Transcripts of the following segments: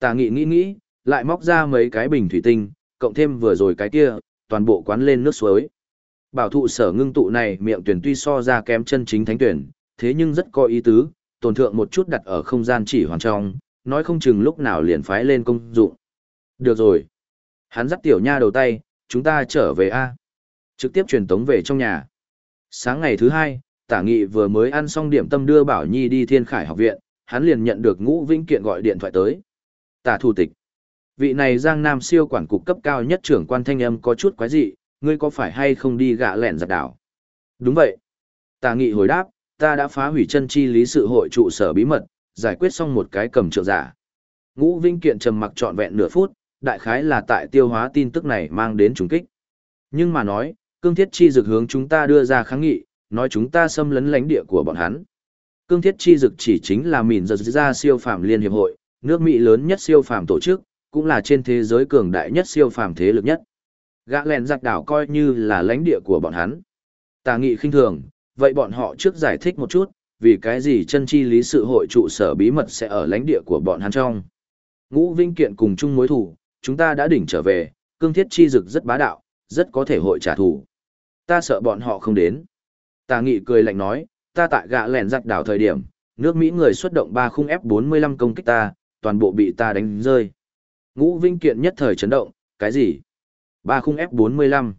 Tà nghị nghĩ nghĩ, lại móc ra mấy cái bình thủy tinh, cộng thêm vừa rồi cái kia, toàn bộ quán lên nước suối. Bảo thụ sở ngưng tụ này miệng tuyển tuy so ra kém chân chính thánh tuyển, thế nhưng rất có ý tứ, tổn thượng một chút đặt ở không gian chỉ hoàn trong, nói không chừng lúc nào liền phái lên công dụng. Được rồi. Hắn dắt tiểu nha đầu tay, chúng ta trở về A. Trực tiếp truyền tống về trong nhà. Sáng ngày thứ hai, tả nghị vừa mới ăn xong điểm tâm đưa Bảo Nhi đi thiên khải học viện, hắn liền nhận được ngũ vĩnh kiện gọi điện thoại tới. Tả thủ tịch. Vị này giang nam siêu quản cục cấp cao nhất trưởng quan thanh âm có chút quái dị, ngươi có phải hay không đi gạ lẹn giặt đảo? Đúng vậy. Tả nghị hồi đáp, ta đã phá hủy chân chi lý sự hội trụ sở bí mật, giải quyết xong một cái cầm trượng giả. Ngũ Vinh Kiện trầm mặc trọn vẹn nửa phút, đại khái là tại tiêu hóa tin tức này mang đến trùng kích. Nhưng mà nói, cương thiết chi dực hướng chúng ta đưa ra kháng nghị, nói chúng ta xâm lấn lãnh địa của bọn hắn. Cương thiết chi dực chỉ chính là mìn giật ra siêu phạm liên hiệp hội, nước Mỹ lớn nhất siêu phàm tổ chức, cũng là trên thế giới cường đại nhất siêu phàm thế lực nhất. Gã lèn giặc đảo coi như là lãnh địa của bọn hắn. Tà nghị khinh thường, vậy bọn họ trước giải thích một chút, vì cái gì chân chi lý sự hội trụ sở bí mật sẽ ở lãnh địa của bọn hắn trong. Ngũ Vinh Kiện cùng chung mối thủ, chúng ta đã đỉnh trở về, cương thiết chi dực rất bá đạo, rất có thể hội trả thù. Ta sợ bọn họ không đến. Tà nghị cười lạnh nói, ta tại gạ lẻn giặc đảo thời điểm, nước Mỹ người xuất động ba khung F-45 công kích ta, toàn bộ bị ta đánh rơi. Ngũ Vinh Kiện nhất thời chấn động, cái gì? Ba khung F-45.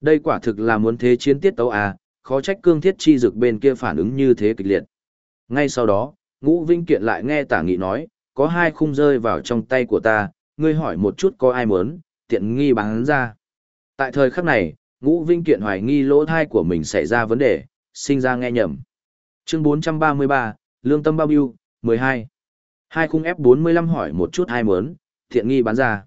Đây quả thực là muốn thế chiến tiết tấu à, khó trách cương thiết chi dực bên kia phản ứng như thế kịch liệt. Ngay sau đó, Ngũ Vinh Kiện lại nghe tả nghị nói, có hai khung rơi vào trong tay của ta, ngươi hỏi một chút có ai muốn, tiện nghi bán ra. Tại thời khắc này, Ngũ Vinh Kiện hoài nghi lỗ thai của mình xảy ra vấn đề, sinh ra nghe nhầm. Chương 433, Lương Tâm Bao Biêu, 12. Hai khung F45 hỏi một chút hai muốn, thiện nghi bán ra.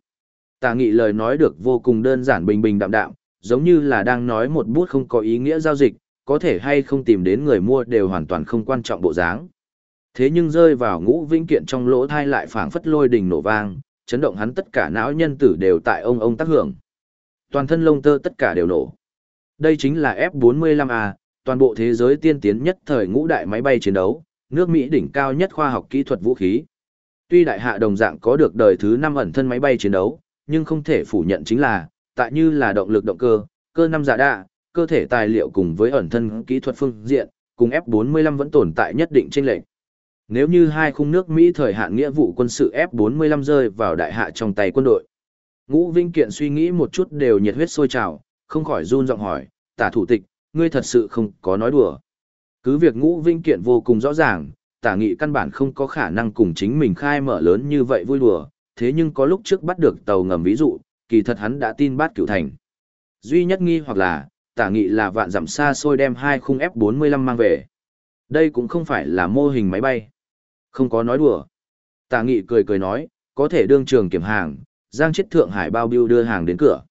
Tà nghị lời nói được vô cùng đơn giản bình bình đạm đạm, giống như là đang nói một bút không có ý nghĩa giao dịch, có thể hay không tìm đến người mua đều hoàn toàn không quan trọng bộ dáng. Thế nhưng rơi vào ngũ vĩnh kiện trong lỗ thai lại phảng phất lôi đình nổ vang, chấn động hắn tất cả não nhân tử đều tại ông ông tác hưởng. Toàn thân lông tơ tất cả đều nổ. Đây chính là F-45A, toàn bộ thế giới tiên tiến nhất thời ngũ đại máy bay chiến đấu, nước Mỹ đỉnh cao nhất khoa học kỹ thuật vũ khí. Tuy đại hạ đồng dạng có được đời thứ năm ẩn thân máy bay chiến đấu, nhưng không thể phủ nhận chính là, tại như là động lực động cơ, cơ năm giả đạ, cơ thể tài liệu cùng với ẩn thân kỹ thuật phương diện, cùng F-45 vẫn tồn tại nhất định chênh lệch. Nếu như hai khung nước Mỹ thời hạn nghĩa vụ quân sự F-45 rơi vào đại hạ trong tay quân đội. Ngũ Vinh Kiện suy nghĩ một chút đều nhiệt huyết sôi trào, không khỏi run giọng hỏi, tả thủ tịch, ngươi thật sự không có nói đùa. Cứ việc Ngũ Vinh Kiện vô cùng rõ ràng, tả nghị căn bản không có khả năng cùng chính mình khai mở lớn như vậy vui đùa, thế nhưng có lúc trước bắt được tàu ngầm ví dụ, kỳ thật hắn đã tin bát cửu thành. Duy nhất nghi hoặc là, tả nghị là vạn dặm xa xôi đem hai khung F-45 mang về. Đây cũng không phải là mô hình máy bay. Không có nói đùa. Tả nghị cười cười nói, có thể đương trường kiểm hàng, giang chết thượng hải bao biêu đưa hàng đến cửa.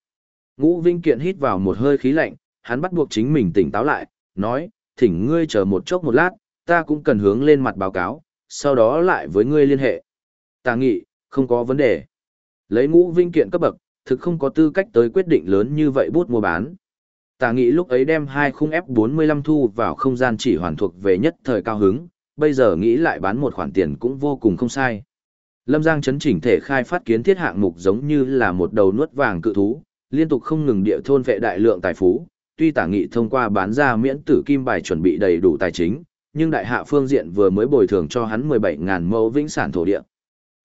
Ngũ Vinh Kiện hít vào một hơi khí lạnh, hắn bắt buộc chính mình tỉnh táo lại, nói, thỉnh ngươi chờ một chốc một lát, ta cũng cần hướng lên mặt báo cáo, sau đó lại với ngươi liên hệ. ta nghị, không có vấn đề. Lấy ngũ Vinh Kiện cấp bậc, thực không có tư cách tới quyết định lớn như vậy bút mua bán. ta nghị lúc ấy đem hai khung F45 thu vào không gian chỉ hoàn thuộc về nhất thời cao hứng, bây giờ nghĩ lại bán một khoản tiền cũng vô cùng không sai. Lâm Giang chấn chỉnh thể khai phát kiến thiết hạng mục giống như là một đầu nuốt vàng cự thú, liên tục không ngừng địa thôn vệ đại lượng tài phú, tuy tả nghị thông qua bán ra miễn tử kim bài chuẩn bị đầy đủ tài chính, nhưng đại hạ phương diện vừa mới bồi thường cho hắn 17.000 mẫu vĩnh sản thổ địa.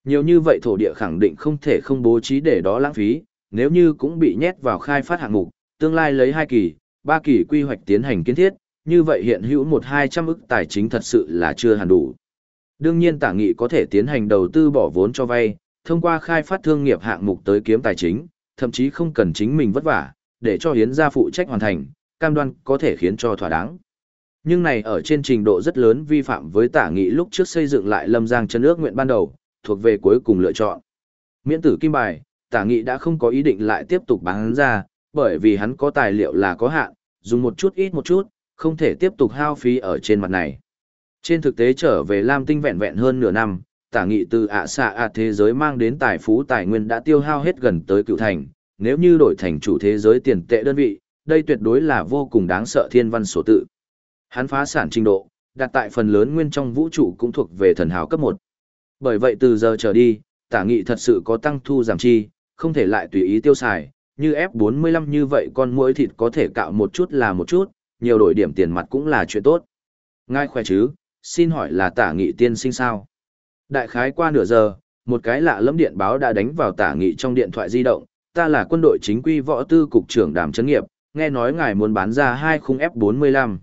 Nhiều như vậy thổ địa khẳng định không thể không bố trí để đó lãng phí, nếu như cũng bị nhét vào khai phát hạng mục, tương lai lấy hai kỳ, ba kỳ quy hoạch tiến hành kiến thiết, như vậy hiện hữu một hai trăm ức tài chính thật sự là chưa hẳn đủ. Đương nhiên tả nghị có thể tiến hành đầu tư bỏ vốn cho vay, thông qua khai phát thương nghiệp hạng mục tới kiếm tài chính, thậm chí không cần chính mình vất vả, để cho hiến gia phụ trách hoàn thành, cam đoan có thể khiến cho thỏa đáng. Nhưng này ở trên trình độ rất lớn vi phạm với tả nghị lúc trước xây dựng lại lâm giang chân ước nguyện ban đầu, thuộc về cuối cùng lựa chọn. Miễn tử kim bài, tả nghị đã không có ý định lại tiếp tục bán ra, bởi vì hắn có tài liệu là có hạn, dùng một chút ít một chút, không thể tiếp tục hao phí ở trên mặt này. Trên thực tế trở về Lam Tinh vẹn vẹn hơn nửa năm, tả nghị từ ạ xạ ạ thế giới mang đến tài phú tài nguyên đã tiêu hao hết gần tới cựu thành, nếu như đổi thành chủ thế giới tiền tệ đơn vị, đây tuyệt đối là vô cùng đáng sợ thiên văn sổ tự. Hắn phá sản trình độ, đặt tại phần lớn nguyên trong vũ trụ cũng thuộc về thần hào cấp 1. Bởi vậy từ giờ trở đi, tả nghị thật sự có tăng thu giảm chi, không thể lại tùy ý tiêu xài, như F45 như vậy con muỗi thịt có thể cạo một chút là một chút, nhiều đổi điểm tiền mặt cũng là chuyện tốt. Ngài khỏe chứ, xin hỏi là tả nghị tiên sinh sao? Đại khái qua nửa giờ, một cái lạ lẫm điện báo đã đánh vào tả nghị trong điện thoại di động, ta là quân đội chính quy võ tư cục trưởng đàm chấn nghiệp, nghe nói ngài muốn bán ra hai khung F45.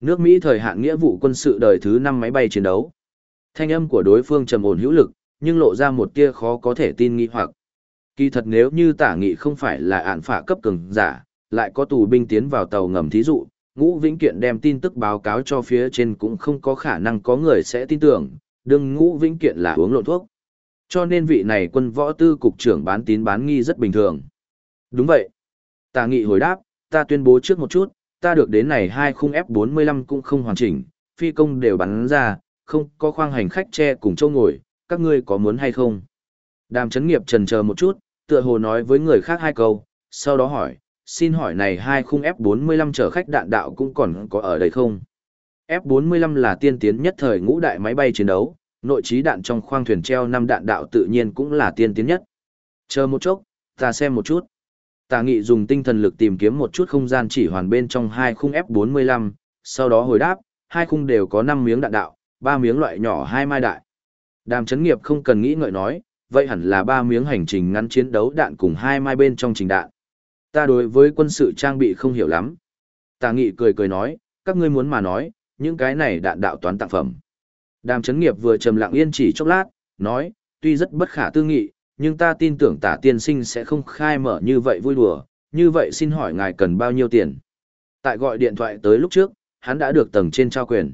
Nước Mỹ thời hạn nghĩa vụ quân sự đời thứ 5 máy bay chiến đấu. Thanh âm của đối phương trầm ổn hữu lực, nhưng lộ ra một tia khó có thể tin nghi hoặc. Kỳ thật nếu như tả nghị không phải là ạn phả cấp cường giả, lại có tù binh tiến vào tàu ngầm thí dụ, ngũ vĩnh kiện đem tin tức báo cáo cho phía trên cũng không có khả năng có người sẽ tin tưởng, đừng ngũ vĩnh kiện là uống lộn thuốc. Cho nên vị này quân võ tư cục trưởng bán tín bán nghi rất bình thường. Đúng vậy. Tả nghị hồi đáp, ta tuyên bố trước một chút, ta được đến này hai khung F45 cũng không hoàn chỉnh, phi công đều bắn ra, không có khoang hành khách che cùng châu ngồi, các ngươi có muốn hay không? Đàm chấn nghiệp trần chờ một chút, tựa hồ nói với người khác hai câu, sau đó hỏi, xin hỏi này hai khung F45 chở khách đạn đạo cũng còn có ở đây không? F45 là tiên tiến nhất thời ngũ đại máy bay chiến đấu, nội trí đạn trong khoang thuyền treo năm đạn đạo tự nhiên cũng là tiên tiến nhất. Chờ một chốc, ta xem một chút. Tà nghị dùng tinh thần lực tìm kiếm một chút không gian chỉ hoàn bên trong hai khung F45, sau đó hồi đáp, hai khung đều có 5 miếng đạn đạo, ba miếng loại nhỏ hai mai đại. Đàm chấn nghiệp không cần nghĩ ngợi nói, vậy hẳn là ba miếng hành trình ngắn chiến đấu đạn cùng hai mai bên trong trình đạn. Ta đối với quân sự trang bị không hiểu lắm. Tà nghị cười cười nói, các ngươi muốn mà nói, những cái này đạn đạo toán tặng phẩm. Đàm chấn nghiệp vừa trầm lặng yên chỉ chốc lát, nói, tuy rất bất khả tư nghị, nhưng ta tin tưởng tả tiên sinh sẽ không khai mở như vậy vui đùa, như vậy xin hỏi ngài cần bao nhiêu tiền. Tại gọi điện thoại tới lúc trước, hắn đã được tầng trên trao quyền.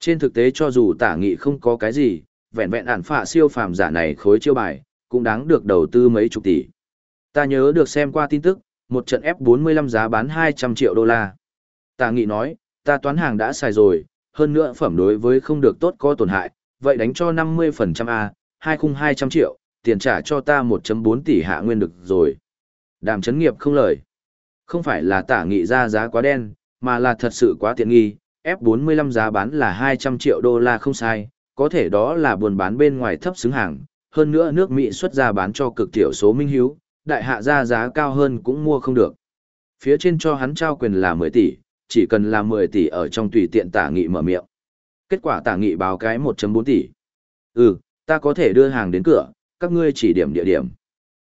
Trên thực tế cho dù tả nghị không có cái gì, vẹn vẹn ản phạ siêu phàm giả này khối chiêu bài, cũng đáng được đầu tư mấy chục tỷ. Ta nhớ được xem qua tin tức, một trận F45 giá bán 200 triệu đô la. Tả nghị nói, ta toán hàng đã xài rồi, hơn nữa phẩm đối với không được tốt có tổn hại, vậy đánh cho 50% A, hai khung 200 triệu, tiền trả cho ta 1.4 tỷ hạ nguyên được rồi. Đàm chấn nghiệp không lời. Không phải là tả nghị ra giá quá đen, mà là thật sự quá tiện nghi, F45 giá bán là 200 triệu đô la không sai, có thể đó là buôn bán bên ngoài thấp xứng hàng, hơn nữa nước Mỹ xuất ra bán cho cực tiểu số minh hiếu, đại hạ ra giá cao hơn cũng mua không được. Phía trên cho hắn trao quyền là 10 tỷ, chỉ cần là 10 tỷ ở trong tùy tiện tả nghị mở miệng. Kết quả tả nghị báo cái 1.4 tỷ. Ừ, ta có thể đưa hàng đến cửa, các ngươi chỉ điểm địa điểm.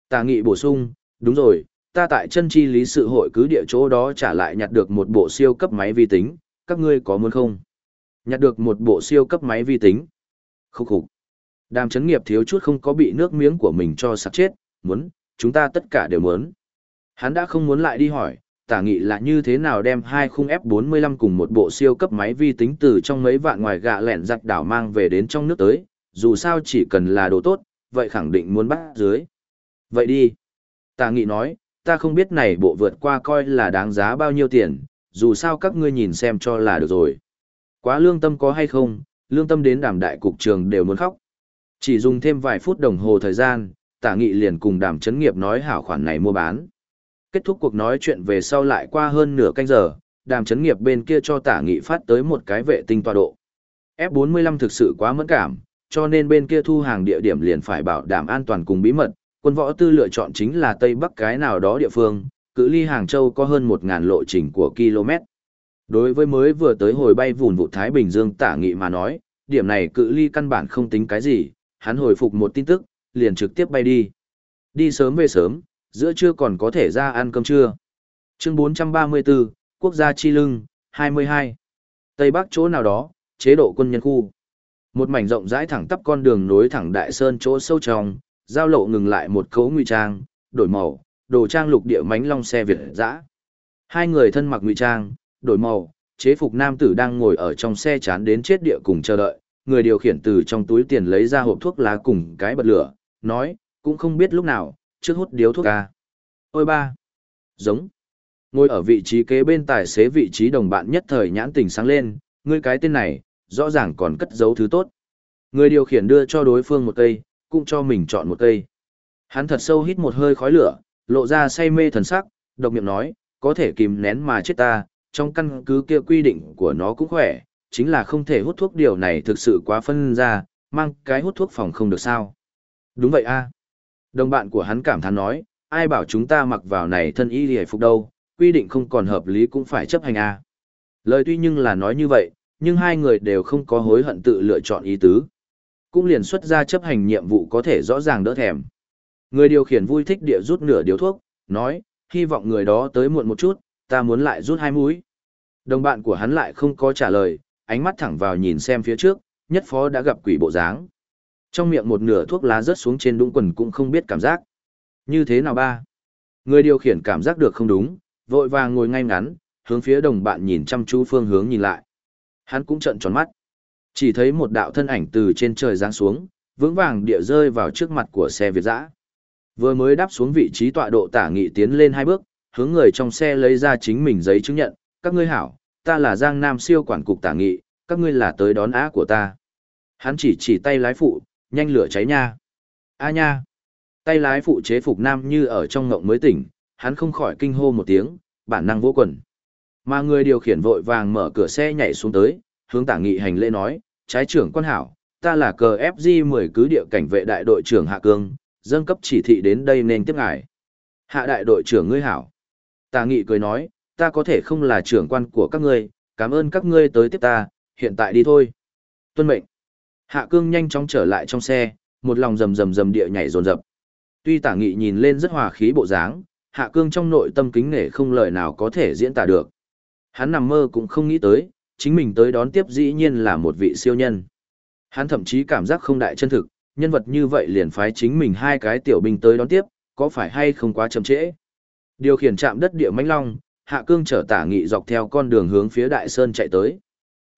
Tà nghị bổ sung, đúng rồi, ta tại chân chi lý sự hội cứ địa chỗ đó trả lại nhặt được một bộ siêu cấp máy vi tính, các ngươi có muốn không? Nhặt được một bộ siêu cấp máy vi tính. Khúc khục. Đàm chấn nghiệp thiếu chút không có bị nước miếng của mình cho sặc chết, muốn, chúng ta tất cả đều muốn. Hắn đã không muốn lại đi hỏi, tả nghị là như thế nào đem hai khung F45 cùng một bộ siêu cấp máy vi tính từ trong mấy vạn ngoài gạ lẻn giặc đảo mang về đến trong nước tới, dù sao chỉ cần là đồ tốt, vậy khẳng định muốn bắt dưới. Vậy đi. Tà nghị nói, ta không biết này bộ vượt qua coi là đáng giá bao nhiêu tiền, dù sao các ngươi nhìn xem cho là được rồi. Quá lương tâm có hay không, lương tâm đến đàm đại cục trường đều muốn khóc. Chỉ dùng thêm vài phút đồng hồ thời gian, tả nghị liền cùng đàm chấn nghiệp nói hảo khoản này mua bán. Kết thúc cuộc nói chuyện về sau lại qua hơn nửa canh giờ, đàm chấn nghiệp bên kia cho tả nghị phát tới một cái vệ tinh tọa độ. F45 thực sự quá mẫn cảm, cho nên bên kia thu hàng địa điểm liền phải bảo đảm an toàn cùng bí mật. Quân võ tư lựa chọn chính là Tây Bắc cái nào đó địa phương, cự ly Hàng Châu có hơn 1.000 lộ trình của km. Đối với mới vừa tới hồi bay vùn vụ Thái Bình Dương tả nghị mà nói, điểm này cự ly căn bản không tính cái gì, hắn hồi phục một tin tức, liền trực tiếp bay đi. Đi sớm về sớm, giữa trưa còn có thể ra ăn cơm trưa. Chương 434, Quốc gia chi lưng, 22. Tây Bắc chỗ nào đó, chế độ quân nhân khu. Một mảnh rộng rãi thẳng tắp con đường nối thẳng đại sơn chỗ sâu trong, giao lộ ngừng lại một cấu ngụy trang, đổi màu, đồ trang lục địa mánh long xe Việt dã. Hai người thân mặc ngụy trang, đổi màu, chế phục nam tử đang ngồi ở trong xe chán đến chết địa cùng chờ đợi, người điều khiển từ trong túi tiền lấy ra hộp thuốc lá cùng cái bật lửa, nói, cũng không biết lúc nào, trước hút điếu thuốc ca. Ôi ba! Giống! Ngồi ở vị trí kế bên tài xế vị trí đồng bạn nhất thời nhãn tình sáng lên, ngươi cái tên này, rõ ràng còn cất giấu thứ tốt. Người điều khiển đưa cho đối phương một cây, cũng cho mình chọn một cây. Hắn thật sâu hít một hơi khói lửa, lộ ra say mê thần sắc, độc miệng nói, có thể kìm nén mà chết ta, trong căn cứ kia quy định của nó cũng khỏe, chính là không thể hút thuốc điều này thực sự quá phân ra, mang cái hút thuốc phòng không được sao. Đúng vậy a. Đồng bạn của hắn cảm thán nói, ai bảo chúng ta mặc vào này thân y hề phục đâu, quy định không còn hợp lý cũng phải chấp hành a. Lời tuy nhưng là nói như vậy, nhưng hai người đều không có hối hận tự lựa chọn ý tứ. Cũng liền xuất ra chấp hành nhiệm vụ có thể rõ ràng đỡ thèm. Người điều khiển vui thích địa rút nửa điếu thuốc, nói, hy vọng người đó tới muộn một chút, ta muốn lại rút hai mũi. Đồng bạn của hắn lại không có trả lời, ánh mắt thẳng vào nhìn xem phía trước, nhất phó đã gặp quỷ bộ dáng. Trong miệng một nửa thuốc lá rớt xuống trên đũng quần cũng không biết cảm giác. Như thế nào ba? Người điều khiển cảm giác được không đúng, vội vàng ngồi ngay ngắn, hướng phía đồng bạn nhìn chăm chú phương hướng nhìn lại. Hắn cũng trợn tròn mắt. Chỉ thấy một đạo thân ảnh từ trên trời giáng xuống, vững vàng địa rơi vào trước mặt của xe Việt dã. Vừa mới đáp xuống vị trí tọa độ tả nghị tiến lên hai bước, hướng người trong xe lấy ra chính mình giấy chứng nhận, các ngươi hảo, ta là Giang Nam siêu quản cục tả nghị, các ngươi là tới đón á của ta. Hắn chỉ chỉ tay lái phụ, nhanh lửa cháy nha. A nha. Tay lái phụ chế phục nam như ở trong ngộng mới tỉnh, hắn không khỏi kinh hô một tiếng, bản năng vô quần. Mà người điều khiển vội vàng mở cửa xe nhảy xuống tới, hướng tả nghị hành lễ nói, trái trưởng quan hảo, ta là cờ FG 10 cứ địa cảnh vệ đại đội trưởng Hạ Cương, dâng cấp chỉ thị đến đây nên tiếp ngài. Hạ đại đội trưởng ngươi hảo. Tả nghị cười nói, ta có thể không là trưởng quan của các ngươi, cảm ơn các ngươi tới tiếp ta, hiện tại đi thôi. Tuân mệnh. Hạ cương nhanh chóng trở lại trong xe, một lòng rầm rầm rầm địa nhảy rồn rập. Tuy tả nghị nhìn lên rất hòa khí bộ dáng, hạ cương trong nội tâm kính nể không lời nào có thể diễn tả được. Hắn nằm mơ cũng không nghĩ tới, chính mình tới đón tiếp dĩ nhiên là một vị siêu nhân. Hắn thậm chí cảm giác không đại chân thực, nhân vật như vậy liền phái chính mình hai cái tiểu binh tới đón tiếp, có phải hay không quá chậm trễ. Điều khiển chạm đất địa mãnh long, hạ cương chở tả nghị dọc theo con đường hướng phía đại sơn chạy tới.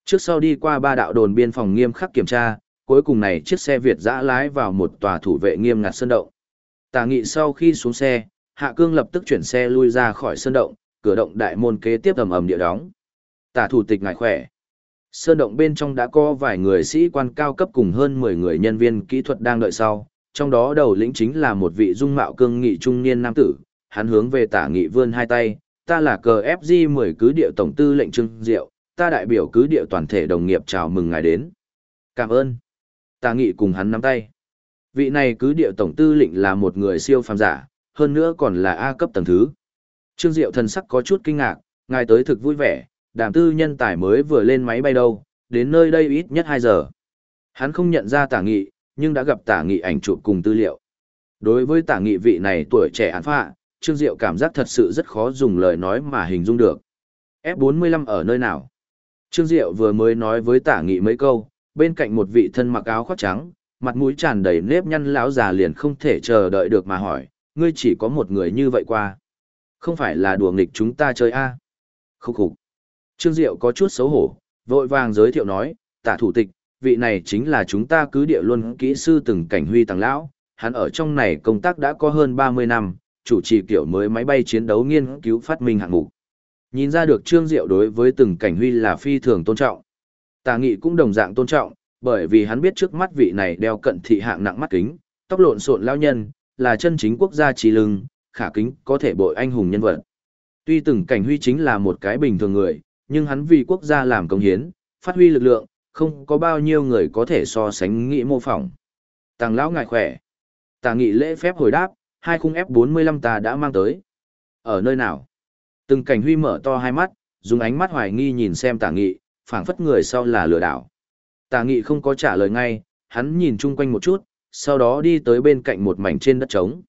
Trước sau đi qua ba đạo đồn biên phòng nghiêm khắc kiểm tra, cuối cùng này chiếc xe Việt dã lái vào một tòa thủ vệ nghiêm ngặt sơn động. Tả nghị sau khi xuống xe, Hạ Cương lập tức chuyển xe lui ra khỏi sơn động, cửa động đại môn kế tiếp ầm ầm địa đóng. Tả thủ tịch ngài khỏe. Sơn động bên trong đã có vài người sĩ quan cao cấp cùng hơn 10 người nhân viên kỹ thuật đang đợi sau, trong đó đầu lĩnh chính là một vị dung mạo cương nghị trung niên nam tử, hắn hướng về tả nghị vươn hai tay, ta là cờ FG 10 cứ địa tổng tư lệnh Trương Diệu, ta đại biểu cứ địa toàn thể đồng nghiệp chào mừng ngài đến. Cảm ơn. tả nghị cùng hắn nắm tay. Vị này cứ địa tổng tư lệnh là một người siêu phàm giả, hơn nữa còn là A cấp tầng thứ. Trương Diệu thần sắc có chút kinh ngạc, ngài tới thực vui vẻ, đàm tư nhân tài mới vừa lên máy bay đâu, đến nơi đây ít nhất 2 giờ. Hắn không nhận ra tả nghị, nhưng đã gặp tả nghị ảnh chụp cùng tư liệu. Đối với tả nghị vị này tuổi trẻ án phạ, Trương Diệu cảm giác thật sự rất khó dùng lời nói mà hình dung được. F45 ở nơi nào? Trương Diệu vừa mới nói với tả nghị mấy câu, bên cạnh một vị thân mặc áo khoác trắng, mặt mũi tràn đầy nếp nhăn lão già liền không thể chờ đợi được mà hỏi, ngươi chỉ có một người như vậy qua. Không phải là đùa nghịch chúng ta chơi a? À? Khúc khục. Trương Diệu có chút xấu hổ, vội vàng giới thiệu nói, tả thủ tịch, vị này chính là chúng ta cứ địa luân kỹ sư từng cảnh huy tàng lão, hắn ở trong này công tác đã có hơn 30 năm, chủ trì kiểu mới máy bay chiến đấu nghiên cứu phát minh hạng mục. Nhìn ra được Trương Diệu đối với từng cảnh huy là phi thường tôn trọng. Tà nghị cũng đồng dạng tôn trọng, bởi vì hắn biết trước mắt vị này đeo cận thị hạng nặng mắt kính, tóc lộn xộn lao nhân, là chân chính quốc gia trí lưng, khả kính có thể bội anh hùng nhân vật. Tuy từng cảnh huy chính là một cái bình thường người, nhưng hắn vì quốc gia làm công hiến, phát huy lực lượng, không có bao nhiêu người có thể so sánh nghĩ mô phỏng. Tàng lão ngài khỏe. Tà nghị lễ phép hồi đáp, hai khung F45 ta đã mang tới. Ở nơi nào? Từng cảnh huy mở to hai mắt, dùng ánh mắt hoài nghi nhìn xem tàng nghị, phảng phất người sau là lừa đảo. Tàng nghị không có trả lời ngay, hắn nhìn chung quanh một chút, sau đó đi tới bên cạnh một mảnh trên đất trống.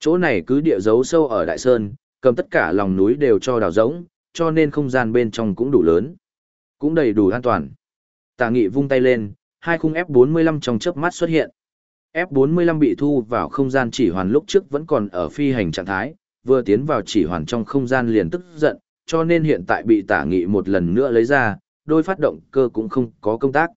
Chỗ này cứ địa dấu sâu ở Đại Sơn, cầm tất cả lòng núi đều cho đào rỗng, cho nên không gian bên trong cũng đủ lớn. Cũng đầy đủ an toàn. Tà nghị vung tay lên, hai khung F45 trong chớp mắt xuất hiện. F45 bị thu vào không gian chỉ hoàn lúc trước vẫn còn ở phi hành trạng thái, vừa tiến vào chỉ hoàn trong không gian liền tức giận, cho nên hiện tại bị tả nghị một lần nữa lấy ra, đôi phát động cơ cũng không có công tác.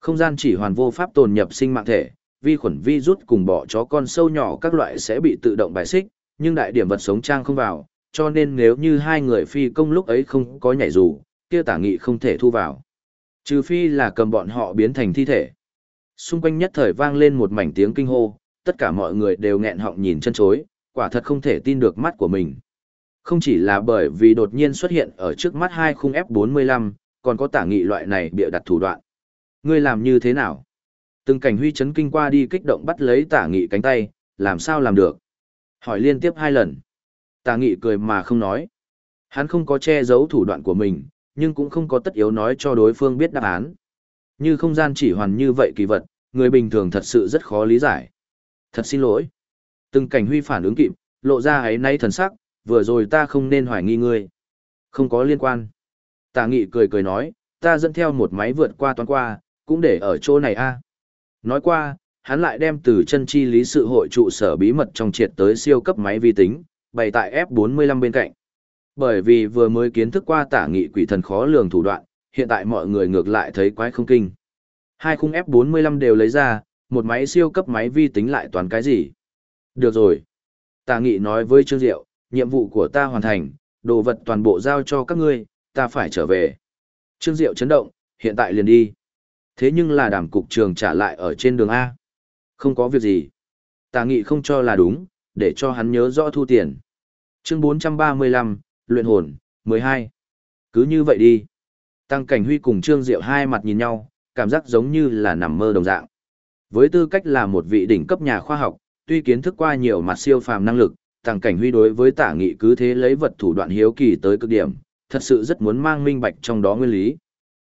Không gian chỉ hoàn vô pháp tồn nhập sinh mạng thể, vi khuẩn vi rút cùng bỏ chó con sâu nhỏ các loại sẽ bị tự động bài xích, nhưng đại điểm vật sống trang không vào, cho nên nếu như hai người phi công lúc ấy không có nhảy dù, kia tả nghị không thể thu vào. Trừ phi là cầm bọn họ biến thành thi thể. Xung quanh nhất thời vang lên một mảnh tiếng kinh hô, tất cả mọi người đều nghẹn họng nhìn chân chối, quả thật không thể tin được mắt của mình. Không chỉ là bởi vì đột nhiên xuất hiện ở trước mắt hai khung F45, còn có tả nghị loại này bịa đặt thủ đoạn. Ngươi làm như thế nào? Từng cảnh huy chấn kinh qua đi kích động bắt lấy tả nghị cánh tay, làm sao làm được? Hỏi liên tiếp hai lần. Tả nghị cười mà không nói. Hắn không có che giấu thủ đoạn của mình, nhưng cũng không có tất yếu nói cho đối phương biết đáp án. Như không gian chỉ hoàn như vậy kỳ vật, người bình thường thật sự rất khó lý giải. Thật xin lỗi. Từng cảnh huy phản ứng kịp, lộ ra ấy nay thần sắc, vừa rồi ta không nên hoài nghi ngươi. Không có liên quan. Tả nghị cười cười nói, ta dẫn theo một máy vượt qua toán qua, cũng để ở chỗ này a. Nói qua, hắn lại đem từ chân chi lý sự hội trụ sở bí mật trong triệt tới siêu cấp máy vi tính, bày tại F45 bên cạnh. Bởi vì vừa mới kiến thức qua tả nghị quỷ thần khó lường thủ đoạn, hiện tại mọi người ngược lại thấy quái không kinh. Hai khung F45 đều lấy ra, một máy siêu cấp máy vi tính lại toàn cái gì. Được rồi. Tả nghị nói với Trương Diệu, nhiệm vụ của ta hoàn thành, đồ vật toàn bộ giao cho các ngươi, ta phải trở về. Trương Diệu chấn động, hiện tại liền đi. Thế nhưng là đàm cục trường trả lại ở trên đường A. Không có việc gì. Tà nghị không cho là đúng, để cho hắn nhớ rõ thu tiền. Chương 435, luyện hồn, 12. Cứ như vậy đi. Tăng Cảnh Huy cùng Trương Diệu hai mặt nhìn nhau, cảm giác giống như là nằm mơ đồng dạng. Với tư cách là một vị đỉnh cấp nhà khoa học, tuy kiến thức qua nhiều mặt siêu phàm năng lực, Tăng Cảnh Huy đối với tả nghị cứ thế lấy vật thủ đoạn hiếu kỳ tới cực điểm, thật sự rất muốn mang minh bạch trong đó nguyên lý.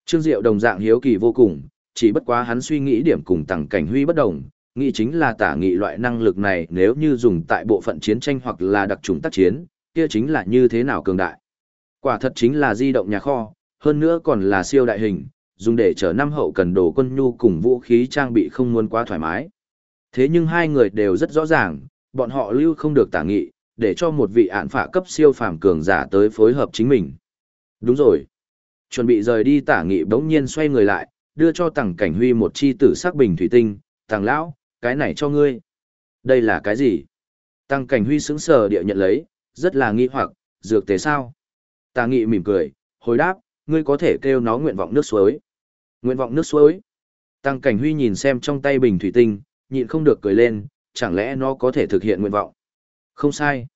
Trương Diệu đồng dạng hiếu kỳ vô cùng, chỉ bất quá hắn suy nghĩ điểm cùng tàng Cảnh Huy bất đồng, nghĩ chính là tả nghị loại năng lực này nếu như dùng tại bộ phận chiến tranh hoặc là đặc trùng tác chiến, kia chính là như thế nào cường đại. Quả thật chính là di động nhà kho, hơn nữa còn là siêu đại hình, dùng để chở năm hậu cần đồ quân nhu cùng vũ khí trang bị không muốn quá thoải mái. Thế nhưng hai người đều rất rõ ràng, bọn họ lưu không được tả nghị, để cho một vị án phả cấp siêu phàm cường giả tới phối hợp chính mình. Đúng rồi. Chuẩn bị rời đi tả nghị bỗng nhiên xoay người lại, đưa cho tàng cảnh huy một chi tử sắc bình thủy tinh, tàng lão, cái này cho ngươi. Đây là cái gì? Tăng cảnh huy sững sờ địa nhận lấy, rất là nghi hoặc, dược tế sao? Tà nghị mỉm cười, hồi đáp, ngươi có thể kêu nó nguyện vọng nước suối. Nguyện vọng nước suối. Tăng cảnh huy nhìn xem trong tay bình thủy tinh, nhịn không được cười lên, chẳng lẽ nó có thể thực hiện nguyện vọng? Không sai.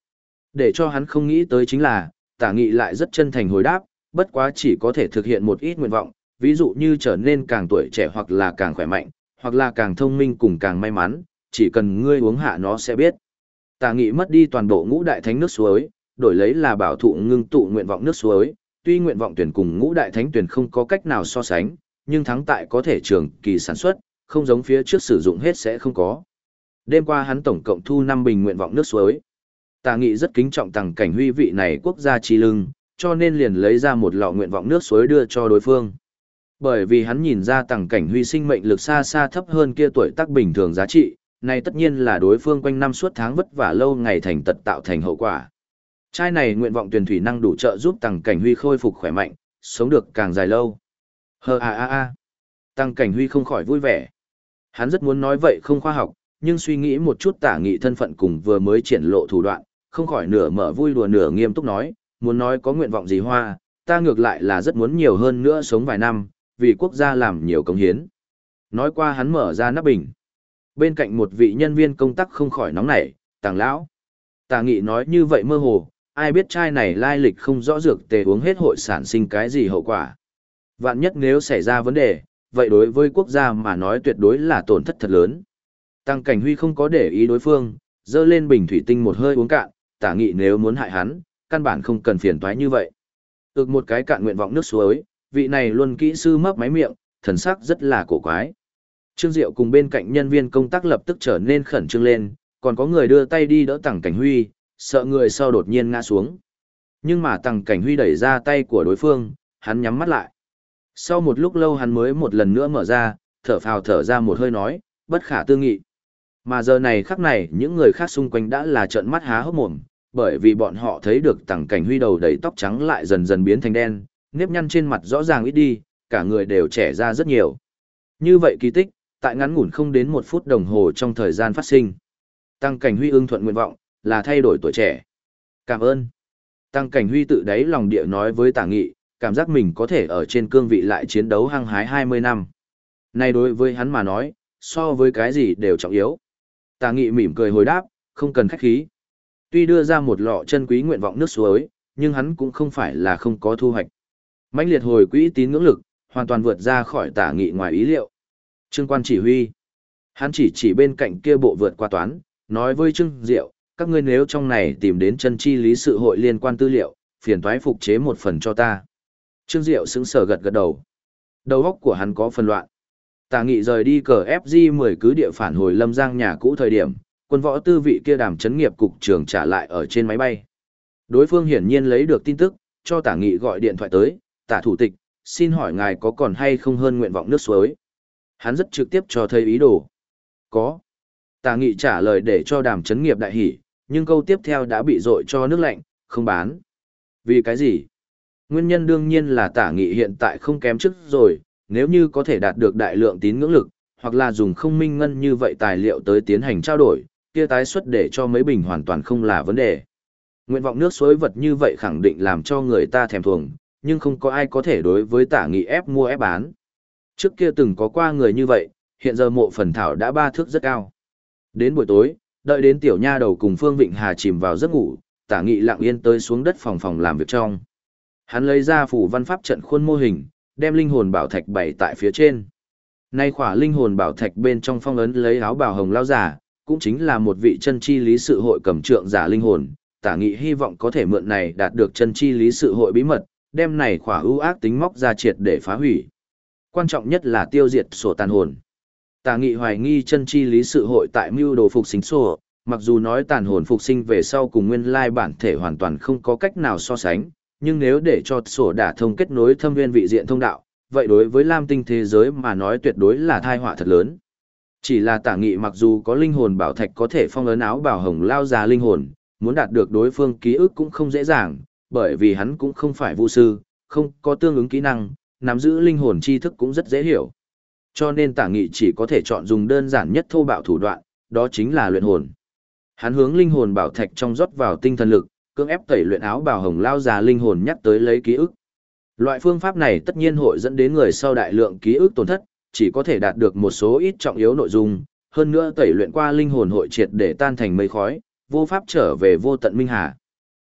Để cho hắn không nghĩ tới chính là, tả nghị lại rất chân thành hồi đáp, bất quá chỉ có thể thực hiện một ít nguyện vọng, ví dụ như trở nên càng tuổi trẻ hoặc là càng khỏe mạnh, hoặc là càng thông minh cùng càng may mắn, chỉ cần ngươi uống hạ nó sẽ biết. Tà nghị mất đi toàn bộ ngũ đại thánh nước suối, đổi lấy là bảo thụ ngưng tụ nguyện vọng nước suối, tuy nguyện vọng tuyển cùng ngũ đại thánh tuyển không có cách nào so sánh, nhưng thắng tại có thể trường kỳ sản xuất, không giống phía trước sử dụng hết sẽ không có. Đêm qua hắn tổng cộng thu 5 bình nguyện vọng nước suối. Tà nghị rất kính trọng tầng cảnh huy vị này quốc gia chi lưng, cho nên liền lấy ra một lọ nguyện vọng nước suối đưa cho đối phương. Bởi vì hắn nhìn ra tầng cảnh huy sinh mệnh lực xa xa thấp hơn kia tuổi tác bình thường giá trị, này tất nhiên là đối phương quanh năm suốt tháng vất vả lâu ngày thành tật tạo thành hậu quả. trai này nguyện vọng tuyển thủy năng đủ trợ giúp tầng cảnh huy khôi phục khỏe mạnh, sống được càng dài lâu. Hơ a a a. Tăng cảnh huy không khỏi vui vẻ. Hắn rất muốn nói vậy không khoa học, nhưng suy nghĩ một chút tả nghị thân phận cùng vừa mới triển lộ thủ đoạn, không khỏi nửa mở vui đùa nửa nghiêm túc nói, muốn nói có nguyện vọng gì hoa, ta ngược lại là rất muốn nhiều hơn nữa sống vài năm, vì quốc gia làm nhiều công hiến. Nói qua hắn mở ra nắp bình. Bên cạnh một vị nhân viên công tác không khỏi nóng nảy, tàng lão. Tà nghị nói như vậy mơ hồ, ai biết chai này lai lịch không rõ dược tề uống hết hội sản sinh cái gì hậu quả. Vạn nhất nếu xảy ra vấn đề, vậy đối với quốc gia mà nói tuyệt đối là tổn thất thật lớn. Tăng cảnh huy không có để ý đối phương, dơ lên bình thủy tinh một hơi uống cạn, tả nghị nếu muốn hại hắn, căn bản không cần phiền toái như vậy. Ước một cái cạn nguyện vọng nước suối, vị này luôn kỹ sư mấp máy miệng, thần sắc rất là cổ quái. Trương Diệu cùng bên cạnh nhân viên công tác lập tức trở nên khẩn trương lên, còn có người đưa tay đi đỡ Tằng Cảnh Huy, sợ người sau đột nhiên ngã xuống. Nhưng mà Tằng Cảnh Huy đẩy ra tay của đối phương, hắn nhắm mắt lại. Sau một lúc lâu hắn mới một lần nữa mở ra, thở phào thở ra một hơi nói, bất khả tư nghị. Mà giờ này khắc này, những người khác xung quanh đã là trợn mắt há hốc mồm, bởi vì bọn họ thấy được Tằng Cảnh Huy đầu đầy tóc trắng lại dần dần biến thành đen, nếp nhăn trên mặt rõ ràng ít đi, cả người đều trẻ ra rất nhiều. Như vậy kỳ tích, tại ngắn ngủn không đến một phút đồng hồ trong thời gian phát sinh. Tăng cảnh huy ưng thuận nguyện vọng, là thay đổi tuổi trẻ. Cảm ơn. Tăng cảnh huy tự đáy lòng địa nói với tả nghị, cảm giác mình có thể ở trên cương vị lại chiến đấu hăng hái 20 năm. Này đối với hắn mà nói, so với cái gì đều trọng yếu. Tả nghị mỉm cười hồi đáp, không cần khách khí. Tuy đưa ra một lọ chân quý nguyện vọng nước suối, nhưng hắn cũng không phải là không có thu hoạch mãnh liệt hồi quỹ tín ngưỡng lực, hoàn toàn vượt ra khỏi tả nghị ngoài ý liệu. Trương quan chỉ huy. Hắn chỉ chỉ bên cạnh kia bộ vượt qua toán, nói với Trương Diệu, các ngươi nếu trong này tìm đến chân chi lý sự hội liên quan tư liệu, phiền toái phục chế một phần cho ta. Trương Diệu sững sờ gật gật đầu. Đầu óc của hắn có phần loạn. Tả nghị rời đi cờ FG 10 cứ địa phản hồi lâm giang nhà cũ thời điểm, quân võ tư vị kia đàm chấn nghiệp cục trưởng trả lại ở trên máy bay. Đối phương hiển nhiên lấy được tin tức, cho tả nghị gọi điện thoại tới, tả thủ tịch, xin hỏi ngài có còn hay không hơn nguyện vọng nước suối. Hắn rất trực tiếp cho thấy ý đồ. Có. Tả nghị trả lời để cho đàm chấn nghiệp đại hỉ, nhưng câu tiếp theo đã bị dội cho nước lạnh, không bán. Vì cái gì? Nguyên nhân đương nhiên là tả nghị hiện tại không kém trước rồi, nếu như có thể đạt được đại lượng tín ngưỡng lực, hoặc là dùng không minh ngân như vậy tài liệu tới tiến hành trao đổi, kia tái xuất để cho mấy bình hoàn toàn không là vấn đề. Nguyện vọng nước suối vật như vậy khẳng định làm cho người ta thèm thuồng, nhưng không có ai có thể đối với tả nghị ép mua ép bán. Trước kia từng có qua người như vậy, hiện giờ mộ phần thảo đã ba thước rất cao. Đến buổi tối, đợi đến tiểu nha đầu cùng Phương Vịnh Hà chìm vào giấc ngủ, tả nghị lặng yên tới xuống đất phòng phòng làm việc trong. Hắn lấy ra phủ văn pháp trận khuôn mô hình, đem linh hồn bảo thạch bày tại phía trên. Nay khỏa linh hồn bảo thạch bên trong phong ấn lấy áo bào hồng lao giả, cũng chính là một vị chân chi lý sự hội cầm trượng giả linh hồn, tả nghị hy vọng có thể mượn này đạt được chân chi lý sự hội bí mật, đem này khỏa ưu ác tính móc ra triệt để phá hủy. Quan trọng nhất là tiêu diệt sổ tàn hồn. Tà nghị hoài nghi chân chi lý sự hội tại mưu đồ phục sinh sổ, mặc dù nói tàn hồn phục sinh về sau cùng nguyên lai bản thể hoàn toàn không có cách nào so sánh, nhưng nếu để cho sổ đả thông kết nối thâm viên vị diện thông đạo, vậy đối với lam tinh thế giới mà nói tuyệt đối là thai họa thật lớn. Chỉ là tả nghị mặc dù có linh hồn bảo thạch có thể phong ấn áo bảo hồng lao ra linh hồn, muốn đạt được đối phương ký ức cũng không dễ dàng, bởi vì hắn cũng không phải vũ sư, không có tương ứng kỹ năng, nắm giữ linh hồn tri thức cũng rất dễ hiểu. Cho nên tả nghị chỉ có thể chọn dùng đơn giản nhất thô bạo thủ đoạn, đó chính là luyện hồn. Hắn hướng linh hồn bảo thạch trong rót vào tinh thần lực, cưỡng ép tẩy luyện áo bào hồng lao già linh hồn nhắc tới lấy ký ức. Loại phương pháp này tất nhiên hội dẫn đến người sau đại lượng ký ức tổn thất, chỉ có thể đạt được một số ít trọng yếu nội dung, hơn nữa tẩy luyện qua linh hồn hội triệt để tan thành mây khói, vô pháp trở về vô tận minh hà.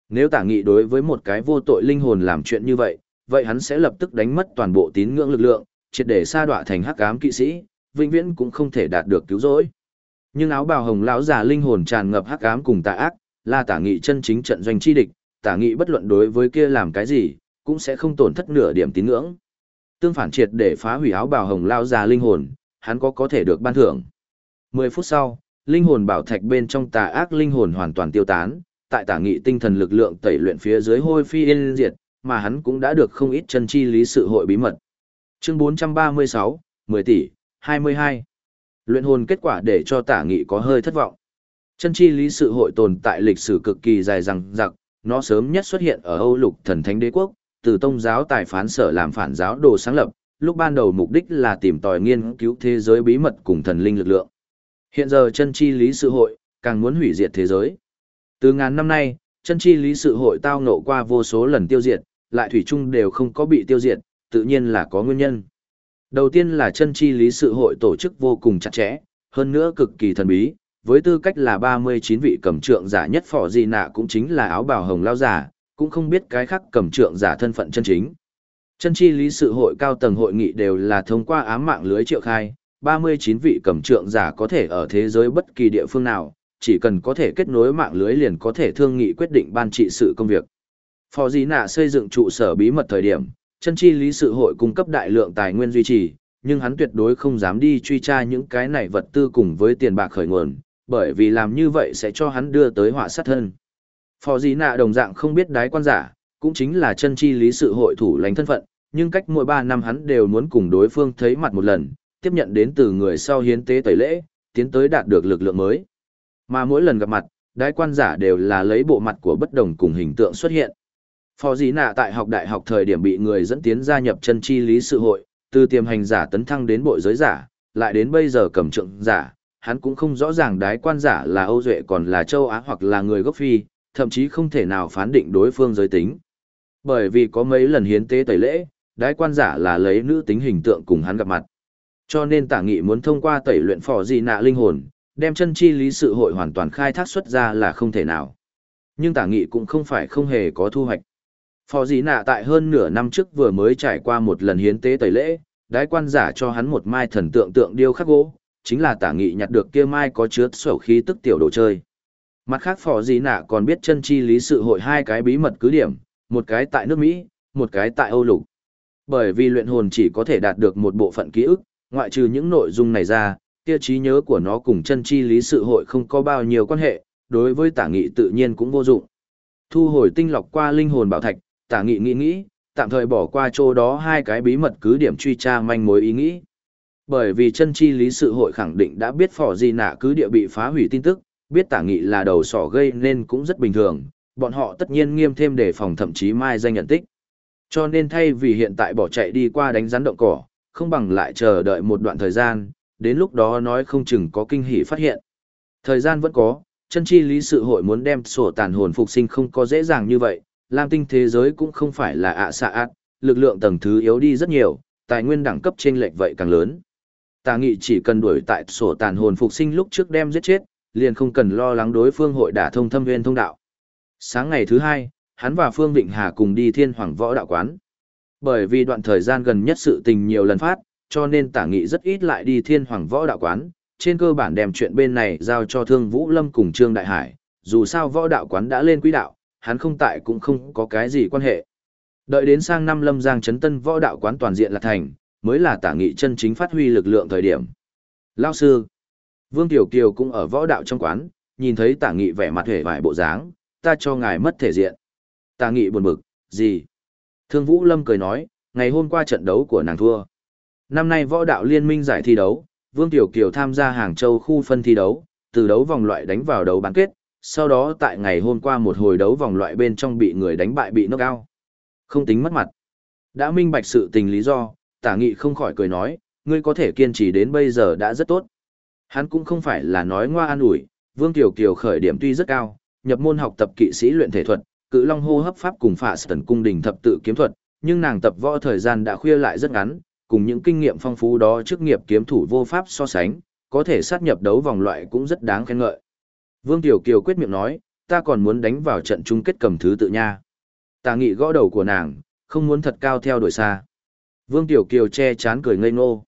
Nếu tả nghị đối với một cái vô tội linh hồn làm chuyện như vậy, vậy hắn sẽ lập tức đánh mất toàn bộ tín ngưỡng lực lượng, triệt để sa đọa thành hắc ám kỵ sĩ, vĩnh viễn cũng không thể đạt được cứu rỗi. Nhưng áo bào hồng lão già linh hồn tràn ngập hắc ám cùng tà ác, là tả nghị chân chính trận doanh chi địch, tả nghị bất luận đối với kia làm cái gì, cũng sẽ không tổn thất nửa điểm tín ngưỡng. Tương phản triệt để phá hủy áo bào hồng lão già linh hồn, hắn có có thể được ban thưởng. 10 phút sau, linh hồn bảo thạch bên trong tà ác linh hồn hoàn toàn tiêu tán, tại tả nghị tinh thần lực lượng tẩy luyện phía dưới hôi phi yên diệt, mà hắn cũng đã được không ít chân chi lý sự hội bí mật. Chương 436, 10 tỷ, 22. Luyện hồn kết quả để cho tả nghị có hơi thất vọng. Chân chi lý sự hội tồn tại lịch sử cực kỳ dài rằng giặc, nó sớm nhất xuất hiện ở Âu lục thần thánh đế quốc, từ tông giáo tài phán sở làm phản giáo đồ sáng lập, lúc ban đầu mục đích là tìm tòi nghiên cứu thế giới bí mật cùng thần linh lực lượng. Hiện giờ chân chi lý sự hội, càng muốn hủy diệt thế giới. Từ ngàn năm nay, chân chi lý sự hội tao ngộ qua vô số lần tiêu diệt, lại thủy chung đều không có bị tiêu diệt, tự nhiên là có nguyên nhân. Đầu tiên là chân chi lý sự hội tổ chức vô cùng chặt chẽ, hơn nữa cực kỳ thần bí, với tư cách là 39 vị cầm trượng giả nhất phỏ gì nạ cũng chính là áo bào hồng lao giả, cũng không biết cái khác cầm trượng giả thân phận chân chính. Chân chi lý sự hội cao tầng hội nghị đều là thông qua ám mạng lưới triệu khai, 39 vị cầm trượng giả có thể ở thế giới bất kỳ địa phương nào, chỉ cần có thể kết nối mạng lưới liền có thể thương nghị quyết định ban trị sự công việc. Phò Dĩ Nạ xây dựng trụ sở bí mật thời điểm, chân chi lý sự hội cung cấp đại lượng tài nguyên duy trì, nhưng hắn tuyệt đối không dám đi truy tra những cái này vật tư cùng với tiền bạc khởi nguồn, bởi vì làm như vậy sẽ cho hắn đưa tới họa sát thân. Phò Dĩ Nạ đồng dạng không biết đái quan giả, cũng chính là chân chi lý sự hội thủ lãnh thân phận, nhưng cách mỗi 3 năm hắn đều muốn cùng đối phương thấy mặt một lần, tiếp nhận đến từ người sau hiến tế tẩy lễ, tiến tới đạt được lực lượng mới. Mà mỗi lần gặp mặt, đái quan giả đều là lấy bộ mặt của bất đồng cùng hình tượng xuất hiện. Phò Dĩ Nạ tại học đại học thời điểm bị người dẫn tiến gia nhập chân chi lý sự hội, từ tiềm hành giả tấn thăng đến bội giới giả, lại đến bây giờ cầm trượng giả, hắn cũng không rõ ràng đái quan giả là Âu Duệ còn là châu Á hoặc là người gốc Phi, thậm chí không thể nào phán định đối phương giới tính. Bởi vì có mấy lần hiến tế tẩy lễ, đái quan giả là lấy nữ tính hình tượng cùng hắn gặp mặt. Cho nên tả nghị muốn thông qua tẩy luyện phò di nạ linh hồn, đem chân chi lý sự hội hoàn toàn khai thác xuất ra là không thể nào. Nhưng tả nghị cũng không phải không hề có thu hoạch. Phò di nạ tại hơn nửa năm trước vừa mới trải qua một lần hiến tế tẩy lễ, đái quan giả cho hắn một mai thần tượng tượng điêu khắc gỗ, chính là tả nghị nhặt được kia mai có chứa sổ khí tức tiểu đồ chơi. Mặt khác phò gì nạ còn biết chân chi lý sự hội hai cái bí mật cứ điểm, một cái tại nước Mỹ, một cái tại Âu Lục. Bởi vì luyện hồn chỉ có thể đạt được một bộ phận ký ức, ngoại trừ những nội dung này ra, kia trí nhớ của nó cùng chân chi lý sự hội không có bao nhiêu quan hệ, đối với tả nghị tự nhiên cũng vô dụng. Thu hồi tinh lọc qua linh hồn bảo thạch, tả nghị nghĩ nghĩ, tạm thời bỏ qua chỗ đó hai cái bí mật cứ điểm truy tra manh mối ý nghĩ. Bởi vì chân chi lý sự hội khẳng định đã biết phỏ gì nạ cứ địa bị phá hủy tin tức, biết tả nghị là đầu sỏ gây nên cũng rất bình thường, bọn họ tất nhiên nghiêm thêm để phòng thậm chí mai danh nhận tích. Cho nên thay vì hiện tại bỏ chạy đi qua đánh rắn động cỏ, không bằng lại chờ đợi một đoạn thời gian, đến lúc đó nói không chừng có kinh hỉ phát hiện. Thời gian vẫn có, chân chi lý sự hội muốn đem sổ tàn hồn phục sinh không có dễ dàng như vậy, lam tinh thế giới cũng không phải là ạ xạ ạt, lực lượng tầng thứ yếu đi rất nhiều, tài nguyên đẳng cấp trên lệch vậy càng lớn. Tà nghị chỉ cần đuổi tại sổ tàn hồn phục sinh lúc trước đem giết chết, liền không cần lo lắng đối phương hội đả thông thâm viên thông đạo. Sáng ngày thứ hai, hắn và Phương Vịnh Hà cùng đi thiên hoàng võ đạo quán. Bởi vì đoạn thời gian gần nhất sự tình nhiều lần phát, cho nên tả nghị rất ít lại đi thiên hoàng võ đạo quán, trên cơ bản đem chuyện bên này giao cho thương Vũ Lâm cùng Trương Đại Hải, dù sao võ đạo quán đã lên quỹ đạo, hắn không tại cũng không có cái gì quan hệ. Đợi đến sang năm Lâm Giang Trấn tân võ đạo quán toàn diện là thành, mới là tả nghị chân chính phát huy lực lượng thời điểm. Lao sư, Vương Tiểu Kiều cũng ở võ đạo trong quán, nhìn thấy tả nghị vẻ mặt hề vải bộ dáng, ta cho ngài mất thể diện. Tả nghị buồn bực, gì? Thương Vũ Lâm cười nói, ngày hôm qua trận đấu của nàng thua. Năm nay võ đạo liên minh giải thi đấu, Vương Tiểu Kiều tham gia Hàng Châu khu phân thi đấu, từ đấu vòng loại đánh vào đấu bán kết, sau đó tại ngày hôm qua một hồi đấu vòng loại bên trong bị người đánh bại bị knock out. Không tính mất mặt. Đã minh bạch sự tình lý do, tả nghị không khỏi cười nói, ngươi có thể kiên trì đến bây giờ đã rất tốt. Hắn cũng không phải là nói ngoa an ủi, Vương Tiểu Kiều khởi điểm tuy rất cao, nhập môn học tập kỵ sĩ luyện thể thuật, cự long hô hấp pháp cùng phạ tần cung đình thập tự kiếm thuật, nhưng nàng tập võ thời gian đã khuya lại rất ngắn, cùng những kinh nghiệm phong phú đó chức nghiệp kiếm thủ vô pháp so sánh, có thể sát nhập đấu vòng loại cũng rất đáng khen ngợi. Vương Tiểu Kiều quyết miệng nói, ta còn muốn đánh vào trận chung kết cầm thứ tự nha. Tà nghị gõ đầu của nàng, không muốn thật cao theo đuổi xa. Vương Tiểu Kiều che chán cười ngây ngô.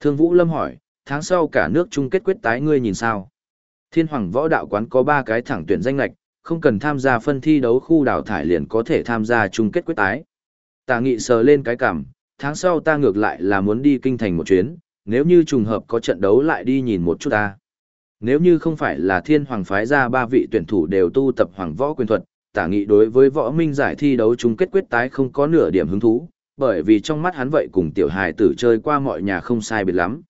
Thương Vũ Lâm hỏi, tháng sau cả nước chung kết quyết tái ngươi nhìn sao? Thiên Hoàng Võ Đạo Quán có 3 cái thẳng tuyển danh lạch, không cần tham gia phân thi đấu khu đào thải liền có thể tham gia chung kết quyết tái. Tà nghị sờ lên cái cảm, tháng sau ta ngược lại là muốn đi kinh thành một chuyến, nếu như trùng hợp có trận đấu lại đi nhìn một chút ta. Nếu như không phải là thiên hoàng phái ra ba vị tuyển thủ đều tu tập hoàng võ quyền thuật, tả nghị đối với võ minh giải thi đấu chung kết quyết tái không có nửa điểm hứng thú, bởi vì trong mắt hắn vậy cùng tiểu hài tử chơi qua mọi nhà không sai biệt lắm.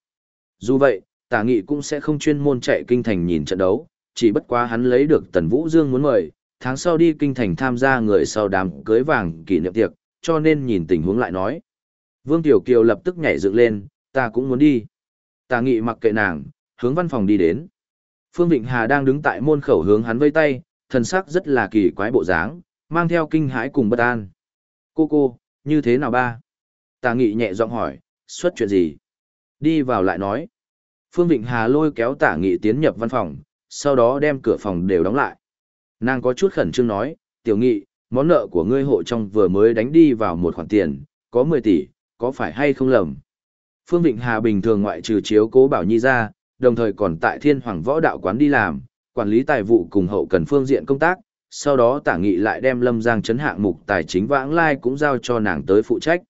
Dù vậy, tả nghị cũng sẽ không chuyên môn chạy kinh thành nhìn trận đấu, chỉ bất quá hắn lấy được tần vũ dương muốn mời, tháng sau đi kinh thành tham gia người sau đám cưới vàng kỷ niệm tiệc, cho nên nhìn tình huống lại nói. Vương Tiểu Kiều lập tức nhảy dựng lên, ta cũng muốn đi. Tà nghị mặc kệ nàng, hướng văn phòng đi đến. Phương Vịnh Hà đang đứng tại môn khẩu hướng hắn vây tay, thần sắc rất là kỳ quái bộ dáng, mang theo kinh hãi cùng bất an. Cô cô, như thế nào ba? Tà nghị nhẹ giọng hỏi, xuất chuyện gì? Đi vào lại nói. Phương Vịnh Hà lôi kéo tả nghị tiến nhập văn phòng, sau đó đem cửa phòng đều đóng lại. Nàng có chút khẩn trương nói, tiểu nghị, món nợ của ngươi hộ trong vừa mới đánh đi vào một khoản tiền, có 10 tỷ, có phải hay không lầm? Phương Vịnh Hà bình thường ngoại trừ chiếu cố bảo nhi ra, đồng thời còn tại thiên hoàng võ đạo quán đi làm, quản lý tài vụ cùng hậu cần phương diện công tác, sau đó tả nghị lại đem lâm giang chấn hạng mục tài chính vãng lai cũng giao cho nàng tới phụ trách.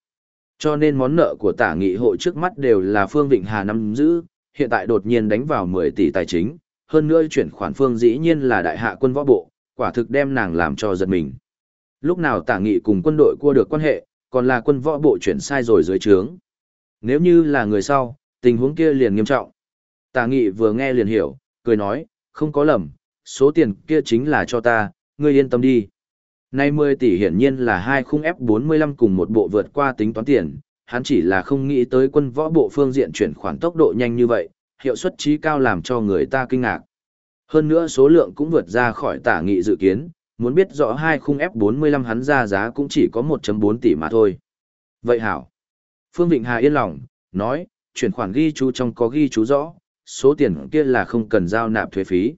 Cho nên món nợ của tả nghị hội trước mắt đều là Phương Vịnh Hà nắm giữ, hiện tại đột nhiên đánh vào 10 tỷ tài chính, hơn nữa chuyển khoản phương dĩ nhiên là đại hạ quân võ bộ, quả thực đem nàng làm cho giật mình. Lúc nào tả nghị cùng quân đội cua được quan hệ, còn là quân võ bộ chuyển sai rồi dưới trướng. Nếu như là người sau, tình huống kia liền nghiêm trọng. Tà nghị vừa nghe liền hiểu, cười nói, không có lầm, số tiền kia chính là cho ta, ngươi yên tâm đi. Nay 10 tỷ hiển nhiên là hai khung F45 cùng một bộ vượt qua tính toán tiền, hắn chỉ là không nghĩ tới quân võ bộ phương diện chuyển khoản tốc độ nhanh như vậy, hiệu suất trí cao làm cho người ta kinh ngạc. Hơn nữa số lượng cũng vượt ra khỏi tả nghị dự kiến, muốn biết rõ hai khung F45 hắn ra giá cũng chỉ có 1.4 tỷ mà thôi. Vậy hảo. Phương Vịnh Hà yên lòng, nói, chuyển khoản ghi chú trong có ghi chú rõ, số tiền kia là không cần giao nạp thuế phí.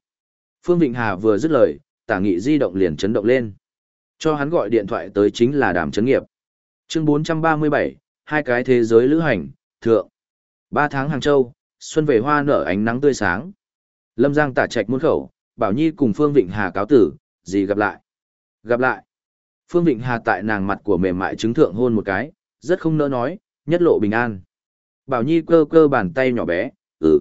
Phương Vịnh Hà vừa dứt lời, tả nghị di động liền chấn động lên. Cho hắn gọi điện thoại tới chính là đàm chấn nghiệp. Chương 437, hai cái thế giới lữ hành, thượng. Ba tháng Hàng Châu, xuân về hoa nở ánh nắng tươi sáng. Lâm Giang tả trạch muôn khẩu, Bảo Nhi cùng Phương Vịnh Hà cáo tử, gì gặp lại. Gặp lại. Phương Vịnh Hà tại nàng mặt của mềm mại chứng thượng hôn một cái, rất không nỡ nói, nhất lộ bình an. Bảo Nhi cơ cơ bàn tay nhỏ bé, ừ.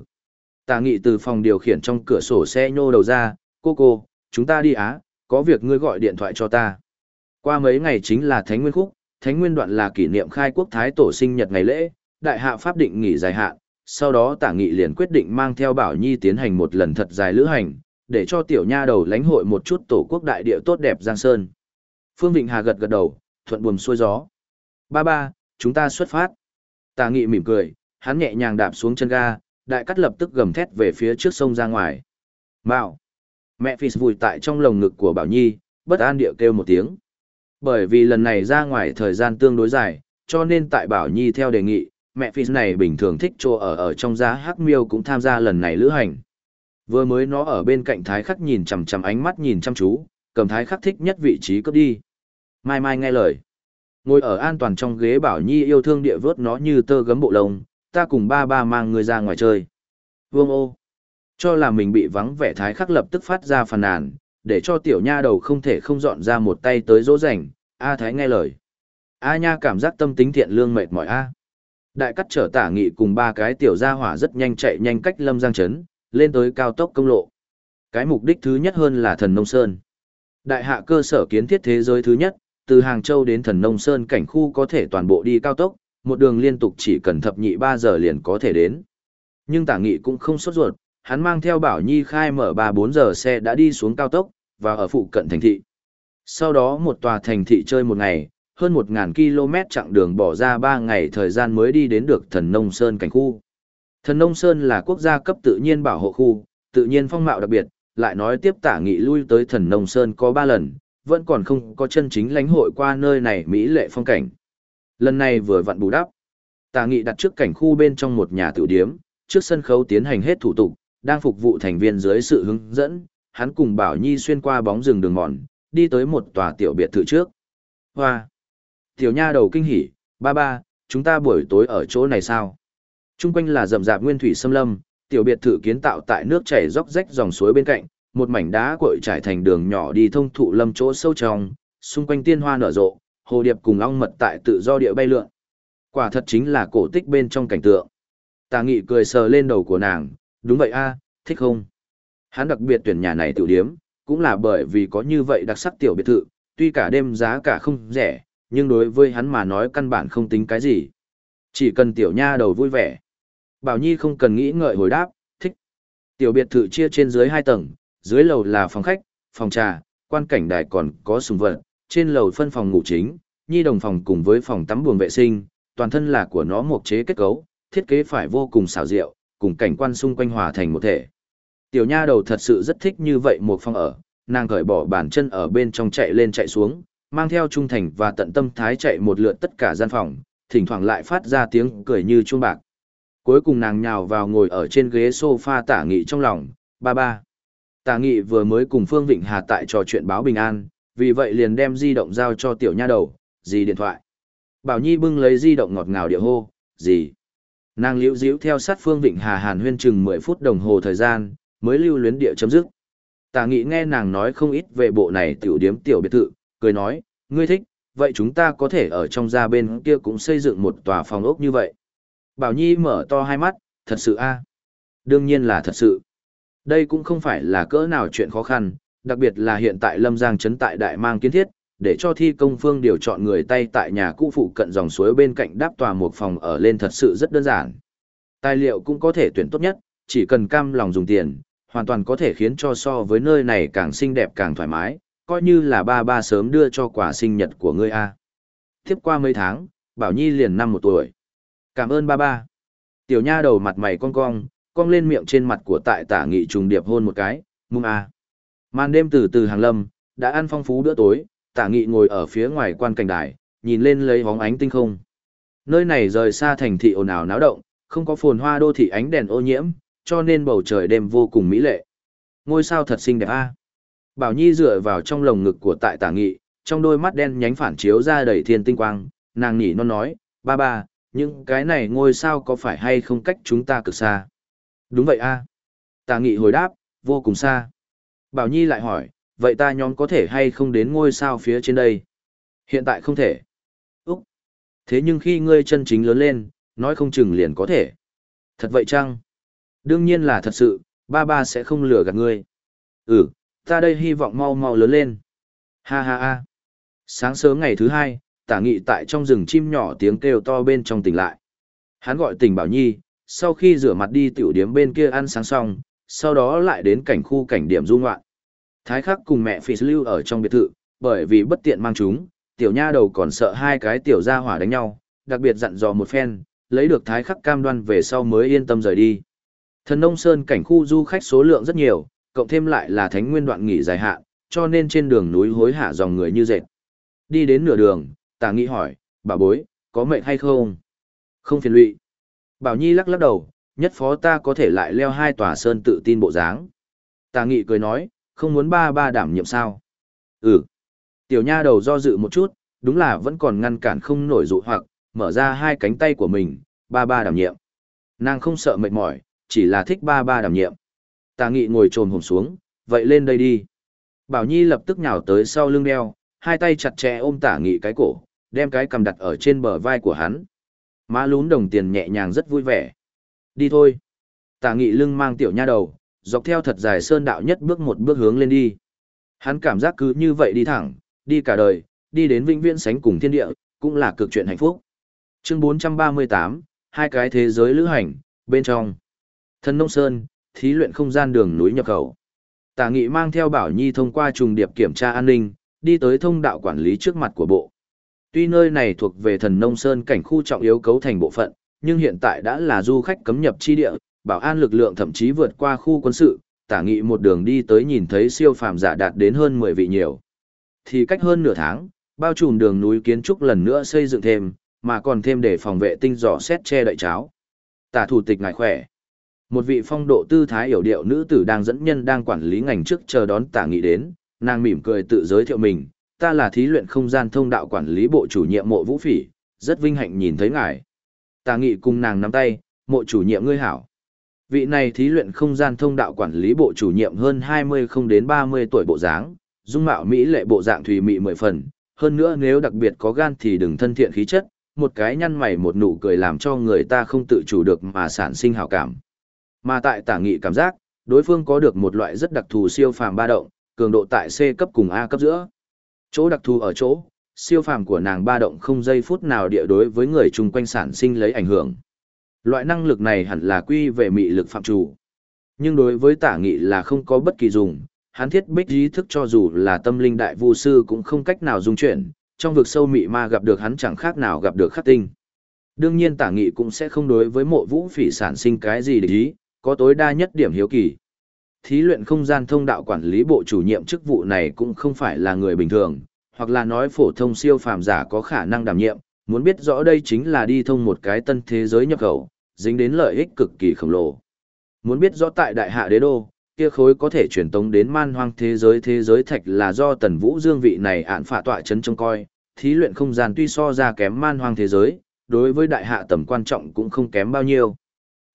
Tà nghị từ phòng điều khiển trong cửa sổ xe nhô đầu ra, cô cô, chúng ta đi á, có việc ngươi gọi điện thoại cho ta. Qua mấy ngày chính là Thánh Nguyên Khúc, Thánh Nguyên đoạn là kỷ niệm khai quốc thái tổ sinh nhật ngày lễ, đại hạ pháp định nghỉ dài hạn, sau đó tả nghị liền quyết định mang theo Bảo Nhi tiến hành một lần thật dài lữ hành, để cho tiểu nha đầu lãnh hội một chút tổ quốc đại địa tốt đẹp Giang Sơn. Phương Vịnh Hà gật gật đầu, thuận buồm xuôi gió. Ba ba, chúng ta xuất phát. Tà nghị mỉm cười, hắn nhẹ nhàng đạp xuống chân ga, đại cắt lập tức gầm thét về phía trước sông ra ngoài. Mạo! Mẹ Phi vùi tại trong lồng ngực của Bảo Nhi, bất an địa kêu một tiếng. Bởi vì lần này ra ngoài thời gian tương đối dài, cho nên tại Bảo Nhi theo đề nghị, mẹ Phi này bình thường thích chỗ ở ở trong giá hắc miêu cũng tham gia lần này lữ hành. Vừa mới nó ở bên cạnh Thái Khắc nhìn chằm chằm ánh mắt nhìn chăm chú, cầm Thái Khắc thích nhất vị trí cướp đi. Mai Mai nghe lời. Ngồi ở an toàn trong ghế Bảo Nhi yêu thương địa vớt nó như tơ gấm bộ lông, ta cùng ba ba mang người ra ngoài chơi. Vương ô. Cho là mình bị vắng vẻ Thái Khắc lập tức phát ra phàn nàn, để cho tiểu nha đầu không thể không dọn ra một tay tới dỗ dành, A Thái nghe lời. A nha cảm giác tâm tính thiện lương mệt mỏi A. Đại cắt trở tả nghị cùng ba cái tiểu gia hỏa rất nhanh chạy nhanh cách lâm giang chấn lên tới cao tốc công lộ. Cái mục đích thứ nhất hơn là thần nông sơn. Đại hạ cơ sở kiến thiết thế giới thứ nhất, từ Hàng Châu đến thần nông sơn cảnh khu có thể toàn bộ đi cao tốc, một đường liên tục chỉ cần thập nhị 3 giờ liền có thể đến. Nhưng tả nghị cũng không sốt ruột, hắn mang theo bảo nhi khai mở 3-4 giờ xe đã đi xuống cao tốc, và ở phụ cận thành thị. Sau đó một tòa thành thị chơi một ngày, hơn 1.000 km chặng đường bỏ ra 3 ngày thời gian mới đi đến được thần nông sơn cảnh khu. Thần nông sơn là quốc gia cấp tự nhiên bảo hộ khu, tự nhiên phong mạo đặc biệt, lại nói tiếp tả nghị lui tới thần nông sơn có 3 lần, vẫn còn không có chân chính lãnh hội qua nơi này mỹ lệ phong cảnh. Lần này vừa vặn bù đắp. Tả nghị đặt trước cảnh khu bên trong một nhà tiểu điếm, trước sân khấu tiến hành hết thủ tục, đang phục vụ thành viên dưới sự hướng dẫn, hắn cùng Bảo Nhi xuyên qua bóng rừng đường mòn, đi tới một tòa tiểu biệt thự trước. Hoa! Tiểu nha đầu kinh hỉ, ba ba, chúng ta buổi tối ở chỗ này sao? Trung quanh là rậm rạp nguyên thủy xâm lâm, tiểu biệt thự kiến tạo tại nước chảy róc rách dòng suối bên cạnh, một mảnh đá cội trải thành đường nhỏ đi thông thụ lâm chỗ sâu trong, xung quanh tiên hoa nở rộ, hồ điệp cùng ong mật tại tự do địa bay lượn. Quả thật chính là cổ tích bên trong cảnh tượng. Tà nghị cười sờ lên đầu của nàng, đúng vậy a, thích không? Hắn đặc biệt tuyển nhà này tiểu điếm, cũng là bởi vì có như vậy đặc sắc tiểu biệt thự, tuy cả đêm giá cả không rẻ, nhưng đối với hắn mà nói căn bản không tính cái gì. Chỉ cần tiểu nha đầu vui vẻ. Bảo Nhi không cần nghĩ ngợi hồi đáp, thích. Tiểu biệt thự chia trên dưới hai tầng, dưới lầu là phòng khách, phòng trà, quan cảnh đài còn có sùng vật, trên lầu phân phòng ngủ chính, nhi đồng phòng cùng với phòng tắm buồng vệ sinh, toàn thân là của nó một chế kết cấu, thiết kế phải vô cùng xảo diệu, cùng cảnh quan xung quanh hòa thành một thể. Tiểu nha đầu thật sự rất thích như vậy một phòng ở, nàng cởi bỏ bàn chân ở bên trong chạy lên chạy xuống, mang theo trung thành và tận tâm thái chạy một lượt tất cả gian phòng, thỉnh thoảng lại phát ra tiếng cười như chuông bạc. Cuối cùng nàng nhào vào ngồi ở trên ghế sofa tả nghị trong lòng, ba ba. Tả nghị vừa mới cùng Phương Vịnh Hà tại trò chuyện báo bình an, vì vậy liền đem di động giao cho tiểu nha đầu, gì điện thoại. Bảo Nhi bưng lấy di động ngọt ngào địa hô, gì. Nàng liễu díu theo sát Phương Vịnh Hà Hàn huyên chừng 10 phút đồng hồ thời gian, mới lưu luyến địa chấm dứt. Tả nghị nghe nàng nói không ít về bộ này tiểu điếm tiểu biệt thự, cười nói, ngươi thích, vậy chúng ta có thể ở trong gia bên kia cũng xây dựng một tòa phòng ốc như vậy. Bảo Nhi mở to hai mắt, thật sự a Đương nhiên là thật sự. Đây cũng không phải là cỡ nào chuyện khó khăn, đặc biệt là hiện tại Lâm Giang trấn tại Đại Mang kiến thiết, để cho thi công phương điều chọn người tay tại nhà cũ phụ cận dòng suối bên cạnh đáp tòa một phòng ở lên thật sự rất đơn giản. Tài liệu cũng có thể tuyển tốt nhất, chỉ cần cam lòng dùng tiền, hoàn toàn có thể khiến cho so với nơi này càng xinh đẹp càng thoải mái, coi như là ba ba sớm đưa cho quà sinh nhật của ngươi a. Tiếp qua mấy tháng, Bảo Nhi liền năm một tuổi. Cảm ơn ba ba. Tiểu nha đầu mặt mày cong cong, cong lên miệng trên mặt của tại tả nghị trùng điệp hôn một cái, mung a. À. Màn đêm từ từ hàng lâm, đã ăn phong phú bữa tối, tả nghị ngồi ở phía ngoài quan cảnh đài, nhìn lên lấy hóng ánh tinh không. Nơi này rời xa thành thị ồn ào náo động, không có phồn hoa đô thị ánh đèn ô nhiễm, cho nên bầu trời đêm vô cùng mỹ lệ. Ngôi sao thật xinh đẹp a. Bảo Nhi dựa vào trong lồng ngực của tại tả nghị, trong đôi mắt đen nhánh phản chiếu ra đầy thiên tinh quang, nàng nhỉ non nói, ba ba, những cái này ngôi sao có phải hay không cách chúng ta cực xa. Đúng vậy a. Tà nghị hồi đáp, vô cùng xa. Bảo Nhi lại hỏi, vậy ta nhóm có thể hay không đến ngôi sao phía trên đây? Hiện tại không thể. Úc. Thế nhưng khi ngươi chân chính lớn lên, nói không chừng liền có thể. Thật vậy chăng? Đương nhiên là thật sự, ba ba sẽ không lừa gạt ngươi. Ừ, ta đây hy vọng mau mau lớn lên. Ha ha ha. Sáng sớm ngày thứ hai, tả nghị tại trong rừng chim nhỏ tiếng kêu to bên trong tỉnh lại. Hắn gọi tỉnh Bảo Nhi, sau khi rửa mặt đi tiểu điếm bên kia ăn sáng xong, sau đó lại đến cảnh khu cảnh điểm du ngoạn. Thái khắc cùng mẹ Phi lưu ở trong biệt thự, bởi vì bất tiện mang chúng, tiểu nha đầu còn sợ hai cái tiểu gia hỏa đánh nhau, đặc biệt dặn dò một phen, lấy được thái khắc cam đoan về sau mới yên tâm rời đi. Thần nông sơn cảnh khu du khách số lượng rất nhiều, cộng thêm lại là thánh nguyên đoạn nghỉ dài hạn, cho nên trên đường núi hối hả dòng người như dệt. Đi đến nửa đường, tà nghĩ hỏi, bà bối, có mệnh hay không? Không phiền lụy. Bảo Nhi lắc lắc đầu, nhất phó ta có thể lại leo hai tòa sơn tự tin bộ dáng. Tà nghị cười nói, không muốn ba ba đảm nhiệm sao? Ừ. Tiểu nha đầu do dự một chút, đúng là vẫn còn ngăn cản không nổi dụ hoặc, mở ra hai cánh tay của mình, ba ba đảm nhiệm. Nàng không sợ mệt mỏi, chỉ là thích ba ba đảm nhiệm. Tà nghị ngồi trồm hồn xuống, vậy lên đây đi. Bảo Nhi lập tức nhào tới sau lưng đeo, hai tay chặt chẽ ôm tả nghị cái cổ, đem cái cầm đặt ở trên bờ vai của hắn. Má lún đồng tiền nhẹ nhàng rất vui vẻ. Đi thôi. Tả nghị lưng mang tiểu nha đầu, dọc theo thật dài sơn đạo nhất bước một bước hướng lên đi. Hắn cảm giác cứ như vậy đi thẳng, đi cả đời, đi đến vĩnh viễn sánh cùng thiên địa, cũng là cực chuyện hạnh phúc. Chương 438, hai cái thế giới lữ hành, bên trong. thân Nông Sơn, thí luyện không gian đường núi nhập khẩu. Tả Nghị mang theo Bảo Nhi thông qua trùng điệp kiểm tra an ninh, đi tới thông đạo quản lý trước mặt của bộ. Tuy nơi này thuộc về Thần Nông Sơn cảnh khu trọng yếu cấu thành bộ phận, nhưng hiện tại đã là du khách cấm nhập chi địa, bảo an lực lượng thậm chí vượt qua khu quân sự, Tả Nghị một đường đi tới nhìn thấy siêu phàm giả đạt đến hơn 10 vị nhiều. Thì cách hơn nửa tháng, bao trùm đường núi kiến trúc lần nữa xây dựng thêm, mà còn thêm để phòng vệ tinh dò xét che đậy cháo. Tả thủ tịch ngài khỏe. Một vị phong độ tư thái hiểu điệu nữ tử đang dẫn nhân đang quản lý ngành trước chờ đón tả nghị đến, nàng mỉm cười tự giới thiệu mình, ta là thí luyện không gian thông đạo quản lý bộ chủ nhiệm mộ vũ phỉ, rất vinh hạnh nhìn thấy ngài. Tà nghị cùng nàng nắm tay, mộ chủ nhiệm ngươi hảo. Vị này thí luyện không gian thông đạo quản lý bộ chủ nhiệm hơn 20 không đến 30 tuổi bộ dáng, dung mạo Mỹ lệ bộ dạng thùy mị mười phần, hơn nữa nếu đặc biệt có gan thì đừng thân thiện khí chất, một cái nhăn mày một nụ cười làm cho người ta không tự chủ được mà sản sinh hảo cảm. Mà tại tả nghị cảm giác, đối phương có được một loại rất đặc thù siêu phàm ba động, cường độ tại C cấp cùng A cấp giữa. Chỗ đặc thù ở chỗ, siêu phàm của nàng ba động không giây phút nào địa đối với người chung quanh sản sinh lấy ảnh hưởng. Loại năng lực này hẳn là quy về mị lực phạm chủ. Nhưng đối với tả nghị là không có bất kỳ dùng, hắn thiết bích ý thức cho dù là tâm linh đại vu sư cũng không cách nào dung chuyển, trong vực sâu mị ma gặp được hắn chẳng khác nào gặp được khắc tinh. Đương nhiên tả nghị cũng sẽ không đối với mộ vũ phỉ sản sinh cái gì để ý, có tối đa nhất điểm hiếu kỳ. Thí luyện không gian thông đạo quản lý bộ chủ nhiệm chức vụ này cũng không phải là người bình thường, hoặc là nói phổ thông siêu phàm giả có khả năng đảm nhiệm, muốn biết rõ đây chính là đi thông một cái tân thế giới nhập khẩu, dính đến lợi ích cực kỳ khổng lồ. Muốn biết rõ tại đại hạ đế đô, kia khối có thể truyền tống đến man hoang thế giới thế giới thạch là do tần vũ dương vị này ạn phạ tọa chấn trông coi, thí luyện không gian tuy so ra kém man hoang thế giới, đối với đại hạ tầm quan trọng cũng không kém bao nhiêu.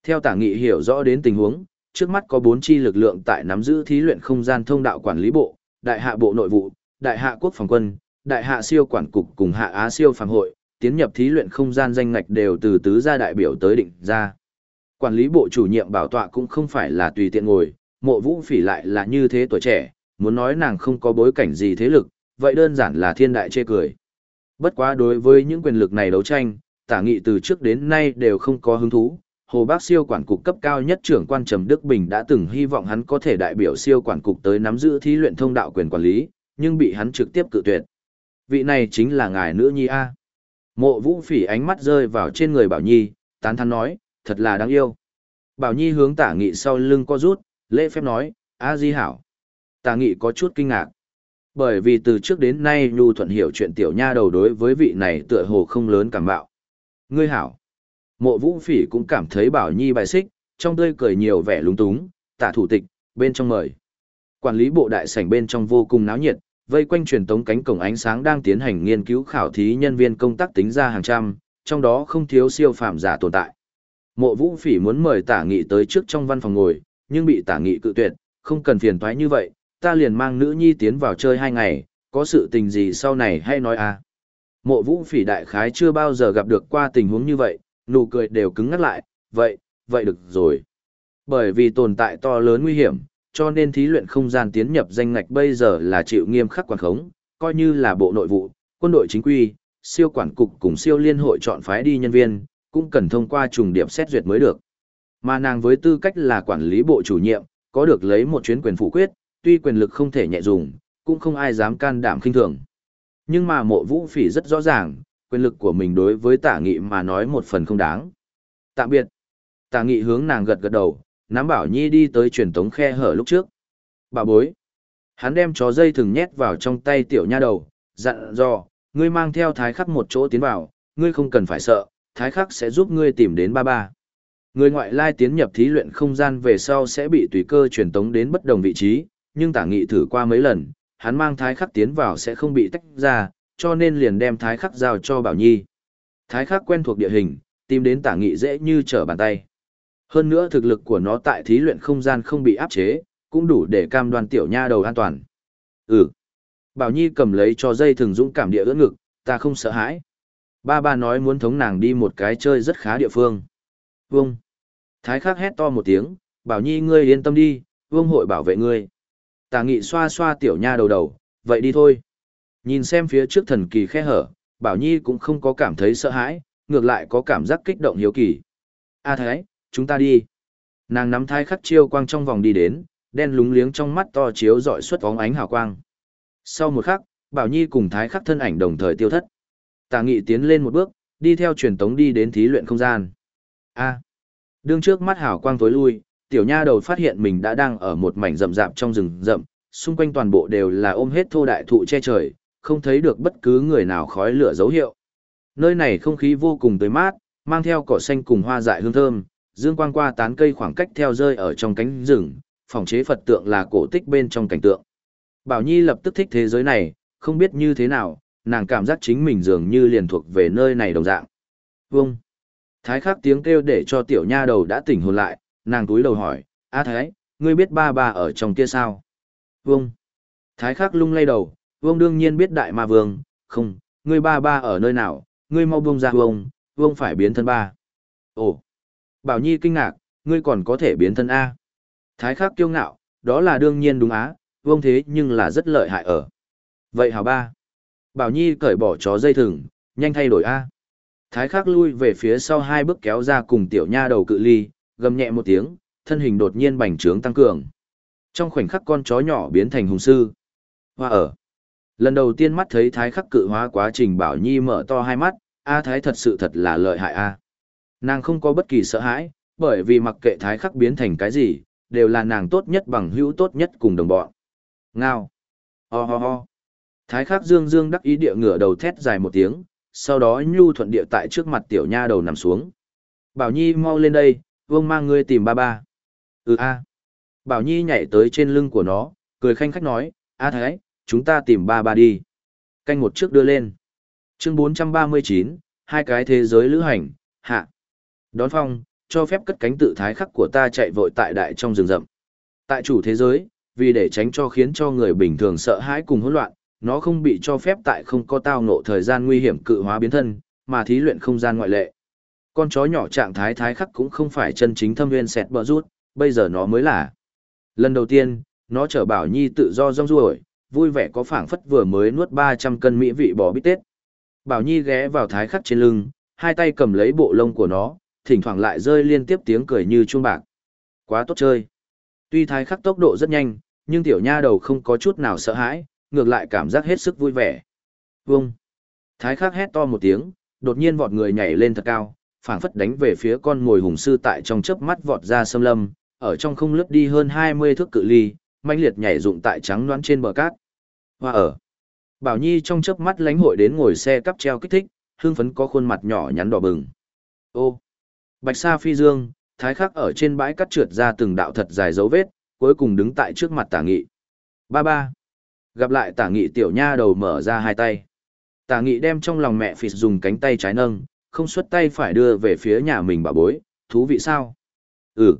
Theo tả nghị hiểu rõ đến tình huống, trước mắt có bốn chi lực lượng tại nắm giữ thí luyện không gian thông đạo quản lý bộ, đại hạ bộ nội vụ, đại hạ quốc phòng quân, đại hạ siêu quản cục cùng hạ á siêu phàm hội, tiến nhập thí luyện không gian danh ngạch đều từ tứ gia đại biểu tới định ra. Quản lý bộ chủ nhiệm bảo tọa cũng không phải là tùy tiện ngồi, mộ vũ phỉ lại là như thế tuổi trẻ, muốn nói nàng không có bối cảnh gì thế lực, vậy đơn giản là thiên đại chê cười. Bất quá đối với những quyền lực này đấu tranh, tả nghị từ trước đến nay đều không có hứng thú, Hồ Bác siêu quản cục cấp cao nhất trưởng quan Trầm Đức Bình đã từng hy vọng hắn có thể đại biểu siêu quản cục tới nắm giữ thí luyện thông đạo quyền quản lý, nhưng bị hắn trực tiếp cự tuyệt. Vị này chính là ngài nữ nhi A. Mộ vũ phỉ ánh mắt rơi vào trên người Bảo Nhi, tán thắn nói, thật là đáng yêu. Bảo Nhi hướng tả nghị sau lưng co rút, lễ phép nói, A Di hảo. Tả nghị có chút kinh ngạc. Bởi vì từ trước đến nay Nhu thuận hiểu chuyện tiểu nha đầu đối với vị này tựa hồ không lớn cảm bạo. Ngươi hảo. Mộ vũ phỉ cũng cảm thấy bảo nhi bài xích, trong tươi cười nhiều vẻ lúng túng, tả thủ tịch, bên trong mời. Quản lý bộ đại sảnh bên trong vô cùng náo nhiệt, vây quanh truyền tống cánh cổng ánh sáng đang tiến hành nghiên cứu khảo thí nhân viên công tác tính ra hàng trăm, trong đó không thiếu siêu phàm giả tồn tại. Mộ vũ phỉ muốn mời tả nghị tới trước trong văn phòng ngồi, nhưng bị tả nghị cự tuyệt, không cần phiền toái như vậy, ta liền mang nữ nhi tiến vào chơi hai ngày, có sự tình gì sau này hay nói à. Mộ vũ phỉ đại khái chưa bao giờ gặp được qua tình huống như vậy, nụ cười đều cứng ngắt lại, vậy, vậy được rồi. Bởi vì tồn tại to lớn nguy hiểm, cho nên thí luyện không gian tiến nhập danh ngạch bây giờ là chịu nghiêm khắc quản khống, coi như là bộ nội vụ, quân đội chính quy, siêu quản cục cùng siêu liên hội chọn phái đi nhân viên, cũng cần thông qua trùng điểm xét duyệt mới được. Mà nàng với tư cách là quản lý bộ chủ nhiệm, có được lấy một chuyến quyền phủ quyết, tuy quyền lực không thể nhẹ dùng, cũng không ai dám can đảm khinh thường. Nhưng mà mộ vũ phỉ rất rõ ràng, quyền lực của mình đối với tả nghị mà nói một phần không đáng. Tạm biệt. Tả nghị hướng nàng gật gật đầu, nắm bảo nhi đi tới truyền tống khe hở lúc trước. Bà bối. Hắn đem chó dây thừng nhét vào trong tay tiểu nha đầu, dặn dò, ngươi mang theo thái khắc một chỗ tiến vào, ngươi không cần phải sợ, thái khắc sẽ giúp ngươi tìm đến ba ba. Người ngoại lai tiến nhập thí luyện không gian về sau sẽ bị tùy cơ truyền tống đến bất đồng vị trí, nhưng tả nghị thử qua mấy lần, hắn mang thái khắc tiến vào sẽ không bị tách ra, cho nên liền đem thái khắc giao cho Bảo Nhi. Thái khắc quen thuộc địa hình, tìm đến tả nghị dễ như trở bàn tay. Hơn nữa thực lực của nó tại thí luyện không gian không bị áp chế, cũng đủ để cam đoan tiểu nha đầu an toàn. Ừ. Bảo Nhi cầm lấy cho dây thường dũng cảm địa ưỡn ngực, ta không sợ hãi. Ba ba nói muốn thống nàng đi một cái chơi rất khá địa phương. Vâng. Thái khắc hét to một tiếng, Bảo Nhi ngươi yên tâm đi, vương hội bảo vệ ngươi. Tà nghị xoa xoa tiểu nha đầu đầu, vậy đi thôi. Nhìn xem phía trước thần kỳ khe hở, Bảo Nhi cũng không có cảm thấy sợ hãi, ngược lại có cảm giác kích động hiếu kỳ. A Thái, chúng ta đi. Nàng nắm thái khắc chiêu quang trong vòng đi đến, đen lúng liếng trong mắt to chiếu dọi xuất vóng ánh hào quang. Sau một khắc, Bảo Nhi cùng thái khắc thân ảnh đồng thời tiêu thất. Tà nghị tiến lên một bước, đi theo truyền tống đi đến thí luyện không gian. A. Đương trước mắt hào quang tối lui, tiểu nha đầu phát hiện mình đã đang ở một mảnh rậm rạp trong rừng rậm, xung quanh toàn bộ đều là ôm hết thô đại thụ che trời, không thấy được bất cứ người nào khói lửa dấu hiệu. Nơi này không khí vô cùng tươi mát, mang theo cỏ xanh cùng hoa dại hương thơm, dương quang qua tán cây khoảng cách theo rơi ở trong cánh rừng, phòng chế Phật tượng là cổ tích bên trong cảnh tượng. Bảo Nhi lập tức thích thế giới này, không biết như thế nào, nàng cảm giác chính mình dường như liền thuộc về nơi này đồng dạng. Vâng. Thái khắc tiếng kêu để cho tiểu nha đầu đã tỉnh hồn lại, nàng túi đầu hỏi, A Thái, ngươi biết ba ba ở trong kia sao? Vâng. Thái khắc lung lay đầu, Vương đương nhiên biết đại ma vương, không, ngươi ba ba ở nơi nào, ngươi mau buông ra Vương, Vương phải biến thân ba. Ồ. Bảo Nhi kinh ngạc, ngươi còn có thể biến thân A. Thái khắc kiêu ngạo, đó là đương nhiên đúng á, Vương thế nhưng là rất lợi hại ở. Vậy hào ba. Bảo Nhi cởi bỏ chó dây thừng, nhanh thay đổi A. Thái khắc lui về phía sau hai bước kéo ra cùng tiểu nha đầu cự ly, gầm nhẹ một tiếng, thân hình đột nhiên bành trướng tăng cường. Trong khoảnh khắc con chó nhỏ biến thành hùng sư. Hoa ở. Lần đầu tiên mắt thấy thái khắc cự hóa quá trình Bảo Nhi mở to hai mắt, A thái thật sự thật là lợi hại A. Nàng không có bất kỳ sợ hãi, bởi vì mặc kệ thái khắc biến thành cái gì, đều là nàng tốt nhất bằng hữu tốt nhất cùng đồng bọn. Ngao. Ho ho ho. Thái khắc dương dương đắc ý địa ngửa đầu thét dài một tiếng, sau đó nhu thuận địa tại trước mặt tiểu nha đầu nằm xuống. Bảo Nhi mau lên đây, vương mang ngươi tìm ba ba. Ừ a. Bảo Nhi nhảy tới trên lưng của nó, cười khanh khách nói, a thái, chúng ta tìm ba ba đi. Canh một trước đưa lên. Chương 439, hai cái thế giới lữ hành, hạ. Đón phong, cho phép cất cánh tự thái khắc của ta chạy vội tại đại trong rừng rậm. Tại chủ thế giới, vì để tránh cho khiến cho người bình thường sợ hãi cùng hỗn loạn, nó không bị cho phép tại không có tao ngộ thời gian nguy hiểm cự hóa biến thân, mà thí luyện không gian ngoại lệ. Con chó nhỏ trạng thái thái khắc cũng không phải chân chính thâm viên sẹt bờ rút, bây giờ nó mới là. Lần đầu tiên, nó chở bảo nhi tự do rong ruổi, vui vẻ có phảng phất vừa mới nuốt 300 cân mỹ vị bò bít tết. Bảo nhi ghé vào thái khắc trên lưng, hai tay cầm lấy bộ lông của nó, thỉnh thoảng lại rơi liên tiếp tiếng cười như chuông bạc. Quá tốt chơi. Tuy thái khắc tốc độ rất nhanh, nhưng tiểu nha đầu không có chút nào sợ hãi, ngược lại cảm giác hết sức vui vẻ. Vâng. Thái khắc hét to một tiếng, đột nhiên vọt người nhảy lên thật cao, phảng phất đánh về phía con ngồi hùng sư tại trong chớp mắt vọt ra sâm lâm, ở trong không lướt đi hơn 20 thước cự ly, manh liệt nhảy dụng tại trắng loãng trên bờ cát. Hoa ở. Bảo Nhi trong chớp mắt lánh hội đến ngồi xe cắp treo kích thích, hương phấn có khuôn mặt nhỏ nhắn đỏ bừng. Ô. Bạch Sa phi dương, thái khắc ở trên bãi cắt trượt ra từng đạo thật dài dấu vết, cuối cùng đứng tại trước mặt tả nghị. Ba ba. Gặp lại tả nghị tiểu nha đầu mở ra hai tay. Tả nghị đem trong lòng mẹ phịt dùng cánh tay trái nâng, không xuất tay phải đưa về phía nhà mình bà bối, thú vị sao? Ừ.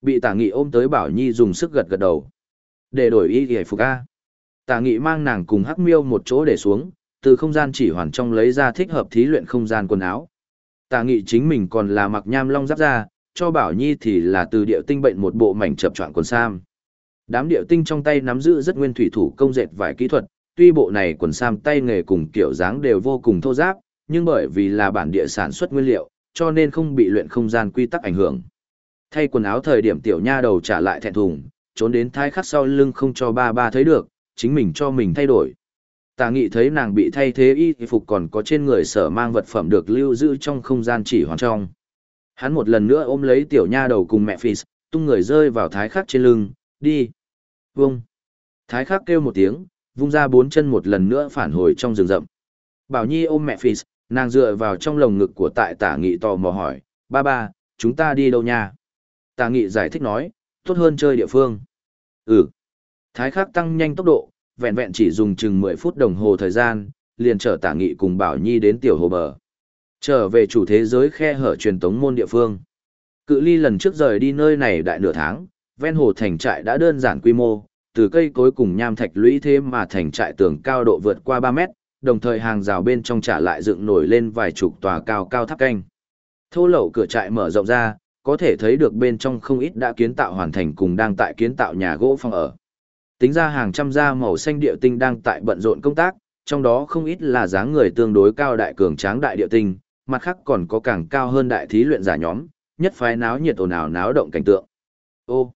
Bị tả nghị ôm tới Bảo Nhi dùng sức gật gật đầu. Để đổi y hề phục A. Tả nghị mang nàng cùng hắc miêu một chỗ để xuống, từ không gian chỉ hoàn trong lấy ra thích hợp thí luyện không gian quần áo. Tả nghị chính mình còn là mặc nham long giáp ra, cho Bảo Nhi thì là từ địa tinh bệnh một bộ mảnh chập choạng quần sam. Đám địa tinh trong tay nắm giữ rất nguyên thủy thủ công dệt vài kỹ thuật, tuy bộ này quần sam tay nghề cùng kiểu dáng đều vô cùng thô giáp, nhưng bởi vì là bản địa sản xuất nguyên liệu, cho nên không bị luyện không gian quy tắc ảnh hưởng. Thay quần áo thời điểm tiểu nha đầu trả lại thẹn thùng, trốn đến thái khắc sau lưng không cho ba ba thấy được, chính mình cho mình thay đổi. Tà nghị thấy nàng bị thay thế y phục còn có trên người sở mang vật phẩm được lưu giữ trong không gian chỉ hoàn trong. Hắn một lần nữa ôm lấy tiểu nha đầu cùng mẹ Phis, tung người rơi vào thái khắc trên lưng, đi. Vông. Thái khắc kêu một tiếng, vung ra bốn chân một lần nữa phản hồi trong rừng rậm. Bảo Nhi ôm mẹ Phis, nàng dựa vào trong lồng ngực của tại tả nghị tò mò hỏi, ba ba, chúng ta đi đâu nha? Tà nghị giải thích nói, tốt hơn chơi địa phương. Ừ. Thái khắc tăng nhanh tốc độ, vẹn vẹn chỉ dùng chừng 10 phút đồng hồ thời gian, liền chở tả nghị cùng Bảo Nhi đến tiểu hồ bờ. Trở về chủ thế giới khe hở truyền tống môn địa phương. Cự ly lần trước rời đi nơi này đại nửa tháng, ven hồ thành trại đã đơn giản quy mô, từ cây cối cùng nham thạch lũy thế mà thành trại tường cao độ vượt qua 3 mét, đồng thời hàng rào bên trong trả lại dựng nổi lên vài chục tòa cao cao tháp canh. Thô lậu cửa trại mở rộng ra, có thể thấy được bên trong không ít đã kiến tạo hoàn thành cùng đang tại kiến tạo nhà gỗ phòng ở. Tính ra hàng trăm gia màu xanh địa tinh đang tại bận rộn công tác, trong đó không ít là dáng người tương đối cao đại cường tráng đại địa tinh, mặt khác còn có càng cao hơn đại thí luyện giả nhóm, nhất phái náo nhiệt ồn ào náo động cảnh tượng. Ô!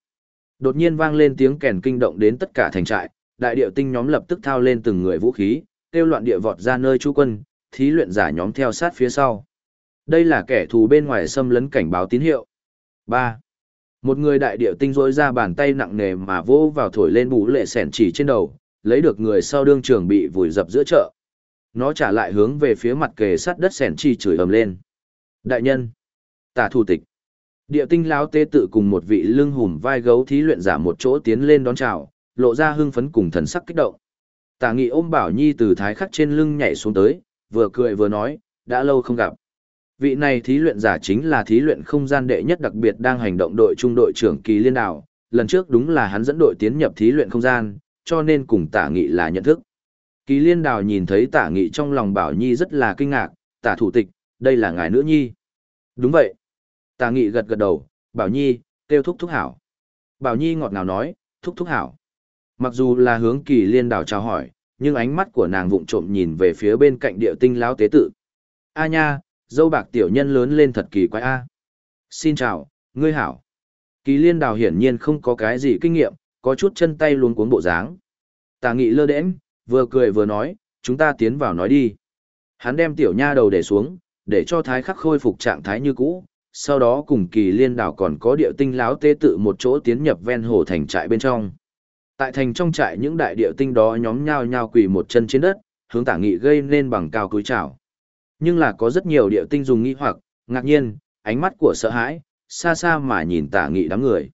Đột nhiên vang lên tiếng kèn kinh động đến tất cả thành trại, đại địa tinh nhóm lập tức thao lên từng người vũ khí, kêu loạn địa vọt ra nơi trú quân, thí luyện giả nhóm theo sát phía sau. Đây là kẻ thù bên ngoài xâm lấn cảnh báo tín hiệu. Ba, Một người đại địa tinh dối ra bàn tay nặng nề mà vỗ vào thổi lên bú lệ sẻn chỉ trên đầu, lấy được người sau đương trường bị vùi dập giữa chợ. Nó trả lại hướng về phía mặt kề sát đất sẻn chi chửi ầm lên. Đại nhân. Tả thủ tịch. Địa tinh lão tê tự cùng một vị lưng hùm vai gấu thí luyện giả một chỗ tiến lên đón chào, lộ ra hưng phấn cùng thần sắc kích động. Tả nghị ôm Bảo Nhi từ thái khắc trên lưng nhảy xuống tới, vừa cười vừa nói, đã lâu không gặp. Vị này thí luyện giả chính là thí luyện không gian đệ nhất đặc biệt đang hành động đội trung đội trưởng Kỳ Liên Đảo, lần trước đúng là hắn dẫn đội tiến nhập thí luyện không gian, cho nên cùng tả nghị là nhận thức. Kỳ Liên đảo nhìn thấy tả nghị trong lòng Bảo Nhi rất là kinh ngạc, tả thủ tịch, đây là ngài nữ nhi. Đúng vậy. Tả nghị gật gật đầu, Bảo Nhi, kêu thúc thúc hảo. Bảo Nhi ngọt ngào nói, thúc thúc hảo. Mặc dù là hướng kỳ liên đảo chào hỏi, nhưng ánh mắt của nàng vụng trộm nhìn về phía bên cạnh địa tinh lão tế tự. A nha, dâu bạc tiểu nhân lớn lên thật kỳ quái a. À. Xin chào, ngươi hảo. Kỳ liên đào hiển nhiên không có cái gì kinh nghiệm, có chút chân tay luôn cuống bộ dáng. Tà nghị lơ đễnh, vừa cười vừa nói, chúng ta tiến vào nói đi. Hắn đem tiểu nha đầu để xuống, để cho thái khắc khôi phục trạng thái như cũ, sau đó cùng kỳ liên đảo còn có địa tinh láo tế tự một chỗ tiến nhập ven hồ thành trại bên trong. Tại thành trong trại những đại địa tinh đó nhóm nhao nhao quỳ một chân trên đất, hướng tả nghị gây nên bằng cao cúi chào. Nhưng là có rất nhiều địa tinh dùng nghi hoặc, ngạc nhiên, ánh mắt của sợ hãi, xa xa mà nhìn tả nghị đám người.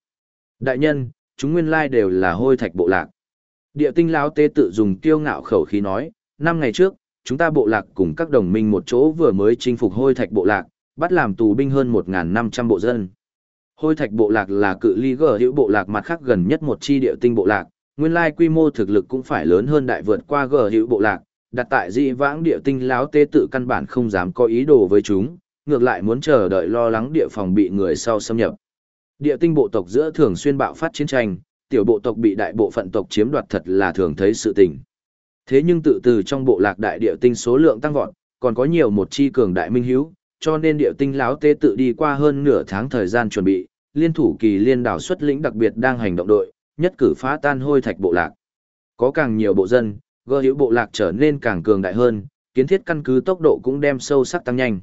Đại nhân, chúng nguyên lai đều là hôi thạch bộ lạc. Địa tinh lão tế tự dùng tiêu ngạo khẩu khí nói, năm ngày trước, chúng ta bộ lạc cùng các đồng minh một chỗ vừa mới chinh phục hôi thạch bộ lạc, bắt làm tù binh hơn 1.500 bộ dân. Hôi thạch bộ lạc là cự ly gờ hữu bộ lạc mặt khác gần nhất một chi địa tinh bộ lạc, nguyên lai quy mô thực lực cũng phải lớn hơn đại vượt qua gờ hữu bộ lạc, đặt tại dị vãng địa tinh láo tê tự căn bản không dám có ý đồ với chúng, ngược lại muốn chờ đợi lo lắng địa phòng bị người sau xâm nhập. Địa tinh bộ tộc giữa thường xuyên bạo phát chiến tranh, tiểu bộ tộc bị đại bộ phận tộc chiếm đoạt thật là thường thấy sự tình. Thế nhưng tự từ trong bộ lạc đại địa tinh số lượng tăng vọt, còn có nhiều một chi cường đại minh hiếu, cho nên địa tinh láo tê tự đi qua hơn nửa tháng thời gian chuẩn bị, liên thủ kỳ liên đảo xuất lĩnh đặc biệt đang hành động đội, nhất cử phá tan hôi thạch bộ lạc. Có càng nhiều bộ dân, gơ hữu bộ lạc trở nên càng cường đại hơn, kiến thiết căn cứ tốc độ cũng đem sâu sắc tăng nhanh.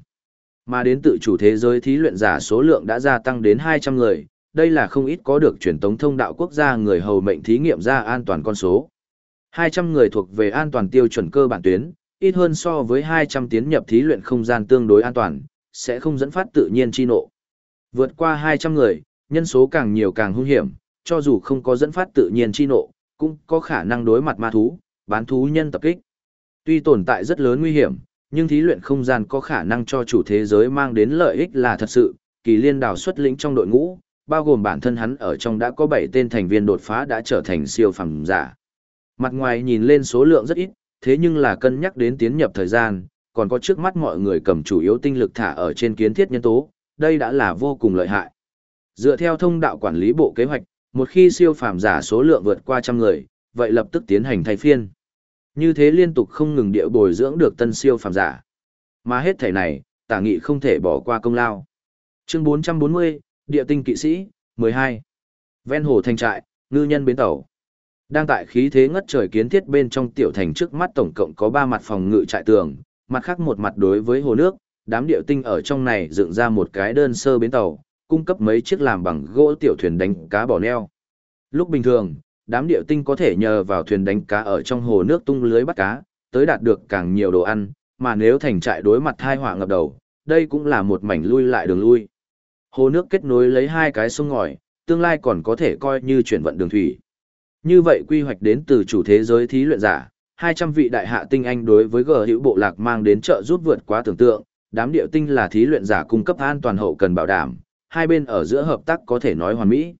Mà đến tự chủ thế giới thí luyện giả số lượng đã gia tăng đến 200 người, đây là không ít có được truyền tống thông đạo quốc gia người hầu mệnh thí nghiệm ra an toàn con số. 200 người thuộc về an toàn tiêu chuẩn cơ bản tuyến, ít hơn so với 200 tiến nhập thí luyện không gian tương đối an toàn, sẽ không dẫn phát tự nhiên chi nộ. Vượt qua 200 người, nhân số càng nhiều càng hung hiểm, cho dù không có dẫn phát tự nhiên chi nộ, cũng có khả năng đối mặt ma thú, bán thú nhân tập kích. Tuy tồn tại rất lớn nguy hiểm, nhưng thí luyện không gian có khả năng cho chủ thế giới mang đến lợi ích là thật sự, kỳ liên đào xuất lĩnh trong đội ngũ, bao gồm bản thân hắn ở trong đã có 7 tên thành viên đột phá đã trở thành siêu phẩm giả. Mặt ngoài nhìn lên số lượng rất ít, thế nhưng là cân nhắc đến tiến nhập thời gian, còn có trước mắt mọi người cầm chủ yếu tinh lực thả ở trên kiến thiết nhân tố, đây đã là vô cùng lợi hại. Dựa theo thông đạo quản lý bộ kế hoạch, một khi siêu phàm giả số lượng vượt qua trăm người, vậy lập tức tiến hành thay phiên. Như thế liên tục không ngừng địa bồi dưỡng được tân siêu phàm giả. Mà hết thể này, tả nghị không thể bỏ qua công lao. Chương 440, Địa tinh kỵ sĩ, 12. Ven hồ thành trại, ngư nhân bến tàu. Đang tại khí thế ngất trời kiến thiết bên trong tiểu thành trước mắt tổng cộng có 3 mặt phòng ngự trại tường, mặt khác một mặt đối với hồ nước, đám điệu tinh ở trong này dựng ra một cái đơn sơ bến tàu, cung cấp mấy chiếc làm bằng gỗ tiểu thuyền đánh cá bỏ neo. Lúc bình thường, đám điệu tinh có thể nhờ vào thuyền đánh cá ở trong hồ nước tung lưới bắt cá, tới đạt được càng nhiều đồ ăn, mà nếu thành trại đối mặt hai họa ngập đầu, đây cũng là một mảnh lui lại đường lui. Hồ nước kết nối lấy hai cái sông ngòi, tương lai còn có thể coi như chuyển vận đường thủy. Như vậy quy hoạch đến từ chủ thế giới thí luyện giả, 200 vị đại hạ tinh anh đối với gờ hữu bộ lạc mang đến trợ giúp vượt quá tưởng tượng, đám điệu tinh là thí luyện giả cung cấp an toàn hậu cần bảo đảm, hai bên ở giữa hợp tác có thể nói hoàn mỹ.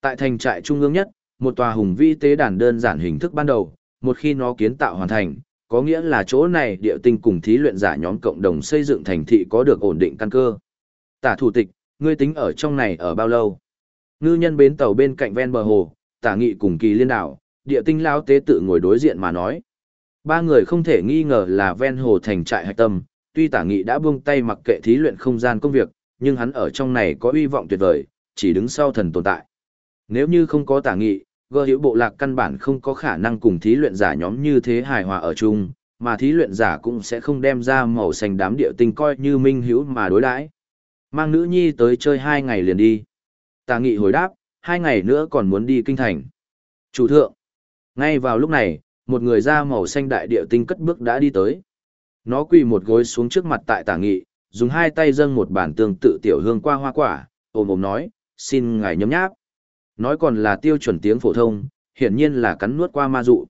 Tại thành trại trung ương nhất, một tòa hùng vĩ tế đàn đơn giản hình thức ban đầu, một khi nó kiến tạo hoàn thành, có nghĩa là chỗ này địa tinh cùng thí luyện giả nhóm cộng đồng xây dựng thành thị có được ổn định căn cơ. Tả thủ tịch, ngươi tính ở trong này ở bao lâu? Ngư nhân bến tàu bên cạnh ven bờ hồ, tả nghị cùng kỳ liên đảo, địa tinh lao tế tự ngồi đối diện mà nói. Ba người không thể nghi ngờ là ven hồ thành trại hạch tâm, tuy tả nghị đã buông tay mặc kệ thí luyện không gian công việc, nhưng hắn ở trong này có uy vọng tuyệt vời, chỉ đứng sau thần tồn tại. Nếu như không có tả nghị, gơ hiểu bộ lạc căn bản không có khả năng cùng thí luyện giả nhóm như thế hài hòa ở chung, mà thí luyện giả cũng sẽ không đem ra màu xanh đám địa tinh coi như minh hữu mà đối đãi. Mang nữ nhi tới chơi hai ngày liền đi. Tà nghị hồi đáp, hai ngày nữa còn muốn đi kinh thành. Chủ thượng. Ngay vào lúc này, một người da màu xanh đại địa tinh cất bước đã đi tới. Nó quỳ một gối xuống trước mặt tại tả nghị, dùng hai tay dâng một bản tương tự tiểu hương qua hoa quả, ôm ôm nói, xin ngài nhấm nháp. Nói còn là tiêu chuẩn tiếng phổ thông, hiển nhiên là cắn nuốt qua ma dụ.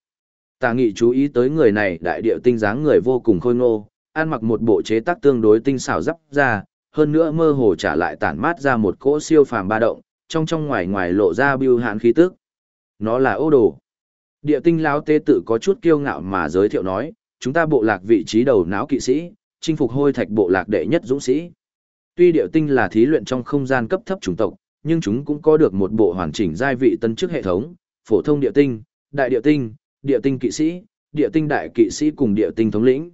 Tà nghị chú ý tới người này đại địa tinh dáng người vô cùng khôi ngô, ăn mặc một bộ chế tác tương đối tinh xảo dắp ra, hơn nữa mơ hồ trả lại tản mát ra một cỗ siêu phàm ba động, trong trong ngoài ngoài lộ ra biêu hạn khí tức. Nó là ô đồ. Địa tinh lão tế tự có chút kiêu ngạo mà giới thiệu nói, chúng ta bộ lạc vị trí đầu não kỵ sĩ, chinh phục hôi thạch bộ lạc đệ nhất dũng sĩ. Tuy địa tinh là thí luyện trong không gian cấp thấp chủng tộc, nhưng chúng cũng có được một bộ hoàn chỉnh giai vị tân chức hệ thống, phổ thông địa tinh, đại địa tinh, địa tinh kỵ sĩ, địa tinh đại kỵ sĩ cùng địa tinh thống lĩnh.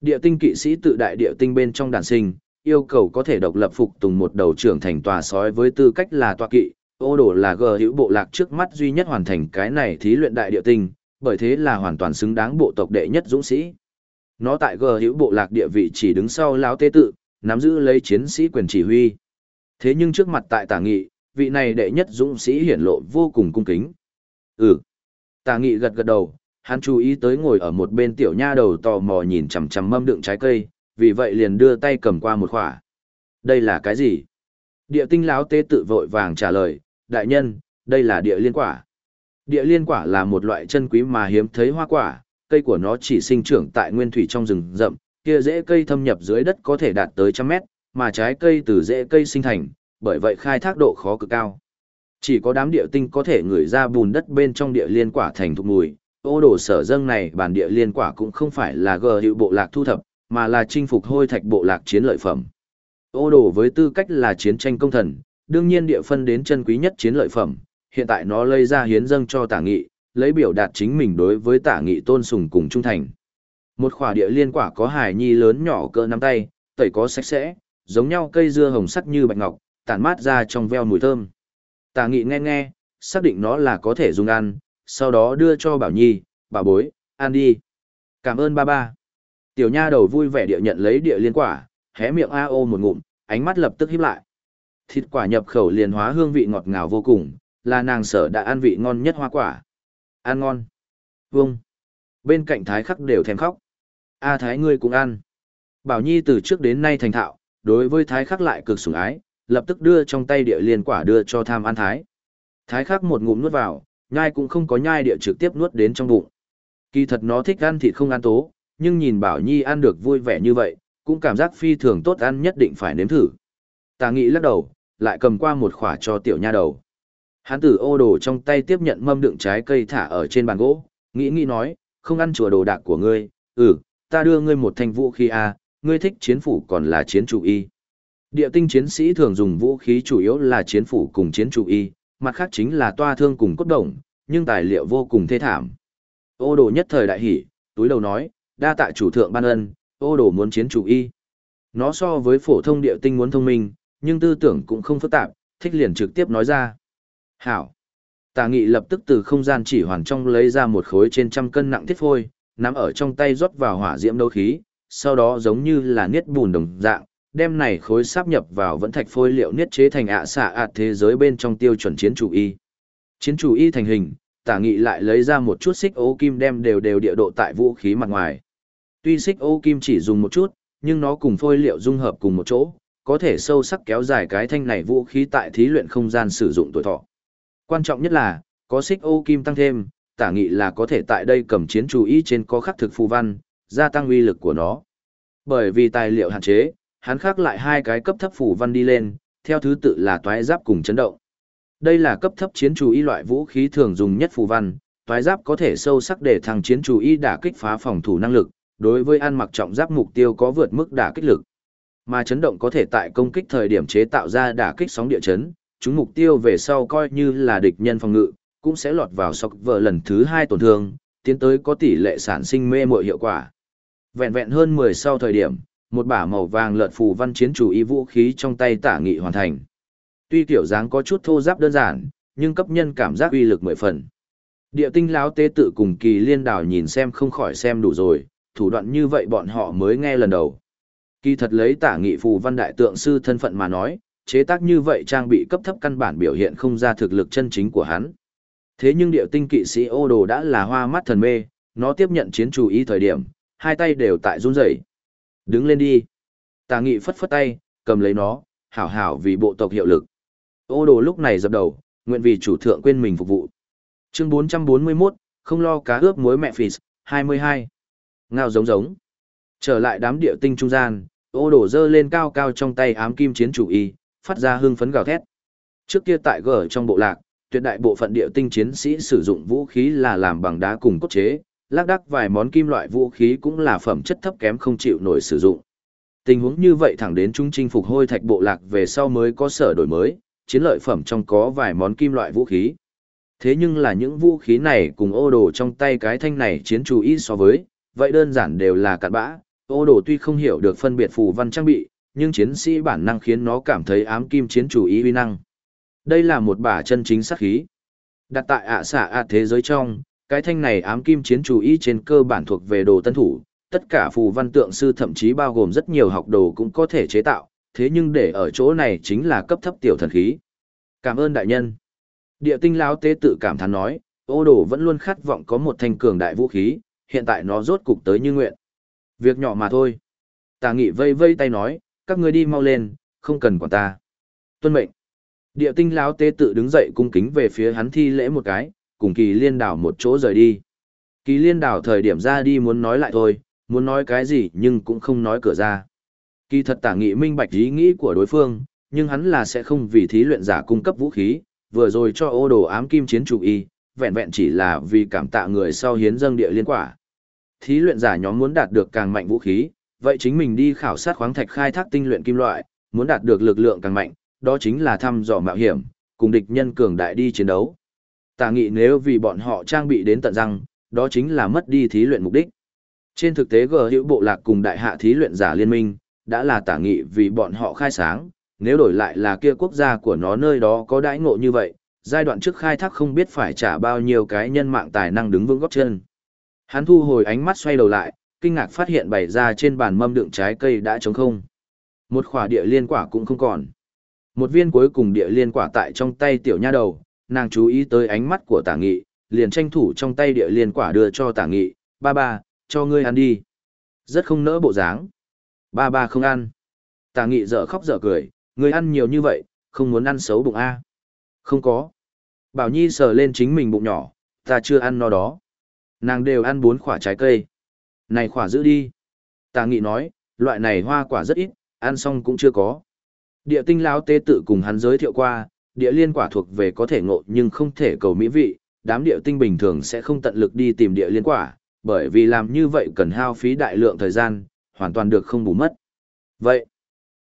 Địa tinh kỵ sĩ tự đại địa tinh bên trong đàn sinh, yêu cầu có thể độc lập phục tùng một đầu trưởng thành tòa sói với tư cách là tòa kỵ, ô đổ là gờ hữu bộ lạc trước mắt duy nhất hoàn thành cái này thí luyện đại địa tinh, bởi thế là hoàn toàn xứng đáng bộ tộc đệ nhất dũng sĩ. Nó tại gờ hữu bộ lạc địa vị chỉ đứng sau lão tế tự, nắm giữ lấy chiến sĩ quyền chỉ huy. Thế nhưng trước mặt tại tả nghị, vị này đệ nhất dũng sĩ hiển lộ vô cùng cung kính. Ừ. Tả nghị gật gật đầu, hắn chú ý tới ngồi ở một bên tiểu nha đầu tò mò nhìn chằm chằm mâm đựng trái cây, vì vậy liền đưa tay cầm qua một khỏa. Đây là cái gì? Địa tinh láo tế tự vội vàng trả lời, đại nhân, đây là địa liên quả. Địa liên quả là một loại chân quý mà hiếm thấy hoa quả, cây của nó chỉ sinh trưởng tại nguyên thủy trong rừng rậm, kia dễ cây thâm nhập dưới đất có thể đạt tới trăm mét, mà trái cây từ rễ cây sinh thành, bởi vậy khai thác độ khó cực cao. Chỉ có đám địa tinh có thể ngửi ra bùn đất bên trong địa liên quả thành thục mùi. Ô đồ sở dâng này bản địa liên quả cũng không phải là gờ hiệu bộ lạc thu thập, mà là chinh phục hôi thạch bộ lạc chiến lợi phẩm. Ô đồ với tư cách là chiến tranh công thần, đương nhiên địa phân đến chân quý nhất chiến lợi phẩm, hiện tại nó lây ra hiến dâng cho tả nghị, lấy biểu đạt chính mình đối với tả nghị tôn sùng cùng trung thành. Một khỏa địa liên quả có hài nhi lớn nhỏ cỡ nắm tay, tẩy có sạch sẽ, giống nhau cây dưa hồng sắc như bạch ngọc, tản mát ra trong veo mùi thơm. Tả nghị nghe nghe, xác định nó là có thể dùng ăn, sau đó đưa cho bảo nhi, bà bối, ăn đi. Cảm ơn ba ba. Tiểu nha đầu vui vẻ địa nhận lấy địa liên quả, hé miệng a ô một ngụm, ánh mắt lập tức híp lại. Thịt quả nhập khẩu liền hóa hương vị ngọt ngào vô cùng, là nàng sở đã ăn vị ngon nhất hoa quả. Ăn ngon. Vâng. Bên cạnh thái khắc đều thèm khóc. A thái ngươi cũng ăn. Bảo Nhi từ trước đến nay thành thạo, đối với thái khắc lại cực sủng ái, lập tức đưa trong tay địa liên quả đưa cho tham ăn thái. Thái khắc một ngụm nuốt vào, nhai cũng không có nhai địa trực tiếp nuốt đến trong bụng. Kỳ thật nó thích ăn thịt không ăn tố, nhưng nhìn Bảo Nhi ăn được vui vẻ như vậy, cũng cảm giác phi thường tốt ăn nhất định phải nếm thử. Tà nghị lắc đầu, lại cầm qua một khỏa cho tiểu nha đầu. Hắn tử ô đồ trong tay tiếp nhận mâm đựng trái cây thả ở trên bàn gỗ, nghĩ nghĩ nói, không ăn chùa đồ đạc của ngươi, ừ, ta đưa ngươi một thanh vũ khí a, à, ngươi thích chiến phủ còn là chiến chủ y. Địa tinh chiến sĩ thường dùng vũ khí chủ yếu là chiến phủ cùng chiến chủ y, mặt khác chính là toa thương cùng cốt đồng, nhưng tài liệu vô cùng thê thảm. Ô đồ nhất thời đại hỉ, túi đầu nói, đa tạ chủ thượng ban ân, ô đồ muốn chiến chủ y. Nó so với phổ thông địa tinh muốn thông minh, nhưng tư tưởng cũng không phức tạp, thích liền trực tiếp nói ra. Hảo. Tà nghị lập tức từ không gian chỉ hoàn trong lấy ra một khối trên trăm cân nặng thiết phôi, nắm ở trong tay rót vào hỏa diễm đấu khí, sau đó giống như là niết bùn đồng dạng, đem này khối sáp nhập vào vẫn thạch phôi liệu niết chế thành ạ xạ ạt thế giới bên trong tiêu chuẩn chiến chủ y. Chiến chủ y thành hình, tả nghị lại lấy ra một chút xích ô kim đem đều đều địa độ tại vũ khí mặt ngoài. Tuy xích ô kim chỉ dùng một chút, nhưng nó cùng phôi liệu dung hợp cùng một chỗ, có thể sâu sắc kéo dài cái thanh này vũ khí tại thí luyện không gian sử dụng tuổi thọ. Quan trọng nhất là, có xích ô kim tăng thêm, tả nghị là có thể tại đây cầm chiến chủ y trên có khắc thực phù văn, gia tăng uy lực của nó. Bởi vì tài liệu hạn chế, hắn khắc lại hai cái cấp thấp phù văn đi lên, theo thứ tự là toái giáp cùng chấn động. Đây là cấp thấp chiến chủ y loại vũ khí thường dùng nhất phù văn, toái giáp có thể sâu sắc để thằng chiến chủ y đả kích phá phòng thủ năng lực, đối với ăn mặc trọng giáp mục tiêu có vượt mức đả kích lực. Mà chấn động có thể tại công kích thời điểm chế tạo ra đả kích sóng địa chấn, chúng mục tiêu về sau coi như là địch nhân phòng ngự, cũng sẽ lọt vào sọc vợ lần thứ hai tổn thương, tiến tới có tỷ lệ sản sinh mê muội hiệu quả. Vẹn vẹn hơn 10 sau thời điểm, một bả màu vàng lợn phù văn chiến chủ y vũ khí trong tay tả nghị hoàn thành. Tuy kiểu dáng có chút thô giáp đơn giản, nhưng cấp nhân cảm giác uy lực mười phần. Địa tinh láo tế tự cùng kỳ liên đảo nhìn xem không khỏi xem đủ rồi, thủ đoạn như vậy bọn họ mới nghe lần đầu. Kỳ thật lấy tả nghị phù văn đại tượng sư thân phận mà nói, chế tác như vậy trang bị cấp thấp căn bản biểu hiện không ra thực lực chân chính của hắn. Thế nhưng điệu tinh kỵ sĩ ô đồ đã là hoa mắt thần mê, nó tiếp nhận chiến chủ ý thời điểm, hai tay đều tại run rẩy. Đứng lên đi. Tà nghị phất phất tay, cầm lấy nó, hảo hảo vì bộ tộc hiệu lực. Ô đồ lúc này dập đầu, nguyện vì chủ thượng quên mình phục vụ. Chương 441, không lo cá ướp muối mẹ phì 22. Ngao giống giống. Trở lại đám địa tinh trung gian, ô đồ dơ lên cao cao trong tay ám kim chiến chủ y, phát ra hưng phấn gào thét. Trước kia tại gở trong bộ lạc, tuyệt đại bộ phận địa tinh chiến sĩ sử dụng vũ khí là làm bằng đá cùng cốt chế, lác đác vài món kim loại vũ khí cũng là phẩm chất thấp kém không chịu nổi sử dụng. Tình huống như vậy thẳng đến chúng chinh phục hôi thạch bộ lạc về sau mới có sở đổi mới, chiến lợi phẩm trong có vài món kim loại vũ khí. Thế nhưng là những vũ khí này cùng ô đồ trong tay cái thanh này chiến chủ ý so với, vậy đơn giản đều là cặn bã. Ô đồ tuy không hiểu được phân biệt phù văn trang bị, nhưng chiến sĩ bản năng khiến nó cảm thấy ám kim chiến chủ ý uy năng. Đây là một bả chân chính sát khí. Đặt tại ạ xạ ạ thế giới trong, cái thanh này ám kim chiến chủ ý trên cơ bản thuộc về đồ tân thủ, tất cả phù văn tượng sư thậm chí bao gồm rất nhiều học đồ cũng có thể chế tạo, thế nhưng để ở chỗ này chính là cấp thấp tiểu thần khí. Cảm ơn đại nhân. Địa tinh lão tế tự cảm thán nói, ô đồ vẫn luôn khát vọng có một thanh cường đại vũ khí, hiện tại nó rốt cục tới như nguyện. Việc nhỏ mà thôi. Tà nghị vây vây tay nói, các ngươi đi mau lên, không cần quản ta. Tuân mệnh. Địa tinh lão tế tự đứng dậy cung kính về phía hắn thi lễ một cái, cùng kỳ liên đảo một chỗ rời đi. Kỳ liên đảo thời điểm ra đi muốn nói lại thôi, muốn nói cái gì nhưng cũng không nói cửa ra. Kỳ thật tả nghị minh bạch ý nghĩ của đối phương, nhưng hắn là sẽ không vì thí luyện giả cung cấp vũ khí, vừa rồi cho ô đồ ám kim chiến chủ y, vẹn vẹn chỉ là vì cảm tạ người sau hiến dâng địa liên quả. Thí luyện giả nhóm muốn đạt được càng mạnh vũ khí, vậy chính mình đi khảo sát khoáng thạch khai thác tinh luyện kim loại, muốn đạt được lực lượng càng mạnh, đó chính là thăm dò mạo hiểm, cùng địch nhân cường đại đi chiến đấu. Tả nghị nếu vì bọn họ trang bị đến tận răng, đó chính là mất đi thí luyện mục đích. Trên thực tế G hữu bộ lạc cùng đại hạ thí luyện giả liên minh, đã là tả nghị vì bọn họ khai sáng, nếu đổi lại là kia quốc gia của nó nơi đó có đãi ngộ như vậy, giai đoạn trước khai thác không biết phải trả bao nhiêu cái nhân mạng tài năng đứng vững góp chân. Hắn thu hồi ánh mắt xoay đầu lại, kinh ngạc phát hiện bày ra trên bàn mâm đựng trái cây đã trống không. Một khỏa địa liên quả cũng không còn. Một viên cuối cùng địa liên quả tại trong tay tiểu nha đầu, nàng chú ý tới ánh mắt của tả nghị, liền tranh thủ trong tay địa liên quả đưa cho tả nghị, ba ba, cho ngươi ăn đi. Rất không nỡ bộ dáng. Ba ba không ăn. Tả nghị dở khóc dở cười, ngươi ăn nhiều như vậy, không muốn ăn xấu bụng A. Không có. Bảo Nhi sờ lên chính mình bụng nhỏ, ta chưa ăn no đó. Nàng đều ăn bốn quả trái cây. Này quả giữ đi. Tà nghị nói, loại này hoa quả rất ít, ăn xong cũng chưa có. Địa tinh lão tế tự cùng hắn giới thiệu qua, địa liên quả thuộc về có thể ngộ nhưng không thể cầu mỹ vị, đám địa tinh bình thường sẽ không tận lực đi tìm địa liên quả, bởi vì làm như vậy cần hao phí đại lượng thời gian, hoàn toàn được không bù mất. Vậy,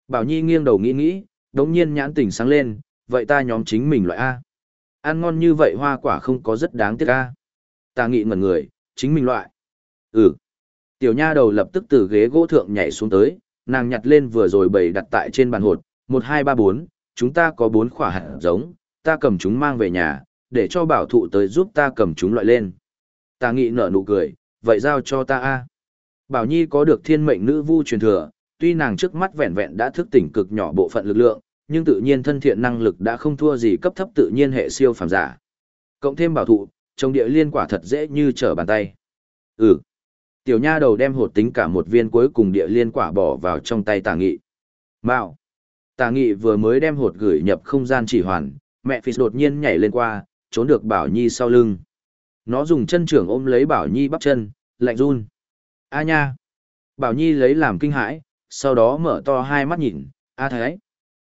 Bảo Nhi nghiêng đầu nghĩ nghĩ, đống nhiên nhãn tỉnh sáng lên, vậy ta nhóm chính mình loại A. Ăn ngon như vậy hoa quả không có rất đáng tiếc A. Ta nghĩ ngẩn người, chính mình loại. Ừ. Tiểu nha đầu lập tức từ ghế gỗ thượng nhảy xuống tới, nàng nhặt lên vừa rồi bày đặt tại trên bàn hột, một hai ba bốn, chúng ta có bốn quả hạt giống, ta cầm chúng mang về nhà, để cho bảo thụ tới giúp ta cầm chúng loại lên. Ta nghị nở nụ cười, vậy giao cho ta a. Bảo Nhi có được thiên mệnh nữ vu truyền thừa, tuy nàng trước mắt vẹn vẹn đã thức tỉnh cực nhỏ bộ phận lực lượng, nhưng tự nhiên thân thiện năng lực đã không thua gì cấp thấp tự nhiên hệ siêu phàm giả. Cộng thêm bảo thụ, trồng địa liên quả thật dễ như trở bàn tay. Ừ. Tiểu nha đầu đem hột tính cả một viên cuối cùng địa liên quả bỏ vào trong tay tà nghị. Mạo. Tà nghị vừa mới đem hột gửi nhập không gian chỉ hoàn, mẹ phi đột nhiên nhảy lên qua, trốn được Bảo Nhi sau lưng. Nó dùng chân trưởng ôm lấy Bảo Nhi bắp chân, lạnh run. A nha! Bảo Nhi lấy làm kinh hãi, sau đó mở to hai mắt nhìn, A Thái.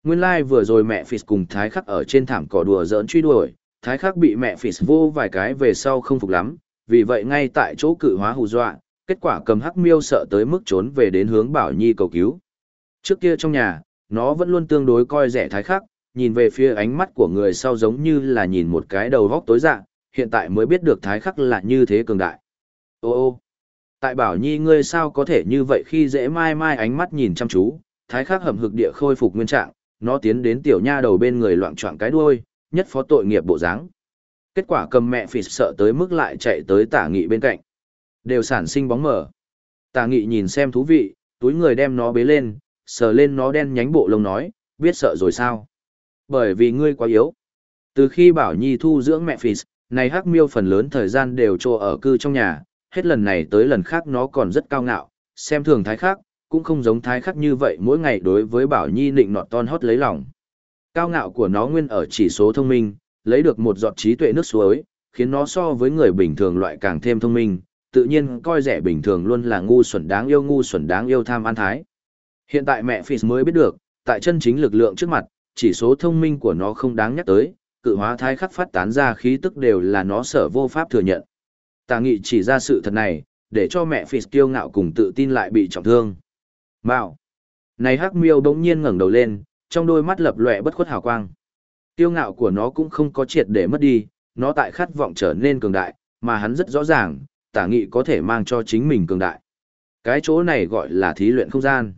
Nguyên lai like vừa rồi mẹ Phi cùng Thái Khắc ở trên thảm cỏ đùa giỡn truy đuổi, Thái Khắc bị mẹ Phi vô vài cái về sau không phục lắm, vì vậy ngay tại chỗ cự hóa hù dọa, kết quả cầm hắc miêu sợ tới mức trốn về đến hướng Bảo Nhi cầu cứu. Trước kia trong nhà, nó vẫn luôn tương đối coi rẻ Thái Khắc, nhìn về phía ánh mắt của người sau giống như là nhìn một cái đầu góc tối dạng, hiện tại mới biết được Thái Khắc là như thế cường đại. Ô ô, tại Bảo Nhi ngươi sao có thể như vậy khi dễ mai mai ánh mắt nhìn chăm chú, Thái Khắc hầm hực địa khôi phục nguyên trạng, nó tiến đến tiểu nha đầu bên người loạn choạng cái đuôi, nhất phó tội nghiệp bộ dáng. Kết quả cầm mẹ phì sợ tới mức lại chạy tới tả nghị bên cạnh. Đều sản sinh bóng mở. Tả nghị nhìn xem thú vị, túi người đem nó bế lên, sờ lên nó đen nhánh bộ lông nói, biết sợ rồi sao? Bởi vì ngươi quá yếu. Từ khi Bảo Nhi thu dưỡng mẹ phì này hắc miêu phần lớn thời gian đều trô ở cư trong nhà, hết lần này tới lần khác nó còn rất cao ngạo, xem thường thái khác, cũng không giống thái khác như vậy mỗi ngày đối với Bảo Nhi nịnh nọt ton hót lấy lòng. Cao ngạo của nó nguyên ở chỉ số thông minh, lấy được một giọt trí tuệ nước suối, khiến nó so với người bình thường loại càng thêm thông minh, tự nhiên coi rẻ bình thường luôn là ngu xuẩn đáng yêu ngu xuẩn đáng yêu tham ăn thái. Hiện tại mẹ Phis mới biết được, tại chân chính lực lượng trước mặt, chỉ số thông minh của nó không đáng nhắc tới, cự hóa thái khắc phát tán ra khí tức đều là nó sở vô pháp thừa nhận. Tà nghị chỉ ra sự thật này, để cho mẹ Phis kiêu ngạo cùng tự tin lại bị trọng thương. Mạo. Này hắc miêu bỗng nhiên ngẩng đầu lên, trong đôi mắt lập lòe bất khuất hào quang. kiêu ngạo của nó cũng không có triệt để mất đi, nó tại khát vọng trở nên cường đại, mà hắn rất rõ ràng, tả nghị có thể mang cho chính mình cường đại. Cái chỗ này gọi là thí luyện không gian.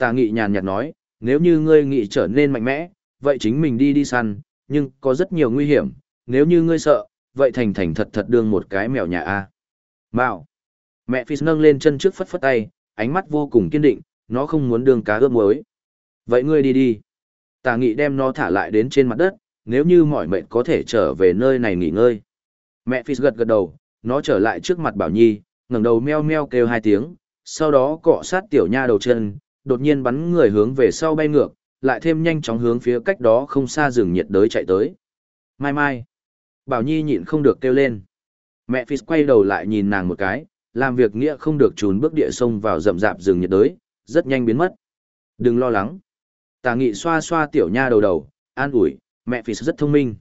Tà nghị nhàn nhạt nói, nếu như ngươi nghị trở nên mạnh mẽ, vậy chính mình đi đi săn, nhưng có rất nhiều nguy hiểm, nếu như ngươi sợ, vậy thành thành thật thật đương một cái mèo nhà a. Mạo. Mẹ Phi nâng lên chân trước phất phất tay, ánh mắt vô cùng kiên định, nó không muốn đương cá ướp muối. Vậy ngươi đi đi. Tà nghị đem nó thả lại đến trên mặt đất, nếu như mỏi mệt có thể trở về nơi này nghỉ ngơi. Mẹ Phi gật gật đầu, nó trở lại trước mặt Bảo Nhi, ngẩng đầu meo meo kêu hai tiếng, sau đó cọ sát tiểu nha đầu chân, đột nhiên bắn người hướng về sau bay ngược, lại thêm nhanh chóng hướng phía cách đó không xa rừng nhiệt đới chạy tới. Mai mai. Bảo Nhi nhịn không được kêu lên. Mẹ Phi quay đầu lại nhìn nàng một cái, làm việc nghĩa không được trốn bước địa sông vào rậm rạp rừng nhiệt đới, rất nhanh biến mất. Đừng lo lắng. Tà nghị xoa xoa tiểu nha đầu đầu, an ủi, mẹ Phi rất thông minh.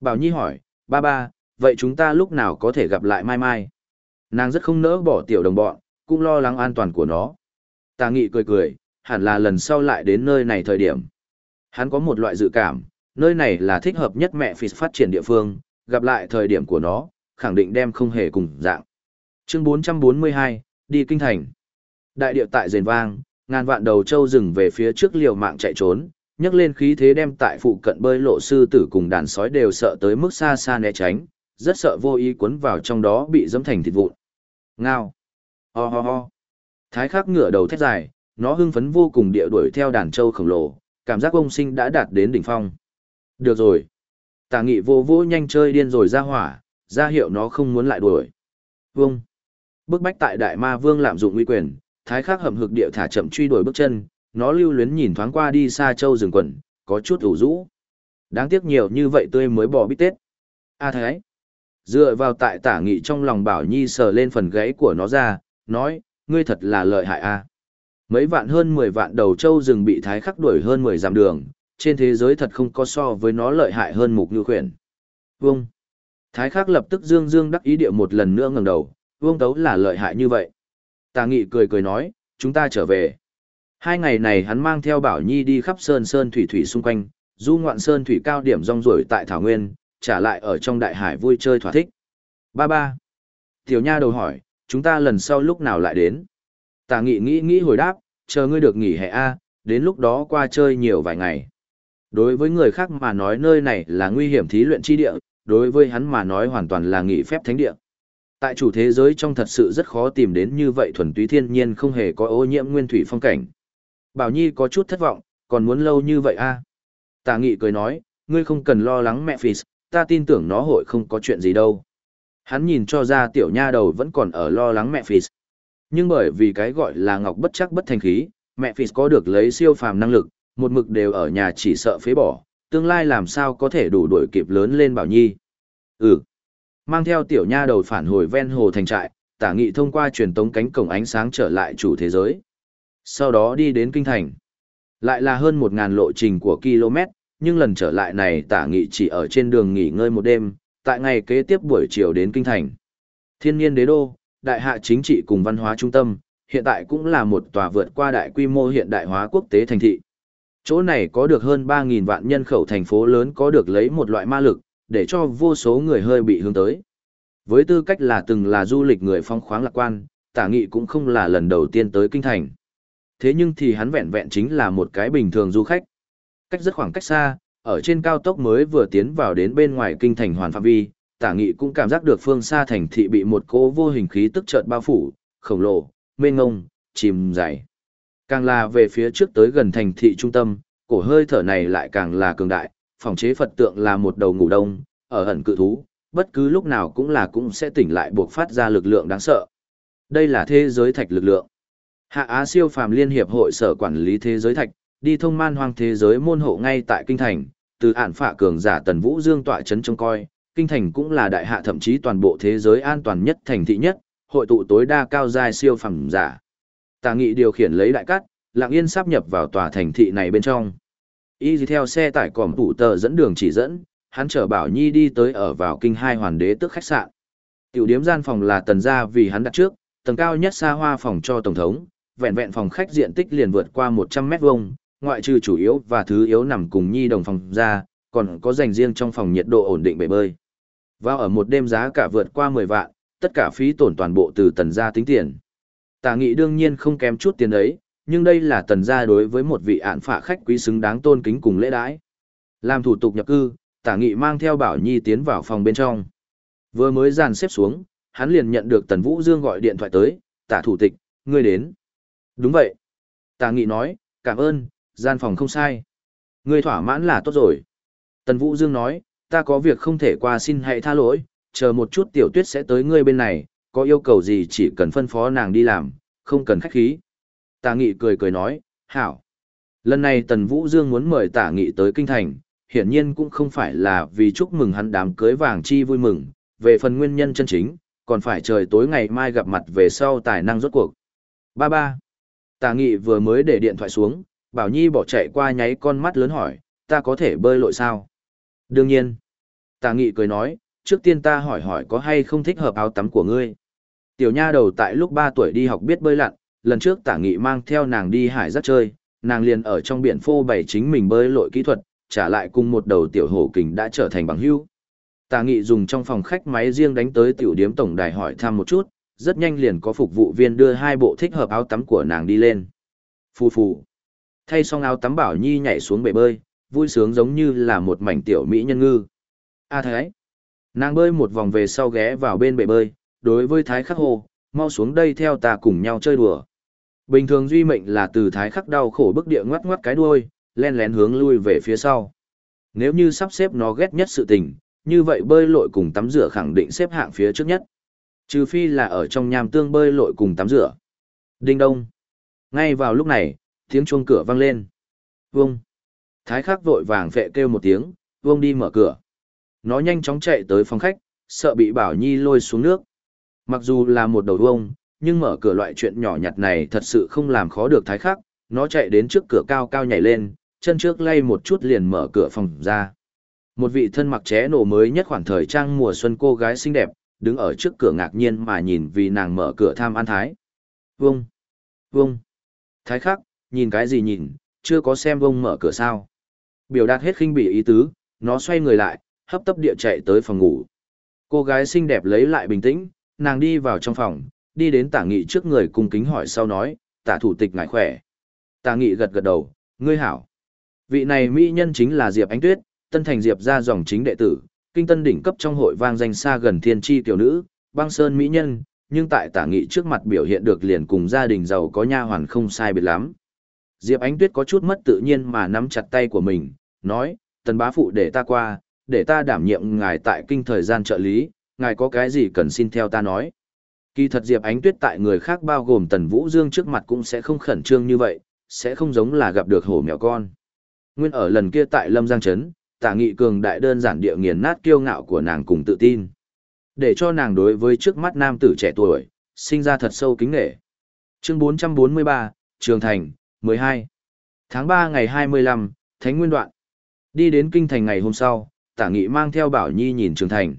Bảo Nhi hỏi, ba ba, vậy chúng ta lúc nào có thể gặp lại mai mai? Nàng rất không nỡ bỏ tiểu đồng bọn, cũng lo lắng an toàn của nó. Tà nghị cười cười, hẳn là lần sau lại đến nơi này thời điểm. Hắn có một loại dự cảm, nơi này là thích hợp nhất mẹ phì phát triển địa phương, gặp lại thời điểm của nó, khẳng định đem không hề cùng dạng. Chương 442, đi kinh thành. Đại địa tại rền vang, ngàn vạn đầu trâu rừng về phía trước liều mạng chạy trốn, nhấc lên khí thế đem tại phụ cận bơi lộ sư tử cùng đàn sói đều sợ tới mức xa xa né tránh, rất sợ vô ý cuốn vào trong đó bị dẫm thành thịt vụn. Ngao. Ho ho ho. Thái khắc ngửa đầu thét dài, nó hưng phấn vô cùng địa đuổi theo đàn trâu khổng lồ, cảm giác ông sinh đã đạt đến đỉnh phong. Được rồi. Tà nghị vô vô nhanh chơi điên rồi ra hỏa, ra hiệu nó không muốn lại đuổi. Vông. Bước bách tại đại ma vương lạm dụng uy quyền, thái khắc hầm hực địa thả chậm truy đuổi bước chân, nó lưu luyến nhìn thoáng qua đi xa châu rừng quần, có chút ủ rũ. Đáng tiếc nhiều như vậy tươi mới bỏ bít tết. A thái. Dựa vào tại tả nghị trong lòng bảo nhi sờ lên phần gáy của nó ra, nói, ngươi thật là lợi hại a. Mấy vạn hơn 10 vạn đầu châu rừng bị thái khắc đuổi hơn 10 dặm đường, trên thế giới thật không có so với nó lợi hại hơn mục như khuyển. Vương, Thái khắc lập tức dương dương đắc ý địa một lần nữa ngẩng đầu, vương tấu là lợi hại như vậy. Tà nghị cười cười nói, chúng ta trở về. Hai ngày này hắn mang theo Bảo Nhi đi khắp sơn sơn thủy thủy xung quanh, du ngoạn sơn thủy cao điểm rong ruổi tại Thảo Nguyên, trả lại ở trong đại hải vui chơi thỏa thích. Ba ba. Tiểu nha đầu hỏi, chúng ta lần sau lúc nào lại đến? Tả nghị nghĩ nghĩ hồi đáp, chờ ngươi được nghỉ hè A, đến lúc đó qua chơi nhiều vài ngày. Đối với người khác mà nói nơi này là nguy hiểm thí luyện chi địa, đối với hắn mà nói hoàn toàn là nghỉ phép thánh địa. Tại chủ thế giới trong thật sự rất khó tìm đến như vậy thuần túy thiên nhiên không hề có ô nhiễm nguyên thủy phong cảnh. Bảo Nhi có chút thất vọng, còn muốn lâu như vậy a? À? Tà Nghị cười nói, ngươi không cần lo lắng mẹ Phì, ta tin tưởng nó hội không có chuyện gì đâu. Hắn nhìn cho ra tiểu nha đầu vẫn còn ở lo lắng mẹ phis Nhưng bởi vì cái gọi là ngọc bất chắc bất thành khí, mẹ phis có được lấy siêu phàm năng lực, một mực đều ở nhà chỉ sợ phế bỏ, tương lai làm sao có thể đủ đuổi kịp lớn lên Bảo Nhi. Ừ. Mang theo tiểu nha đầu phản hồi ven hồ thành trại, tả nghị thông qua truyền tống cánh cổng ánh sáng trở lại chủ thế giới. Sau đó đi đến kinh thành. Lại là hơn một ngàn lộ trình của km, nhưng lần trở lại này tả nghị chỉ ở trên đường nghỉ ngơi một đêm, tại ngày kế tiếp buổi chiều đến kinh thành. Thiên nhiên đế đô, đại hạ chính trị cùng văn hóa trung tâm, hiện tại cũng là một tòa vượt qua đại quy mô hiện đại hóa quốc tế thành thị. Chỗ này có được hơn 3.000 vạn nhân khẩu thành phố lớn có được lấy một loại ma lực, để cho vô số người hơi bị hướng tới. Với tư cách là từng là du lịch người phong khoáng lạc quan, tả nghị cũng không là lần đầu tiên tới kinh thành. Thế nhưng thì hắn vẹn vẹn chính là một cái bình thường du khách. Cách rất khoảng cách xa, ở trên cao tốc mới vừa tiến vào đến bên ngoài kinh thành hoàn phạm vi, tả nghị cũng cảm giác được phương xa thành thị bị một cỗ vô hình khí tức chợt bao phủ, khổng lồ, mênh ngông, chìm dày. Càng là về phía trước tới gần thành thị trung tâm, cổ hơi thở này lại càng là cường đại, phòng chế Phật tượng là một đầu ngủ đông, ở ẩn cự thú, bất cứ lúc nào cũng là cũng sẽ tỉnh lại buộc phát ra lực lượng đáng sợ. Đây là thế giới thạch lực lượng. Hạ Á siêu phàm liên hiệp hội sở quản lý thế giới thạch, đi thông man hoang thế giới môn hộ ngay tại kinh thành, từ ản phạ cường giả Tần Vũ Dương tọa chấn trông coi, kinh thành cũng là đại hạ thậm chí toàn bộ thế giới an toàn nhất thành thị nhất, hội tụ tối đa cao giai siêu phẩm giả. Tà nghị điều khiển lấy đại cát, lặng yên sắp nhập vào tòa thành thị này bên trong. Y theo xe tải còm tủ tờ dẫn đường chỉ dẫn, hắn chở Bảo Nhi đi tới ở vào kinh hai hoàn đế tức khách sạn. Tiểu điếm gian phòng là tần gia vì hắn đặt trước, tầng cao nhất xa hoa phòng cho tổng thống, vẹn vẹn phòng khách diện tích liền vượt qua 100 mét vuông, ngoại trừ chủ yếu và thứ yếu nằm cùng Nhi đồng phòng ra, còn có dành riêng trong phòng nhiệt độ ổn định bể bơi. Vào ở một đêm giá cả vượt qua 10 vạn, tất cả phí tổn toàn bộ từ tần gia tính tiền. Tả nghị đương nhiên không kém chút tiền ấy, nhưng đây là tần gia đối với một vị án phạ khách quý xứng đáng tôn kính cùng lễ đãi. Làm thủ tục nhập cư, tả nghị mang theo Bảo Nhi tiến vào phòng bên trong. Vừa mới dàn xếp xuống, hắn liền nhận được Tần Vũ Dương gọi điện thoại tới, tả thủ tịch, ngươi đến. Đúng vậy. Tả nghị nói, cảm ơn, gian phòng không sai. Ngươi thỏa mãn là tốt rồi. Tần Vũ Dương nói, ta có việc không thể qua xin hãy tha lỗi, chờ một chút tiểu tuyết sẽ tới ngươi bên này, có yêu cầu gì chỉ cần phân phó nàng đi làm, không cần khách khí. Tả nghị cười cười nói, hảo. Lần này Tần Vũ Dương muốn mời tả nghị tới kinh thành, hiển nhiên cũng không phải là vì chúc mừng hắn đám cưới vàng chi vui mừng, về phần nguyên nhân chân chính, còn phải trời tối ngày mai gặp mặt về sau tài năng rốt cuộc. Ba ba. Tả nghị vừa mới để điện thoại xuống, Bảo Nhi bỏ chạy qua nháy con mắt lớn hỏi, ta có thể bơi lội sao? Đương nhiên. Tả nghị cười nói, trước tiên ta hỏi hỏi có hay không thích hợp áo tắm của ngươi. Tiểu nha đầu tại lúc 3 tuổi đi học biết bơi lặn, lần trước tả nghị mang theo nàng đi hải rất chơi, nàng liền ở trong biển phô bày chính mình bơi lội kỹ thuật, trả lại cùng một đầu tiểu hổ kình đã trở thành bằng hữu. Tà nghị dùng trong phòng khách máy riêng đánh tới tiểu điếm tổng đài hỏi thăm một chút, rất nhanh liền có phục vụ viên đưa hai bộ thích hợp áo tắm của nàng đi lên. Phù phù. Thay xong áo tắm bảo nhi nhảy xuống bể bơi, vui sướng giống như là một mảnh tiểu mỹ nhân ngư. A à, thái. Nàng bơi một vòng về sau ghé vào bên bể bơi, đối với thái khắc hồ, mau xuống đây theo ta cùng nhau chơi đùa. Bình thường duy mệnh là từ thái khắc đau khổ bức địa ngoắt ngoắt cái đuôi, len lén hướng lui về phía sau. Nếu như sắp xếp nó ghét nhất sự tình, như vậy bơi lội cùng tắm rửa khẳng định xếp hạng phía trước nhất. Trừ phi là ở trong nham tương bơi lội cùng tắm rửa. Đinh đông. Ngay vào lúc này, tiếng chuông cửa vang lên. Vương. Thái khắc vội vàng vệ kêu một tiếng, Vương đi mở cửa. Nó nhanh chóng chạy tới phòng khách, sợ bị Bảo Nhi lôi xuống nước. Mặc dù là một đầu Vương, nhưng mở cửa loại chuyện nhỏ nhặt này thật sự không làm khó được thái khắc, nó chạy đến trước cửa cao cao nhảy lên, chân trước lay một chút liền mở cửa phòng ra. Một vị thân mặc ché nổ mới nhất khoảng thời trang mùa xuân cô gái xinh đẹp, đứng ở trước cửa ngạc nhiên mà nhìn vì nàng mở cửa tham ăn thái. Vông! Vông! Thái khắc, nhìn cái gì nhìn, chưa có xem vông mở cửa sao. Biểu đạt hết khinh bỉ ý tứ, nó xoay người lại, hấp tấp địa chạy tới phòng ngủ. Cô gái xinh đẹp lấy lại bình tĩnh, nàng đi vào trong phòng, đi đến tả nghị trước người cung kính hỏi sau nói, tả thủ tịch ngại khỏe. Tả nghị gật gật đầu, ngươi hảo. Vị này mỹ nhân chính là Diệp Ánh Tuyết, tân thành Diệp ra dòng chính đệ tử, kinh tân đỉnh cấp trong hội vang danh xa gần thiên tri tiểu nữ, băng sơn mỹ nhân, nhưng tại tả nghị trước mặt biểu hiện được liền cùng gia đình giàu có nha hoàn không sai biệt lắm. Diệp Ánh Tuyết có chút mất tự nhiên mà nắm chặt tay của mình, nói, tần bá phụ để ta qua, để ta đảm nhiệm ngài tại kinh thời gian trợ lý, ngài có cái gì cần xin theo ta nói. Kỳ thật Diệp Ánh Tuyết tại người khác bao gồm Tần Vũ Dương trước mặt cũng sẽ không khẩn trương như vậy, sẽ không giống là gặp được hổ mèo con. Nguyên ở lần kia tại Lâm Giang Trấn, tả nghị cường đại đơn giản địa nghiền nát kiêu ngạo của nàng cùng tự tin. Để cho nàng đối với trước mắt nam tử trẻ tuổi, sinh ra thật sâu kính nghệ. Chương 443, Trường Thành, 12. Tháng 3 ngày 25, Thánh Nguyên Đoạn. Đi đến kinh thành ngày hôm sau, tả nghị mang theo Bảo Nhi nhìn Trường Thành.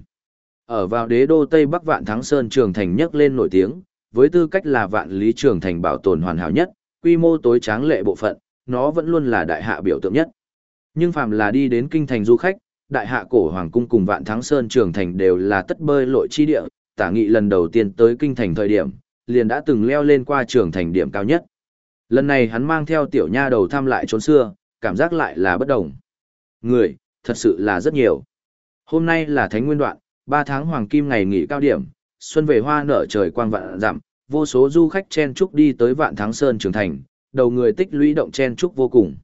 Ở vào đế đô Tây Bắc Vạn Thắng Sơn Trường Thành nhấc lên nổi tiếng, với tư cách là vạn lý Trường Thành bảo tồn hoàn hảo nhất, quy mô tối tráng lệ bộ phận, nó vẫn luôn là đại hạ biểu tượng nhất. Nhưng phàm là đi đến kinh thành du khách, đại hạ cổ hoàng cung cùng Vạn Thắng Sơn Trường Thành đều là tất bơi lội chi địa, tả nghị lần đầu tiên tới kinh thành thời điểm, liền đã từng leo lên qua trường thành điểm cao nhất. Lần này hắn mang theo tiểu nha đầu thăm lại trốn xưa, cảm giác lại là bất đồng. Người, thật sự là rất nhiều. Hôm nay là Thánh Nguyên Đoạn, ba tháng hoàng kim ngày nghỉ cao điểm, xuân về hoa nở trời quang vạn dặm, vô số du khách chen chúc đi tới Vạn Thắng Sơn Trường Thành, đầu người tích lũy động chen chúc vô cùng.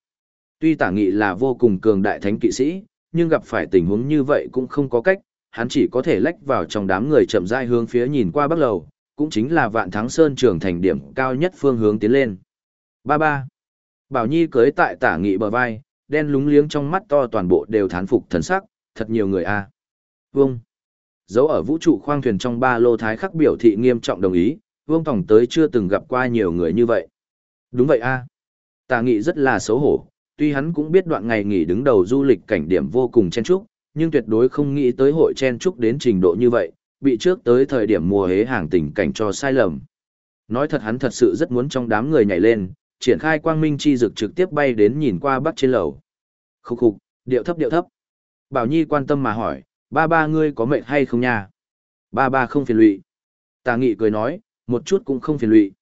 Tuy tả nghị là vô cùng cường đại thánh kỵ sĩ, nhưng gặp phải tình huống như vậy cũng không có cách, hắn chỉ có thể lách vào trong đám người chậm rãi hướng phía nhìn qua bắc lầu, cũng chính là Vạn Thắng Sơn Trường Thành điểm cao nhất phương hướng tiến lên. Ba ba. Bảo Nhi cưới tại tả nghị bờ vai, đen lúng liếng trong mắt to toàn bộ đều thán phục thần sắc, thật nhiều người a. À. Vâng. Dấu ở vũ trụ khoang thuyền trong ba lô thái khắc biểu thị nghiêm trọng đồng ý, Vương Tổng tới chưa từng gặp qua nhiều người như vậy. Đúng vậy a. À. Tả nghị rất là xấu hổ, tuy hắn cũng biết đoạn ngày nghỉ đứng đầu du lịch cảnh điểm vô cùng chen chúc, nhưng tuyệt đối không nghĩ tới hội chen chúc đến trình độ như vậy, bị trước tới thời điểm mùa hế hàng tình cảnh cho sai lầm. Nói thật hắn thật sự rất muốn trong đám người nhảy lên, triển khai quang minh chi dực trực tiếp bay đến nhìn qua bắc trên lầu. Khúc khục, điệu thấp điệu thấp. Bảo Nhi quan tâm mà hỏi, ba ba ngươi có mệt hay không nha? Ba ba không phiền lụy. Tà nghị cười nói, một chút cũng không phiền lụy.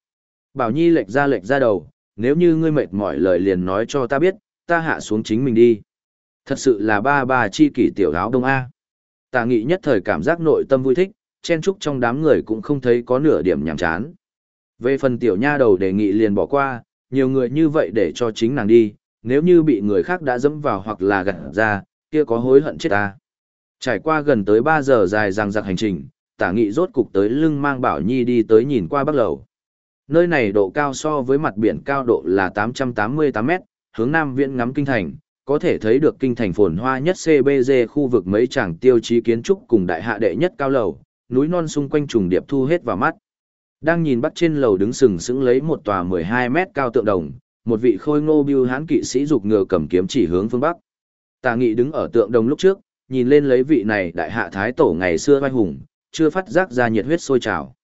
Bảo Nhi lệch ra lệch ra đầu, nếu như ngươi mệt mỏi lời liền nói cho ta biết, ta hạ xuống chính mình đi. Thật sự là ba ba chi kỷ tiểu áo đông A. Tà nghị nhất thời cảm giác nội tâm vui thích, chen trúc trong đám người cũng không thấy có nửa điểm nhảm chán. Về phần tiểu nha đầu đề nghị liền bỏ qua, nhiều người như vậy để cho chính nàng đi, nếu như bị người khác đã dẫm vào hoặc là gặt ra, kia có hối hận chết ta. Trải qua gần tới 3 giờ dài ràng giặc hành trình, tả nghị rốt cục tới lưng mang Bảo Nhi đi tới nhìn qua bắc lầu. Nơi này độ cao so với mặt biển cao độ là 888 mét, hướng nam viễn ngắm kinh thành, có thể thấy được kinh thành phồn hoa nhất CBG khu vực mấy tràng tiêu chí kiến trúc cùng đại hạ đệ nhất cao lầu, núi non xung quanh trùng điệp thu hết vào mắt. Đang nhìn bắc trên lầu đứng sừng sững lấy một tòa 12 mét cao tượng đồng, một vị khôi ngô biêu hán kỵ sĩ dục ngựa cầm kiếm chỉ hướng phương bắc. Tà Nghị đứng ở tượng đồng lúc trước, nhìn lên lấy vị này đại hạ thái tổ ngày xưa vai hùng, chưa phát giác ra nhiệt huyết sôi trào.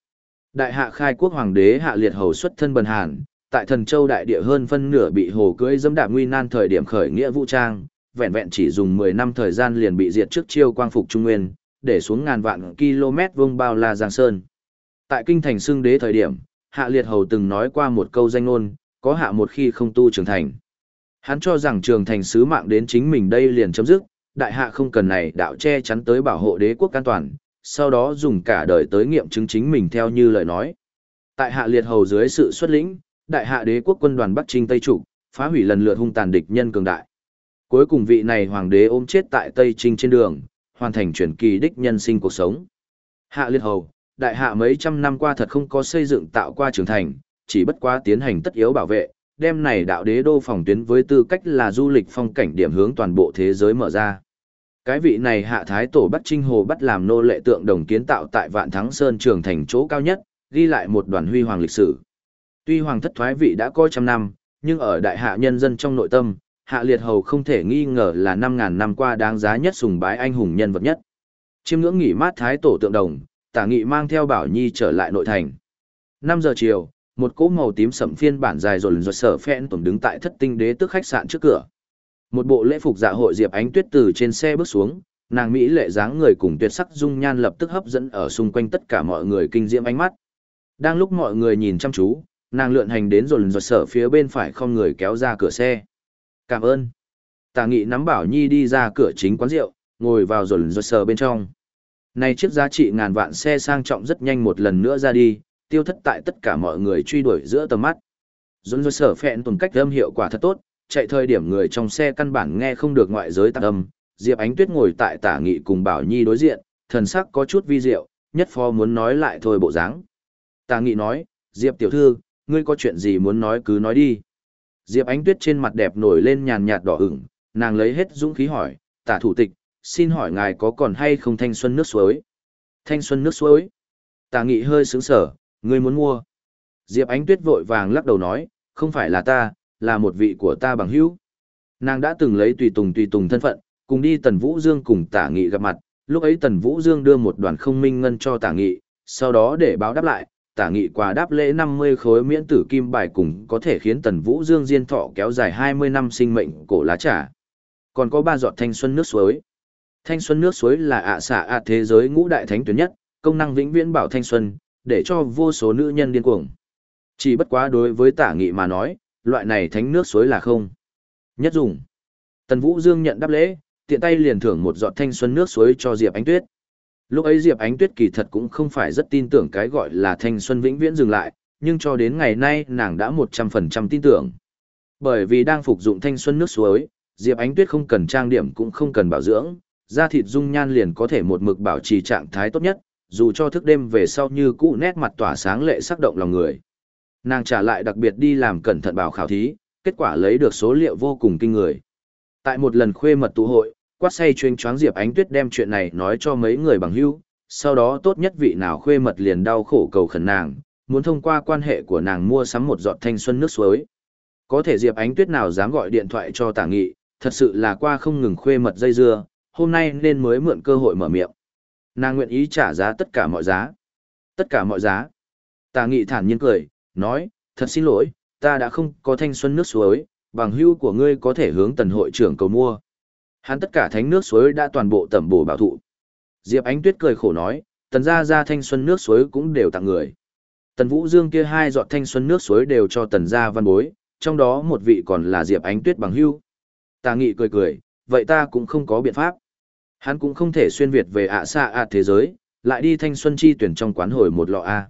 Đại hạ khai quốc hoàng đế hạ liệt hầu xuất thân bần hàn, tại thần châu đại địa hơn phân nửa bị hồ cưỡi dẫm đạp nguy nan thời điểm khởi nghĩa vũ trang, vẹn vẹn chỉ dùng 10 năm thời gian liền bị diệt trước chiêu quang phục trung nguyên, để xuống ngàn vạn km vuông bao la giang sơn. Tại kinh thành xưng đế thời điểm, hạ liệt hầu từng nói qua một câu danh ngôn, có hạ một khi không tu trường thành. Hắn cho rằng trường thành sứ mạng đến chính mình đây liền chấm dứt, đại hạ không cần này đạo che chắn tới bảo hộ đế quốc an toàn, sau đó dùng cả đời tới nghiệm chứng chính mình theo như lời nói. Tại hạ liệt hầu dưới sự xuất lĩnh, đại hạ đế quốc quân đoàn Bắc Trinh Tây Trục, phá hủy lần lượt hung tàn địch nhân cường đại. Cuối cùng vị này hoàng đế ôm chết tại Tây Trinh trên đường, hoàn thành chuyển kỳ đích nhân sinh cuộc sống. Hạ liệt hầu, đại hạ mấy trăm năm qua thật không có xây dựng tạo qua Trường thành, chỉ bất quá tiến hành tất yếu bảo vệ, đem này đạo đế đô phòng tuyến với tư cách là du lịch phong cảnh điểm hướng toàn bộ thế giới mở ra. Cái vị này hạ thái tổ bắt trinh hồ bắt làm nô lệ tượng đồng kiến tạo tại vạn thắng sơn trường thành chỗ cao nhất, ghi lại một đoàn huy hoàng lịch sử. Tuy hoàng thất thoái vị đã coi trăm năm, nhưng ở đại hạ nhân dân trong nội tâm, hạ liệt hầu không thể nghi ngờ là 5.000 năm qua đáng giá nhất sùng bái anh hùng nhân vật nhất. Chiêm ngưỡng nghỉ mát thái tổ tượng đồng, tả nghị mang theo bảo nhi trở lại nội thành. Năm giờ chiều, một cỗ màu tím sẩm phiên bản dài dồn dồn sở phen tổn đứng tại thất tinh đế tức khách sạn trước cửa. Một bộ lễ phục dạ hội diệp ánh tuyết từ trên xe bước xuống, nàng mỹ lệ dáng người cùng tuyệt sắc dung nhan lập tức hấp dẫn ở xung quanh tất cả mọi người kinh diễm ánh mắt. Đang lúc mọi người nhìn chăm chú, nàng lượn hành đến dồn dồn sở phía bên phải không người kéo ra cửa xe. Cảm ơn. Tả nghị nắm bảo nhi đi ra cửa chính quán rượu, ngồi vào dồn dồn sở bên trong. Này chiếc giá trị ngàn vạn xe sang trọng rất nhanh một lần nữa ra đi, tiêu thất tại tất cả mọi người truy đuổi giữa tầm mắt. Dũng dối sở phẹn tuần cách âm hiệu quả thật tốt, chạy thời điểm người trong xe căn bản nghe không được ngoại giới tạc âm. Diệp Ánh Tuyết ngồi tại tả nghị cùng Bảo Nhi đối diện, thần sắc có chút vi diệu, nhất phó muốn nói lại thôi bộ dáng. Tả nghị nói, Diệp tiểu thư, ngươi có chuyện gì muốn nói cứ nói đi. Diệp Ánh Tuyết trên mặt đẹp nổi lên nhàn nhạt đỏ ửng, nàng lấy hết dũng khí hỏi, tả thủ tịch, xin hỏi ngài có còn hay không thanh xuân nước suối? Thanh xuân nước suối? Tả nghị hơi sướng sở, ngươi muốn mua? Diệp Ánh Tuyết vội vàng lắc đầu nói, không phải là ta, là một vị của ta bằng hữu. Nàng đã từng lấy tùy tùng tùy tùng thân phận, cùng đi Tần Vũ Dương cùng Tả Nghị gặp mặt, lúc ấy Tần Vũ Dương đưa một đoàn không minh ngân cho Tả Nghị, sau đó để báo đáp lại, Tả Nghị quà đáp lễ 50 khối miễn tử kim bài cùng có thể khiến Tần Vũ Dương diên thọ kéo dài 20 năm sinh mệnh cổ lá trà. Còn có ba giọt thanh xuân nước suối. Thanh xuân nước suối là ạ xạ ạ thế giới ngũ đại thánh tuyệt nhất, công năng vĩnh viễn bảo thanh xuân, để cho vô số nữ nhân điên cuồng. Chỉ bất quá đối với tả nghị mà nói, loại này thánh nước suối là không. Nhất dùng. Tần Vũ Dương nhận đáp lễ, tiện tay liền thưởng một giọt thanh xuân nước suối cho Diệp Ánh Tuyết. Lúc ấy Diệp Ánh Tuyết kỳ thật cũng không phải rất tin tưởng cái gọi là thanh xuân vĩnh viễn dừng lại, nhưng cho đến ngày nay nàng đã 100% tin tưởng. Bởi vì đang phục dụng thanh xuân nước suối, Diệp Ánh Tuyết không cần trang điểm cũng không cần bảo dưỡng, da thịt dung nhan liền có thể một mực bảo trì trạng thái tốt nhất, dù cho thức đêm về sau như cũ nét mặt tỏa sáng lệ sắc động lòng người. Nàng trả lại đặc biệt đi làm cẩn thận bảo khảo thí, kết quả lấy được số liệu vô cùng kinh người. Tại một lần khuê mật tụ hội, quát say chuyên choáng Diệp Ánh Tuyết đem chuyện này nói cho mấy người bằng hữu, sau đó tốt nhất vị nào khuê mật liền đau khổ cầu khẩn nàng, muốn thông qua quan hệ của nàng mua sắm một giọt thanh xuân nước suối. Có thể Diệp Ánh Tuyết nào dám gọi điện thoại cho Tả Nghị, thật sự là qua không ngừng khuê mật dây dưa, hôm nay nên mới mượn cơ hội mở miệng. Nàng nguyện ý trả giá tất cả mọi giá. Tất cả mọi giá. Tà Nghị thản nhiên cười, nói, thật xin lỗi, ta đã không có thanh xuân nước suối, bằng hưu của ngươi có thể hướng tần hội trưởng cầu mua. Hắn tất cả thánh nước suối đã toàn bộ tẩm bổ bảo thụ. Diệp Ánh Tuyết cười khổ nói, tần gia gia thanh xuân nước suối cũng đều tặng người. Tần Vũ Dương kia hai giọt thanh xuân nước suối đều cho tần gia văn bối, trong đó một vị còn là Diệp Ánh Tuyết bằng hưu. Tà Nghị cười cười, vậy ta cũng không có biện pháp. Hắn cũng không thể xuyên Việt về ạ xa ạ thế giới, lại đi thanh xuân chi tuyển trong quán hồi một lọ A.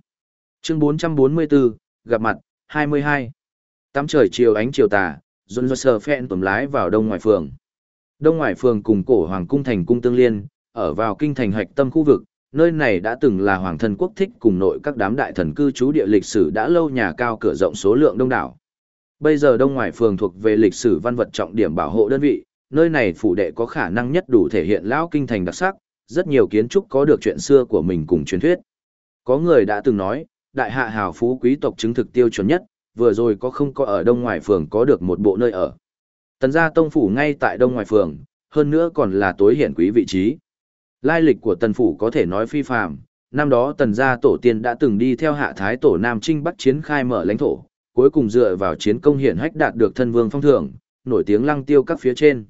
Chương 444, gặp mặt, 22. Tắm trời chiều ánh chiều tà, dồn dơ sờ phẹn tầm lái vào đông ngoài phường. Đông ngoài phường cùng cổ hoàng cung thành cung tương liên, ở vào kinh thành hạch tâm khu vực, nơi này đã từng là hoàng thân quốc thích cùng nội các đám đại thần cư trú địa lịch sử đã lâu nhà cao cửa rộng số lượng đông đảo. Bây giờ đông ngoài phường thuộc về lịch sử văn vật trọng điểm bảo hộ đơn vị, nơi này phủ đệ có khả năng nhất đủ thể hiện lão kinh thành đặc sắc, rất nhiều kiến trúc có được chuyện xưa của mình cùng truyền thuyết. Có người đã từng nói, đại hạ hào phú quý tộc chứng thực tiêu chuẩn nhất, vừa rồi có không có ở đông ngoài phường có được một bộ nơi ở. Tần gia tông phủ ngay tại đông ngoài phường, hơn nữa còn là tối hiển quý vị trí. Lai lịch của tần phủ có thể nói phi phàm, năm đó tần gia tổ tiên đã từng đi theo hạ thái tổ Nam Trinh Bắc chiến khai mở lãnh thổ, cuối cùng dựa vào chiến công hiển hách đạt được thân vương phong thưởng, nổi tiếng lăng tiêu các phía trên.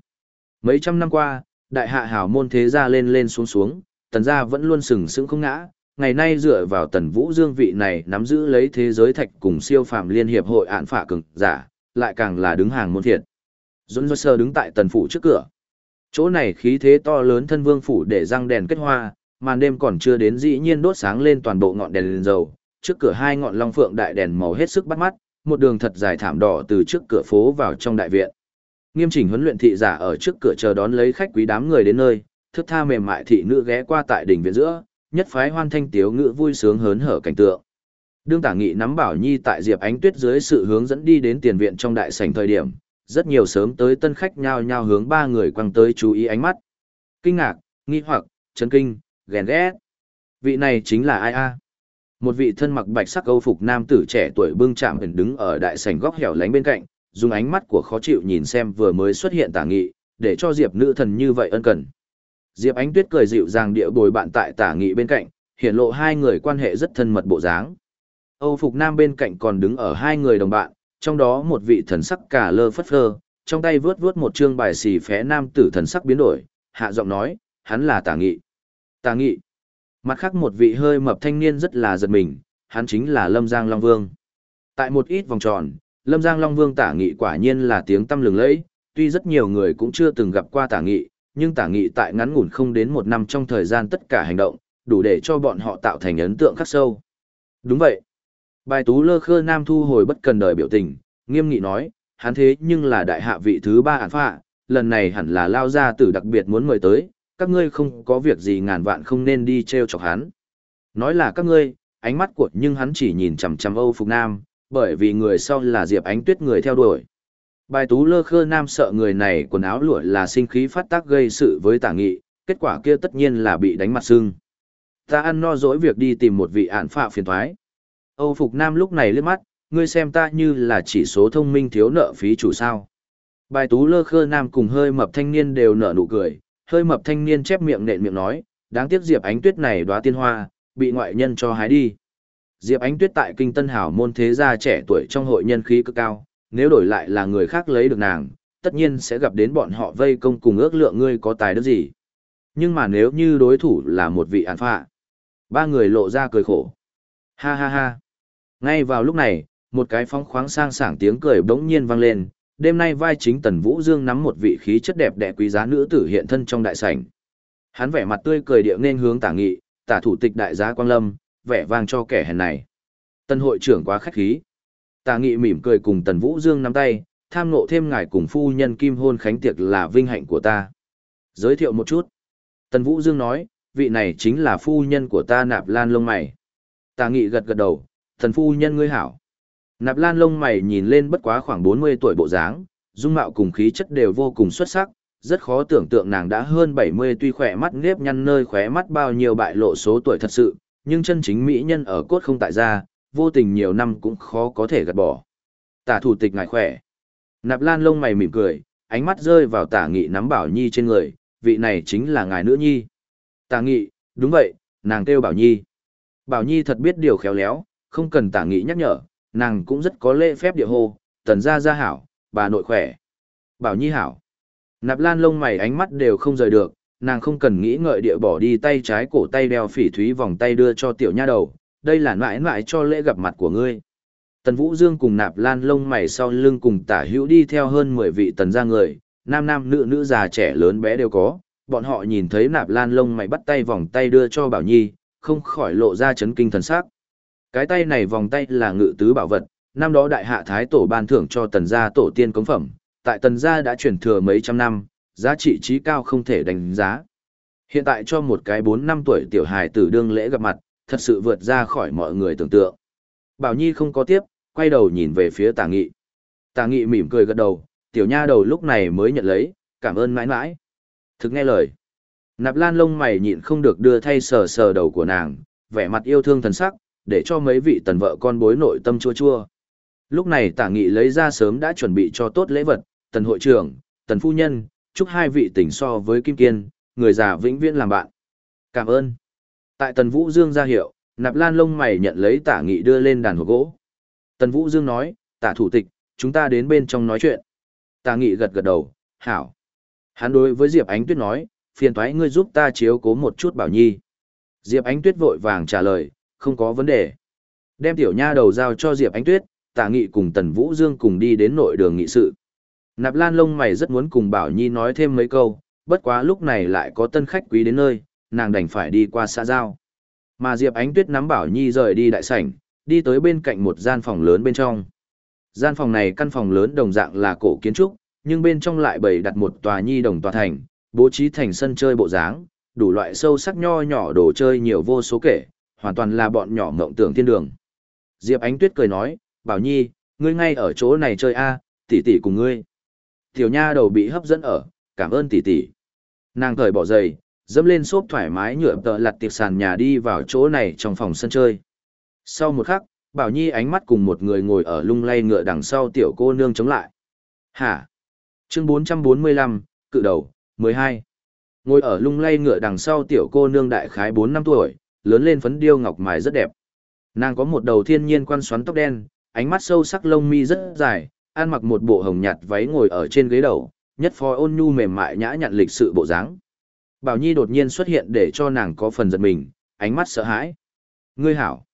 Mấy trăm năm qua, đại hạ hảo môn thế gia lên lên xuống xuống, tần gia vẫn luôn sừng sững không ngã, ngày nay dựa vào tần vũ dương vị này nắm giữ lấy thế giới thạch cùng siêu phàm liên hiệp hội án phả cường giả, lại càng là đứng hàng môn thiệt. Dũng dơ sơ đứng tại tần phủ trước cửa. Chỗ này khí thế to lớn thân vương phủ để răng đèn kết hoa, màn đêm còn chưa đến dĩ nhiên đốt sáng lên toàn bộ ngọn đèn lên dầu, trước cửa hai ngọn long phượng đại đèn màu hết sức bắt mắt, một đường thật dài thảm đỏ từ trước cửa phố vào trong đại viện. Nghiêm chỉnh huấn luyện thị giả ở trước cửa chờ đón lấy khách quý đám người đến nơi, thức tha mềm mại thị nữ ghé qua tại đỉnh viện giữa, nhất phái hoan thanh tiếu ngữ vui sướng hớn hở cảnh tượng. Đương Tả Nghị nắm Bảo Nhi tại Diệp Ánh Tuyết dưới sự hướng dẫn đi đến tiền viện trong đại sảnh thời điểm, rất nhiều sớm tới tân khách nhao nhao hướng ba người quăng tới chú ý ánh mắt. Kinh ngạc, nghi hoặc, chấn kinh, ghen ghét. Vị này chính là ai a? Một vị thân mặc bạch sắc câu phục nam tử trẻ tuổi bưng chạm ẩn đứng ở đại sảnh góc hẻo lánh bên cạnh, dùng ánh mắt của khó chịu nhìn xem vừa mới xuất hiện tả nghị, để cho Diệp nữ thần như vậy ân cần. Diệp Ánh Tuyết cười dịu dàng địa bồi bạn tại tả nghị bên cạnh, hiện lộ hai người quan hệ rất thân mật bộ dáng. Âu Phục Nam bên cạnh còn đứng ở hai người đồng bạn, trong đó một vị thần sắc cả lơ phất phơ, trong tay vướt vướt một chương bài xì phé nam tử thần sắc biến đổi, hạ giọng nói, hắn là tả nghị. Tả nghị. Mặt khác một vị hơi mập thanh niên rất là giật mình, hắn chính là Lâm Giang Long Vương. Tại một ít vòng tròn, Lâm Giang Long Vương tả nghị quả nhiên là tiếng tâm lừng lẫy, tuy rất nhiều người cũng chưa từng gặp qua tả nghị, nhưng tả nghị tại ngắn ngủn không đến một năm trong thời gian tất cả hành động, đủ để cho bọn họ tạo thành ấn tượng khắc sâu. Đúng vậy. Bài tú lơ khơ nam thu hồi bất cần đời biểu tình, nghiêm nghị nói, hắn thế nhưng là đại hạ vị thứ ba ản phạ, lần này hẳn là lao ra tử đặc biệt muốn mời tới, các ngươi không có việc gì ngàn vạn không nên đi treo chọc hắn. Nói là các ngươi, ánh mắt của nhưng hắn chỉ nhìn chằm chằm Âu Phục Nam, bởi vì người sau là Diệp Ánh Tuyết người theo đuổi. Bài tú lơ khơ nam sợ người này quần áo lụa là sinh khí phát tác gây sự với tả nghị, kết quả kia tất nhiên là bị đánh mặt sưng. Ta ăn no dỗi việc đi tìm một vị ản phạ phiền thoái. Âu Phục Nam lúc này liếc mắt, ngươi xem ta như là chỉ số thông minh thiếu nợ phí chủ sao. Bài tú lơ khơ nam cùng hơi mập thanh niên đều nở nụ cười, hơi mập thanh niên chép miệng nện miệng nói, đáng tiếc Diệp Ánh Tuyết này đóa tiên hoa, bị ngoại nhân cho hái đi. Diệp Ánh Tuyết tại kinh tân hảo môn thế gia trẻ tuổi trong hội nhân khí cực cao, nếu đổi lại là người khác lấy được nàng, tất nhiên sẽ gặp đến bọn họ vây công cùng ước lượng ngươi có tài đức gì. Nhưng mà nếu như đối thủ là một vị án phạ, ba người lộ ra cười khổ. Ha ha ha. Ngay vào lúc này, một cái phong khoáng sang sảng tiếng cười bỗng nhiên vang lên, đêm nay vai chính Tần Vũ Dương nắm một vị khí chất đẹp đẽ quý giá nữ tử hiện thân trong đại sảnh. Hắn vẻ mặt tươi cười điệu nên hướng tả nghị, tả thủ tịch đại giá Quang Lâm, vẻ vang cho kẻ hèn này. Tân hội trưởng quá khách khí. Tạ nghị mỉm cười cùng Tần Vũ Dương nắm tay, tham ngộ thêm ngài cùng phu nhân kim hôn khánh tiệc là vinh hạnh của ta. Giới thiệu một chút. Tần Vũ Dương nói, vị này chính là phu nhân của ta nạp lan lông mày. Tạ nghị gật gật đầu, thần phu nhân ngươi hảo. Nạp lan lông mày nhìn lên bất quá khoảng 40 tuổi bộ dáng, dung mạo cùng khí chất đều vô cùng xuất sắc, rất khó tưởng tượng nàng đã hơn 70 tuy khỏe mắt nếp nhăn nơi khóe mắt bao nhiêu bại lộ số tuổi thật sự, nhưng chân chính mỹ nhân ở cốt không tại gia, vô tình nhiều năm cũng khó có thể gạt bỏ. Tả thủ tịch ngài khỏe. Nạp lan lông mày mỉm cười, ánh mắt rơi vào tả nghị nắm bảo nhi trên người, vị này chính là ngài nữ nhi. Tả nghị, đúng vậy, nàng kêu bảo nhi. Bảo nhi thật biết điều khéo léo, không cần tả nghị nhắc nhở, nàng cũng rất có lễ phép địa hô, tần gia gia hảo, bà nội khỏe. Bảo nhi hảo. Nạp lan lông mày ánh mắt đều không rời được, nàng không cần nghĩ ngợi địa bỏ đi tay trái cổ tay đeo phỉ thúy vòng tay đưa cho tiểu nha đầu, đây là mãi mãi cho lễ gặp mặt của ngươi. Tần Vũ Dương cùng nạp lan lông mày sau lưng cùng tả hữu đi theo hơn 10 vị tần gia người, nam nam nữ nữ già trẻ lớn bé đều có, bọn họ nhìn thấy nạp lan lông mày bắt tay vòng tay đưa cho Bảo Nhi, không khỏi lộ ra chấn kinh thần sắc. Cái tay này vòng tay là ngự tứ bảo vật, năm đó đại hạ thái tổ ban thưởng cho tần gia tổ tiên cống phẩm, tại tần gia đã chuyển thừa mấy trăm năm, giá trị trí cao không thể đánh giá. Hiện tại cho một cái 4 năm tuổi tiểu hài tử đương lễ gặp mặt, thật sự vượt ra khỏi mọi người tưởng tượng. Bảo Nhi không có tiếp, quay đầu nhìn về phía Tả Nghị. Tả Nghị mỉm cười gật đầu, tiểu nha đầu lúc này mới nhận lấy, cảm ơn mãi mãi. Thực nghe lời. Nạp lan lông mày nhịn không được đưa thay sờ sờ đầu của nàng, vẻ mặt yêu thương thần sắc, để cho mấy vị tần vợ con bối nội tâm chua chua. Lúc này tả nghị lấy ra sớm đã chuẩn bị cho tốt lễ vật, tần hội trưởng, tần phu nhân, chúc hai vị tỉnh so với Kim Kiên, người già vĩnh viễn làm bạn. Cảm ơn. Tại tần Vũ Dương ra hiệu, nạp lan lông mày nhận lấy tả nghị đưa lên đàn hộp gỗ. Tần Vũ Dương nói, tả thủ tịch, chúng ta đến bên trong nói chuyện. Tả nghị gật gật đầu, hảo. Hắn đối với Diệp Ánh Tuyết nói, phiền thoái ngươi giúp ta chiếu cố một chút bảo nhi. Diệp Ánh Tuyết vội vàng trả lời, không có vấn đề. Đem tiểu nha đầu giao cho Diệp Ánh Tuyết, Tả Nghị cùng Tần Vũ Dương cùng đi đến nội đường nghị sự. Nạp Lan lông mày rất muốn cùng Bảo Nhi nói thêm mấy câu, bất quá lúc này lại có tân khách quý đến nơi, nàng đành phải đi qua xã giao. Mà Diệp Ánh Tuyết nắm Bảo Nhi rời đi đại sảnh, đi tới bên cạnh một gian phòng lớn bên trong. Gian phòng này căn phòng lớn đồng dạng là cổ kiến trúc, nhưng bên trong lại bày đặt một tòa nhi đồng tòa thành, bố trí thành sân chơi bộ dáng, đủ loại sâu sắc nho nhỏ đồ chơi nhiều vô số kể, hoàn toàn là bọn nhỏ mộng tưởng thiên đường. Diệp Ánh Tuyết cười nói, Bảo Nhi, ngươi ngay ở chỗ này chơi a, tỷ tỷ cùng ngươi. Tiểu nha đầu bị hấp dẫn ở, cảm ơn tỷ tỷ. Nàng cởi bỏ giày, dẫm lên xốp thoải mái nhựa tợ lặt tiệc sàn nhà đi vào chỗ này trong phòng sân chơi. Sau một khắc, Bảo Nhi ánh mắt cùng một người ngồi ở lung lay ngựa đằng sau tiểu cô nương chống lại. Hả? Chương 445, cự đầu, 12. Ngồi ở lung lay ngựa đằng sau tiểu cô nương đại khái 4 năm tuổi, lớn lên phấn điêu ngọc mài rất đẹp. Nàng có một đầu thiên nhiên quan xoắn tóc đen, ánh mắt sâu sắc lông mi rất dài, ăn mặc một bộ hồng nhạt váy ngồi ở trên ghế đầu, nhất phó ôn nhu mềm mại nhã nhặn lịch sự bộ dáng. Bảo Nhi đột nhiên xuất hiện để cho nàng có phần giật mình, ánh mắt sợ hãi. Ngươi hảo.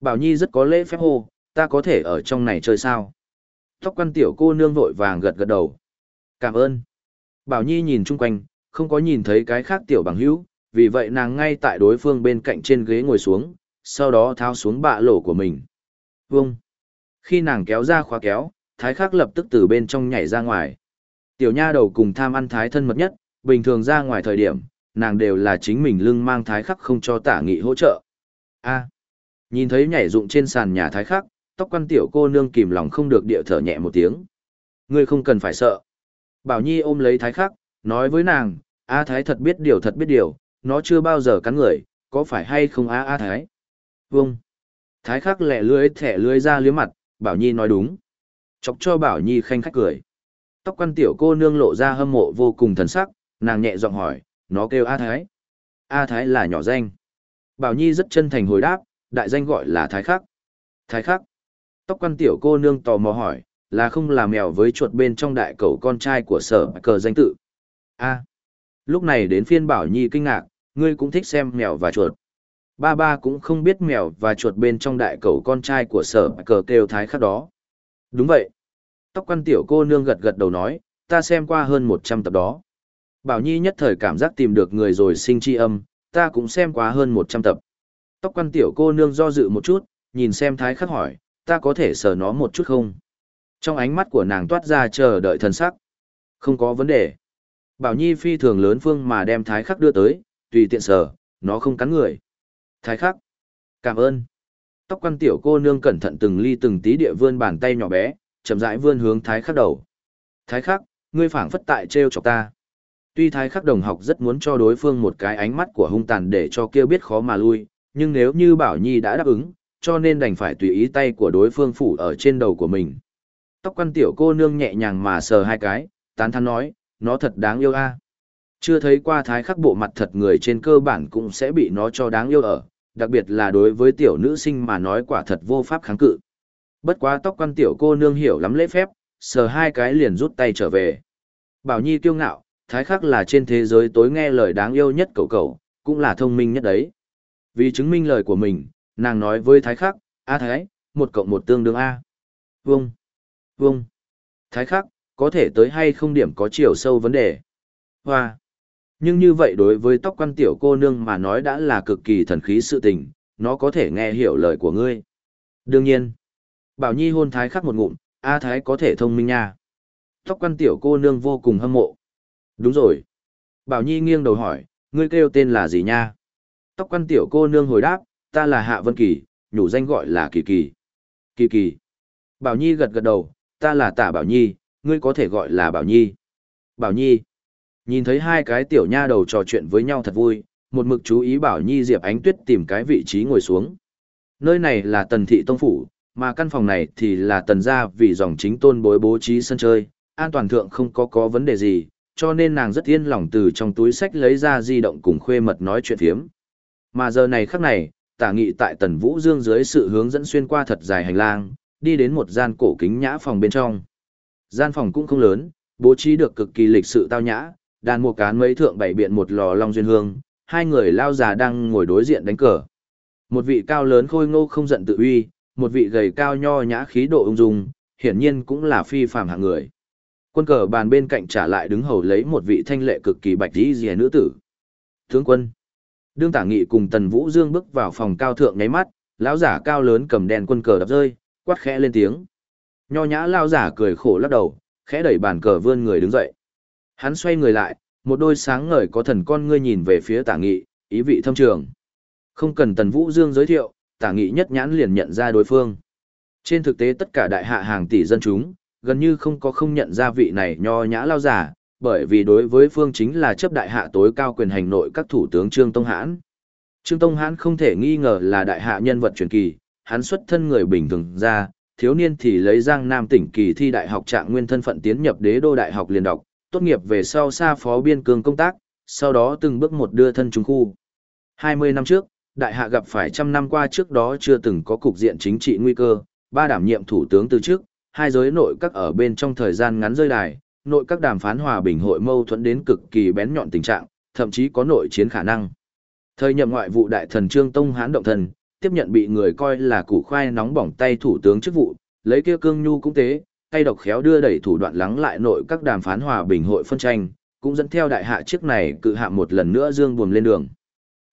Bảo Nhi rất có lễ phép hô, ta có thể ở trong này chơi sao? Tóc quan tiểu cô nương vội vàng gật gật đầu. Cảm ơn. Bảo Nhi nhìn chung quanh, không có nhìn thấy cái khác tiểu bằng hữu, vì vậy nàng ngay tại đối phương bên cạnh trên ghế ngồi xuống, sau đó tháo xuống bạ lỗ của mình. Vâng. Khi nàng kéo ra khóa kéo, thái khắc lập tức từ bên trong nhảy ra ngoài. Tiểu nha đầu cùng tham ăn thái thân mật nhất, bình thường ra ngoài thời điểm, nàng đều là chính mình lưng mang thái khắc không cho tả nghị hỗ trợ. A. Nhìn thấy nhảy dụng trên sàn nhà thái khắc, tóc quan tiểu cô nương kìm lòng không được địa thở nhẹ một tiếng. Ngươi không cần phải sợ. Bảo Nhi ôm lấy thái khắc, nói với nàng, A Thái thật biết điều thật biết điều, nó chưa bao giờ cắn người, có phải hay không A A Thái? Vâng. Thái khắc lẹ lưới thẻ lưới ra liếm mặt, Bảo Nhi nói đúng. Chọc cho Bảo Nhi khanh khách cười. Tóc quan tiểu cô nương lộ ra hâm mộ vô cùng thần sắc, nàng nhẹ giọng hỏi, nó kêu A Thái. A Thái là nhỏ danh. Bảo Nhi rất chân thành hồi đáp, đại danh gọi là Thái Khắc. Thái Khắc. Tóc quan tiểu cô nương tò mò hỏi, là không là mèo với chuột bên trong đại cầu con trai của sở cờ danh tự. A. Lúc này đến phiên Bảo Nhi kinh ngạc, ngươi cũng thích xem mèo và chuột. Ba ba cũng không biết mèo và chuột bên trong đại cầu con trai của sở cờ kêu Thái Khắc đó. Đúng vậy. Tóc quan tiểu cô nương gật gật đầu nói, ta xem qua hơn 100 tập đó. Bảo Nhi nhất thời cảm giác tìm được người rồi sinh chi âm, ta cũng xem qua hơn 100 tập. Tóc quan tiểu cô nương do dự một chút, nhìn xem thái khắc hỏi, ta có thể sờ nó một chút không? Trong ánh mắt của nàng toát ra chờ đợi thần sắc. Không có vấn đề. Bảo Nhi phi thường lớn phương mà đem thái khắc đưa tới, tùy tiện sờ, nó không cắn người. Thái khắc. Cảm ơn. Tóc quan tiểu cô nương cẩn thận từng ly từng tí địa vươn bàn tay nhỏ bé, chậm rãi vươn hướng thái khắc đầu. Thái khắc, ngươi phảng phất tại trêu chọc ta. Tuy thái khắc đồng học rất muốn cho đối phương một cái ánh mắt của hung tàn để cho kia biết khó mà lui, nhưng nếu như Bảo Nhi đã đáp ứng, cho nên đành phải tùy ý tay của đối phương phủ ở trên đầu của mình. Tóc quan tiểu cô nương nhẹ nhàng mà sờ hai cái, tán thán nói, nó thật đáng yêu a. Chưa thấy qua thái khắc bộ mặt thật người trên cơ bản cũng sẽ bị nó cho đáng yêu ở, đặc biệt là đối với tiểu nữ sinh mà nói quả thật vô pháp kháng cự. Bất quá tóc quan tiểu cô nương hiểu lắm lễ phép, sờ hai cái liền rút tay trở về. Bảo Nhi kiêu ngạo, thái khắc là trên thế giới tối nghe lời đáng yêu nhất cậu cậu, cũng là thông minh nhất đấy. Vì chứng minh lời của mình, nàng nói với thái khắc, A thái, một cộng một tương đương A. Vâng, vâng. Thái khắc, có thể tới hay không điểm có chiều sâu vấn đề. Hoa. Nhưng như vậy đối với tóc quan tiểu cô nương mà nói đã là cực kỳ thần khí sự tình, nó có thể nghe hiểu lời của ngươi. Đương nhiên. Bảo Nhi hôn thái khắc một ngụm, A thái có thể thông minh nha. Tóc quan tiểu cô nương vô cùng hâm mộ. Đúng rồi. Bảo Nhi nghiêng đầu hỏi, ngươi kêu tên là gì nha? Tóc quan tiểu cô nương hồi đáp, ta là Hạ Vân Kỳ, nhủ danh gọi là Kỳ Kỳ. Kỳ Kỳ. Bảo Nhi gật gật đầu, ta là Tả Bảo Nhi, ngươi có thể gọi là Bảo Nhi. Bảo Nhi. Nhìn thấy hai cái tiểu nha đầu trò chuyện với nhau thật vui, một mực chú ý Bảo Nhi Diệp Ánh Tuyết tìm cái vị trí ngồi xuống. Nơi này là Tần Thị Tông Phủ, mà căn phòng này thì là Tần Gia vì dòng chính tôn bối bố trí sân chơi, an toàn thượng không có có vấn đề gì, cho nên nàng rất yên lòng từ trong túi sách lấy ra di động cùng khuê mật nói chuyện phiếm. Mà giờ này khắc này, tả nghị tại tần vũ dương dưới sự hướng dẫn xuyên qua thật dài hành lang, đi đến một gian cổ kính nhã phòng bên trong. Gian phòng cũng không lớn, bố trí được cực kỳ lịch sự tao nhã, đàn mùa cán mấy thượng bảy biện một lò long duyên hương, hai người lao già đang ngồi đối diện đánh cờ. Một vị cao lớn khôi ngô không giận tự uy, một vị gầy cao nho nhã khí độ ung dung, hiển nhiên cũng là phi phàm hạng người. Quân cờ bàn bên cạnh trả lại đứng hầu lấy một vị thanh lệ cực kỳ bạch tí rìa nữ tử. Tướng quân. Đương tả nghị cùng Tần Vũ Dương bước vào phòng cao thượng nháy mắt, lão giả cao lớn cầm đèn quân cờ đập rơi, quát khẽ lên tiếng. Nho nhã lão giả cười khổ lắc đầu, khẽ đẩy bàn cờ vươn người đứng dậy. Hắn xoay người lại, một đôi sáng ngời có thần con ngươi nhìn về phía tả nghị, ý vị thâm trường. Không cần Tần Vũ Dương giới thiệu, tả nghị nhất nhãn liền nhận ra đối phương. Trên thực tế tất cả đại hạ hàng tỷ dân chúng, gần như không có không nhận ra vị này nho nhã lao giả, bởi vì đối với phương chính là chấp đại hạ tối cao quyền hành nội các thủ tướng Trương Tông Hãn. Trương Tông Hãn không thể nghi ngờ là đại hạ nhân vật truyền kỳ, hắn xuất thân người bình thường ra, thiếu niên thì lấy Giang Nam tỉnh kỳ thi đại học trạng nguyên thân phận tiến nhập đế đô đại học liền đọc, tốt nghiệp về sau xa phó biên cương công tác, sau đó từng bước một đưa thân trung khu. 20 năm trước, đại hạ gặp phải trăm năm qua trước đó chưa từng có cục diện chính trị nguy cơ, ba đảm nhiệm thủ tướng từ trước, hai giới nội các ở bên trong thời gian ngắn rơi đài, nội các đàm phán hòa bình hội mâu thuẫn đến cực kỳ bén nhọn tình trạng, thậm chí có nội chiến khả năng. Thời nhậm ngoại vụ đại thần Trương Tông Hán động thần, tiếp nhận bị người coi là củ khoai nóng bỏng tay thủ tướng chức vụ, lấy kia cương nhu cũng tế, tay độc khéo đưa đẩy thủ đoạn lắng lại nội các đàm phán hòa bình hội phân tranh, cũng dẫn theo đại hạ chiếc này cự hạ một lần nữa dương buồm lên đường.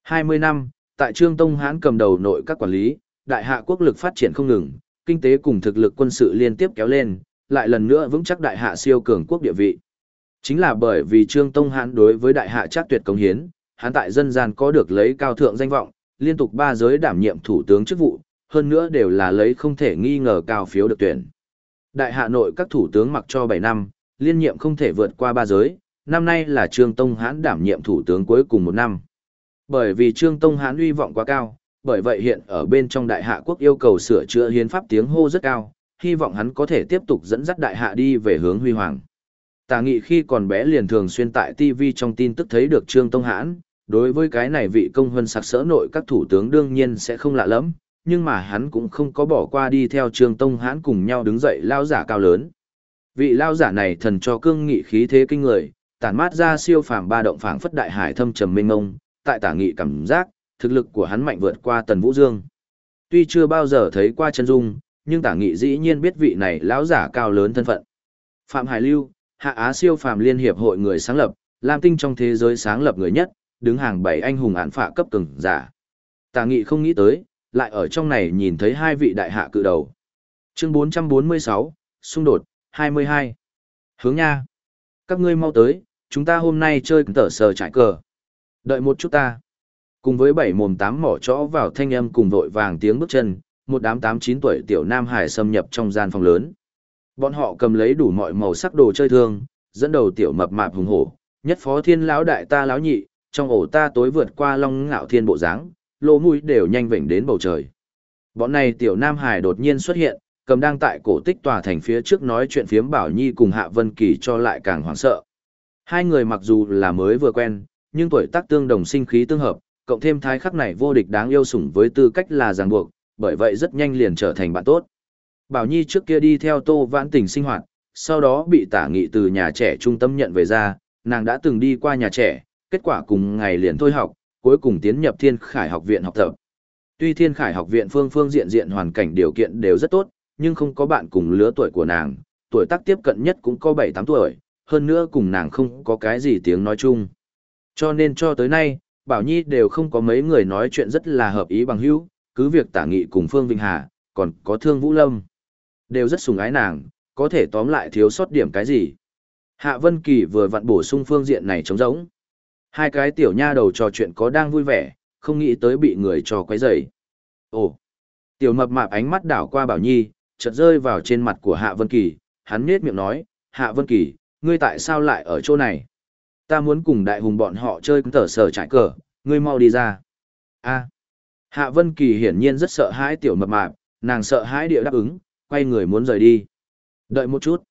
20 năm, tại Trương Tông Hán cầm đầu nội các quản lý, đại hạ quốc lực phát triển không ngừng, kinh tế cùng thực lực quân sự liên tiếp kéo lên, lại lần nữa vững chắc đại hạ siêu cường quốc địa vị. Chính là bởi vì Trương Tông Hán đối với đại hạ chắc tuyệt công hiến, hắn tại dân gian có được lấy cao thượng danh vọng, liên tục ba giới đảm nhiệm thủ tướng chức vụ, hơn nữa đều là lấy không thể nghi ngờ cao phiếu được tuyển. Đại hạ nội các thủ tướng mặc cho 7 năm, liên nhiệm không thể vượt qua ba giới, năm nay là Trương Tông Hán đảm nhiệm thủ tướng cuối cùng một năm. Bởi vì Trương Tông Hán uy vọng quá cao, bởi vậy hiện ở bên trong đại hạ quốc yêu cầu sửa chữa hiến pháp tiếng hô rất cao, hy vọng hắn có thể tiếp tục dẫn dắt đại hạ đi về hướng huy hoàng. Tà nghị khi còn bé liền thường xuyên tại TV trong tin tức thấy được Trương Tông Hãn, đối với cái này vị công huân sặc sỡ nội các thủ tướng đương nhiên sẽ không lạ lắm, nhưng mà hắn cũng không có bỏ qua đi theo Trương Tông Hãn cùng nhau đứng dậy lao giả cao lớn. Vị lao giả này thần cho cương nghị khí thế kinh người, tản mát ra siêu phàm ba động phảng phất đại hải thâm trầm mênh mông tại tả nghị cảm giác, thực lực của hắn mạnh vượt qua Tần Vũ Dương. Tuy chưa bao giờ thấy qua chân dung, nhưng tả nghị dĩ nhiên biết vị này lão giả cao lớn thân phận. Phạm Hải Lưu, Hạ Á siêu phàm liên hiệp hội người sáng lập, Lam Tinh trong thế giới sáng lập người nhất, đứng hàng bảy anh hùng án phạ cấp cường giả. Tả nghị không nghĩ tới, lại ở trong này nhìn thấy hai vị đại hạ cự đầu. Chương 446, xung đột, 22. Hướng nha. Các ngươi mau tới, chúng ta hôm nay chơi tở sờ trải cờ. Đợi một chút ta. Cùng với bảy mồm tám mỏ chó vào thanh âm cùng vội vàng tiếng bước chân, một đám tám chín tuổi tiểu nam hải xâm nhập trong gian phòng lớn. Bọn họ cầm lấy đủ mọi màu sắc đồ chơi thương, dẫn đầu tiểu mập mạp hùng hổ, nhất phó thiên lão đại ta lão nhị, trong ổ ta tối vượt qua long ngạo thiên bộ dáng, lỗ mũi đều nhanh vểnh đến bầu trời. Bọn này tiểu nam hải đột nhiên xuất hiện, cầm đang tại cổ tích tòa thành phía trước nói chuyện phiếm Bảo Nhi cùng Hạ Vân Kỳ cho lại càng hoảng sợ. Hai người mặc dù là mới vừa quen, nhưng tuổi tác tương đồng sinh khí tương hợp, cộng thêm thái khắc này vô địch đáng yêu sủng với tư cách là ràng buộc, bởi vậy rất nhanh liền trở thành bạn tốt. Bảo Nhi trước kia đi theo Tô Vãn Tình sinh hoạt, sau đó bị tả nghị từ nhà trẻ trung tâm nhận về ra, nàng đã từng đi qua nhà trẻ, kết quả cùng ngày liền thôi học, cuối cùng tiến nhập Thiên Khải học viện học tập. Tuy Thiên Khải học viện phương phương diện diện hoàn cảnh điều kiện đều rất tốt, nhưng không có bạn cùng lứa tuổi của nàng, tuổi tác tiếp cận nhất cũng có 7-8 tuổi, hơn nữa cùng nàng không có cái gì tiếng nói chung. Cho nên cho tới nay, Bảo Nhi đều không có mấy người nói chuyện rất là hợp ý bằng hữu, cứ việc tả nghị cùng Phương Vinh Hà, còn có Thương Vũ Lâm. Đều rất sùng ái nàng, có thể tóm lại thiếu sót điểm cái gì. Hạ Vân Kỳ vừa vặn bổ sung phương diện này trống rỗng. Hai cái tiểu nha đầu trò chuyện có đang vui vẻ, không nghĩ tới bị người trò quấy rầy. Ồ! Tiểu mập mạp ánh mắt đảo qua Bảo Nhi, chợt rơi vào trên mặt của Hạ Vân Kỳ, hắn nhếch miệng nói, Hạ Vân Kỳ, ngươi tại sao lại ở chỗ này? Ta muốn cùng đại hùng bọn họ chơi tờ sở trải cờ, ngươi mau đi ra. A. Hạ Vân Kỳ hiển nhiên rất sợ hãi tiểu mập mạp, nàng sợ hãi địa đáp ứng, quay người muốn rời đi. Đợi một chút.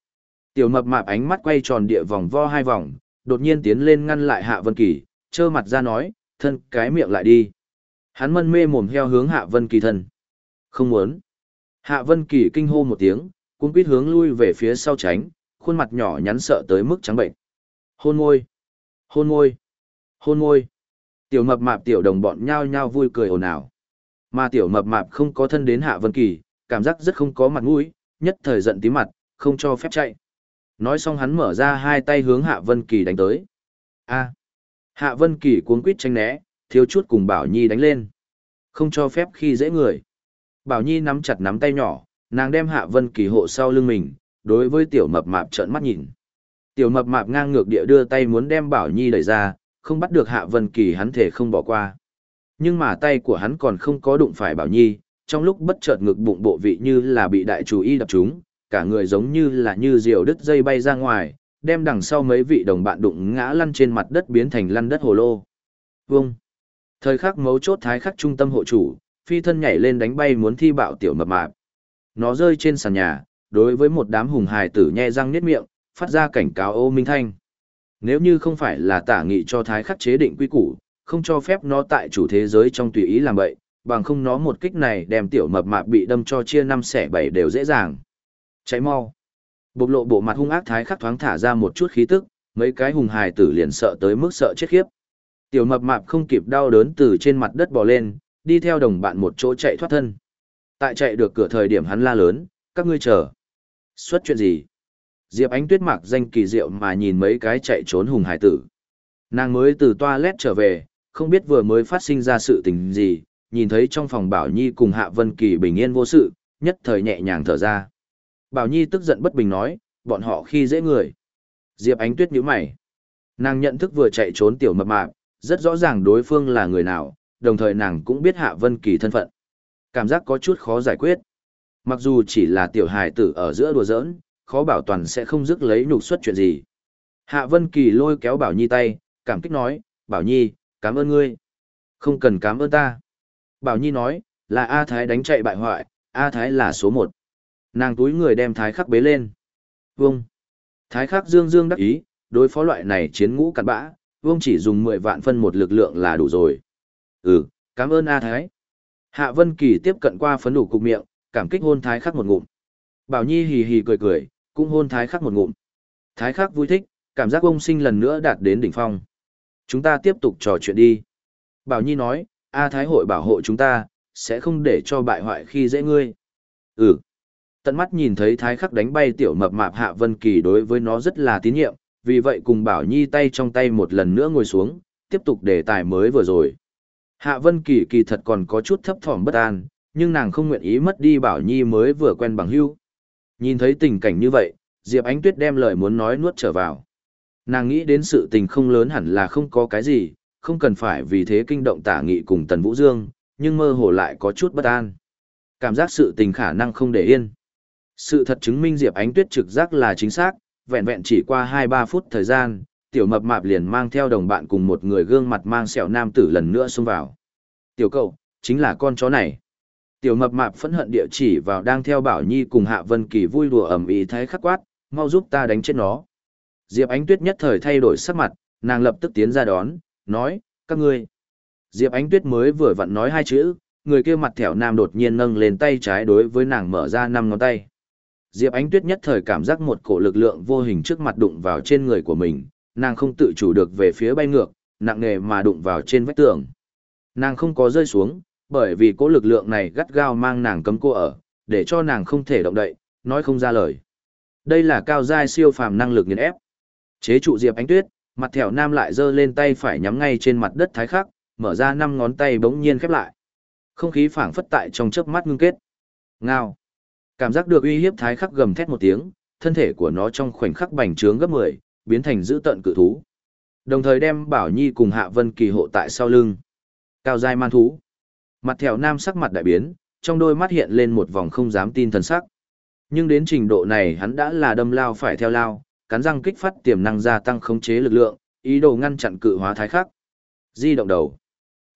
Tiểu mập mạp ánh mắt quay tròn địa vòng vo hai vòng, đột nhiên tiến lên ngăn lại Hạ Vân Kỳ, trơ mặt ra nói, thân cái miệng lại đi. Hắn mân mê mồm heo hướng Hạ Vân Kỳ thân. Không muốn. Hạ Vân Kỳ kinh hô một tiếng, cũng quýt hướng lui về phía sau tránh, khuôn mặt nhỏ nhắn sợ tới mức trắng bệnh. Hôn môi. Hôn môi. Hôn môi. Tiểu mập mạp tiểu đồng bọn nhao nhao vui cười ồn ào. Mà tiểu mập mạp không có thân đến Hạ Vân Kỳ, cảm giác rất không có mặt mũi, nhất thời giận tí mặt, không cho phép chạy. Nói xong hắn mở ra hai tay hướng Hạ Vân Kỳ đánh tới. A. Hạ Vân Kỳ cuống quýt tranh né, thiếu chút cùng Bảo Nhi đánh lên. Không cho phép khi dễ người. Bảo Nhi nắm chặt nắm tay nhỏ, nàng đem Hạ Vân Kỳ hộ sau lưng mình, đối với tiểu mập mạp trợn mắt nhìn. Tiểu mập mạp ngang ngược địa đưa tay muốn đem Bảo Nhi đẩy ra, không bắt được Hạ Vân Kỳ hắn thể không bỏ qua. Nhưng mà tay của hắn còn không có đụng phải Bảo Nhi, trong lúc bất chợt ngực bụng bộ vị như là bị đại chủ y đập trúng, cả người giống như là như diều đứt dây bay ra ngoài, đem đằng sau mấy vị đồng bạn đụng ngã lăn trên mặt đất biến thành lăn đất hồ lô. Vâng! Thời khắc mấu chốt thái khắc trung tâm hộ chủ, phi thân nhảy lên đánh bay muốn thi bạo tiểu mập mạp. Nó rơi trên sàn nhà, đối với một đám hùng hài tử nhe răng niết miệng, phát ra cảnh cáo ô minh thanh. Nếu như không phải là tả nghị cho thái khắc chế định quy củ, không cho phép nó tại chủ thế giới trong tùy ý làm bậy, bằng không nó một kích này đem tiểu mập mạp bị đâm cho chia năm xẻ bảy đều dễ dàng. Cháy mau. Bộc lộ bộ mặt hung ác thái khắc thoáng thả ra một chút khí tức, mấy cái hùng hài tử liền sợ tới mức sợ chết khiếp. Tiểu mập mạp không kịp đau đớn từ trên mặt đất bò lên, đi theo đồng bạn một chỗ chạy thoát thân. Tại chạy được cửa thời điểm hắn la lớn, các ngươi chờ. Xuất chuyện gì? Diệp Ánh Tuyết mặc danh kỳ diệu mà nhìn mấy cái chạy trốn hùng hải tử. Nàng mới từ toilet trở về, không biết vừa mới phát sinh ra sự tình gì, nhìn thấy trong phòng Bảo Nhi cùng Hạ Vân Kỳ bình yên vô sự, nhất thời nhẹ nhàng thở ra. Bảo Nhi tức giận bất bình nói, bọn họ khi dễ người. Diệp Ánh Tuyết nhíu mày. Nàng nhận thức vừa chạy trốn tiểu mập mạp, rất rõ ràng đối phương là người nào, đồng thời nàng cũng biết Hạ Vân Kỳ thân phận. Cảm giác có chút khó giải quyết. Mặc dù chỉ là tiểu hài tử ở giữa đùa giỡn, khó bảo toàn sẽ không dứt lấy nhục xuất chuyện gì. Hạ Vân Kỳ lôi kéo Bảo Nhi tay, cảm kích nói, Bảo Nhi, cảm ơn ngươi. Không cần cảm ơn ta. Bảo Nhi nói, là A Thái đánh chạy bại hoại, A Thái là số một. Nàng túi người đem Thái khắc bế lên. Vương, Thái khắc dương dương đắc ý, đối phó loại này chiến ngũ cặn bã, Vương chỉ dùng 10 vạn phân một lực lượng là đủ rồi. Ừ, cảm ơn A Thái. Hạ Vân Kỳ tiếp cận qua phấn đủ cục miệng, cảm kích hôn Thái khắc một ngụm. Bảo Nhi hì hì cười cười, cũng hôn Thái khắc một ngụm. Thái khắc vui thích, cảm giác ông sinh lần nữa đạt đến đỉnh phong. Chúng ta tiếp tục trò chuyện đi. Bảo Nhi nói, A Thái hội bảo hộ chúng ta, sẽ không để cho bại hoại khi dễ ngươi. Ừ. Tận mắt nhìn thấy Thái khắc đánh bay tiểu mập mạp Hạ Vân Kỳ đối với nó rất là tín nhiệm, vì vậy cùng Bảo Nhi tay trong tay một lần nữa ngồi xuống, tiếp tục đề tài mới vừa rồi. Hạ Vân Kỳ kỳ thật còn có chút thấp thỏm bất an, nhưng nàng không nguyện ý mất đi Bảo Nhi mới vừa quen bằng hữu. Nhìn thấy tình cảnh như vậy, Diệp Ánh Tuyết đem lời muốn nói nuốt trở vào. Nàng nghĩ đến sự tình không lớn hẳn là không có cái gì, không cần phải vì thế kinh động tả nghị cùng Tần Vũ Dương, nhưng mơ hồ lại có chút bất an. Cảm giác sự tình khả năng không để yên. Sự thật chứng minh Diệp Ánh Tuyết trực giác là chính xác, vẹn vẹn chỉ qua 2-3 phút thời gian, tiểu mập mạp liền mang theo đồng bạn cùng một người gương mặt mang sẹo nam tử lần nữa xông vào. Tiểu cậu, chính là con chó này. Tiểu mập mạp phẫn hận địa chỉ vào đang theo Bảo Nhi cùng Hạ Vân Kỳ vui đùa ầm ĩ thái khắc quát, mau giúp ta đánh chết nó. Diệp Ánh Tuyết nhất thời thay đổi sắc mặt, nàng lập tức tiến ra đón, nói, các ngươi. Diệp Ánh Tuyết mới vừa vặn nói hai chữ, người kia mặt thẻo nam đột nhiên nâng lên tay trái đối với nàng mở ra năm ngón tay. Diệp Ánh Tuyết nhất thời cảm giác một cổ lực lượng vô hình trước mặt đụng vào trên người của mình, nàng không tự chủ được về phía bay ngược, nặng nề mà đụng vào trên vách tường. Nàng không có rơi xuống, bởi vì cỗ lực lượng này gắt gao mang nàng cấm cô ở, để cho nàng không thể động đậy, nói không ra lời. Đây là cao giai siêu phàm năng lực nghiền ép. Chế trụ Diệp Ánh Tuyết, mặt thẻo nam lại giơ lên tay phải nhắm ngay trên mặt đất thái khắc, mở ra năm ngón tay bỗng nhiên khép lại. Không khí phảng phất tại trong chớp mắt ngưng kết. Ngao. Cảm giác được uy hiếp thái khắc gầm thét một tiếng, thân thể của nó trong khoảnh khắc bành trướng gấp 10, biến thành dữ tận cự thú. Đồng thời đem Bảo Nhi cùng Hạ Vân Kỳ hộ tại sau lưng. Cao giai man thú. Mặt thẹo nam sắc mặt đại biến, trong đôi mắt hiện lên một vòng không dám tin thần sắc. Nhưng đến trình độ này hắn đã là đâm lao phải theo lao, cắn răng kích phát tiềm năng gia tăng khống chế lực lượng, ý đồ ngăn chặn cự hóa thái khắc. Di động đầu.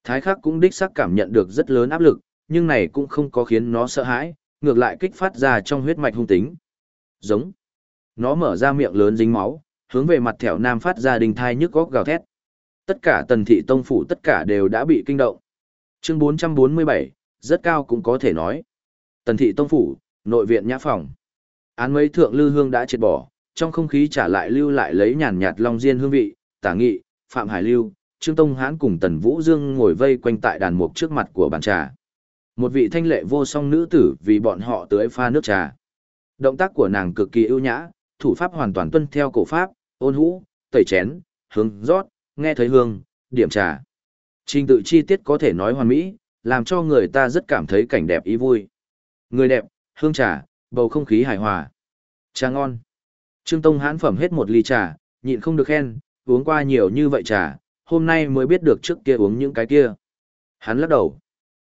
Thái khắc cũng đích xác cảm nhận được rất lớn áp lực, nhưng này cũng không có khiến nó sợ hãi, ngược lại kích phát ra trong huyết mạch hung tính. Giống. Nó mở ra miệng lớn dính máu, hướng về mặt thẻo nam phát ra đình thai nhức góc gào thét. Tất cả tần thị tông phủ tất cả đều đã bị kinh động. Chương 447, rất cao cũng có thể nói. Tần thị tông phủ, nội viện nhã phòng. Án mấy thượng lư hương đã triệt bỏ, trong không khí trả lại lưu lại lấy nhàn nhạt long diên hương vị, tả nghị, phạm hải lưu, trương tông hãn cùng tần vũ dương ngồi vây quanh tại đàn mục trước mặt của bàn trà. Một vị thanh lệ vô song nữ tử vì bọn họ tưới pha nước trà. Động tác của nàng cực kỳ ưu nhã, thủ pháp hoàn toàn tuân theo cổ pháp, ôn hũ, tẩy chén, hướng rót, nghe thấy hương, điểm trà. Trình tự chi tiết có thể nói hoàn mỹ, làm cho người ta rất cảm thấy cảnh đẹp ý vui. Người đẹp, hương trà, bầu không khí hài hòa. Trà ngon. Trương Tông hãn phẩm hết một ly trà, nhịn không được khen, uống qua nhiều như vậy trà, hôm nay mới biết được trước kia uống những cái kia. Hắn lắc đầu.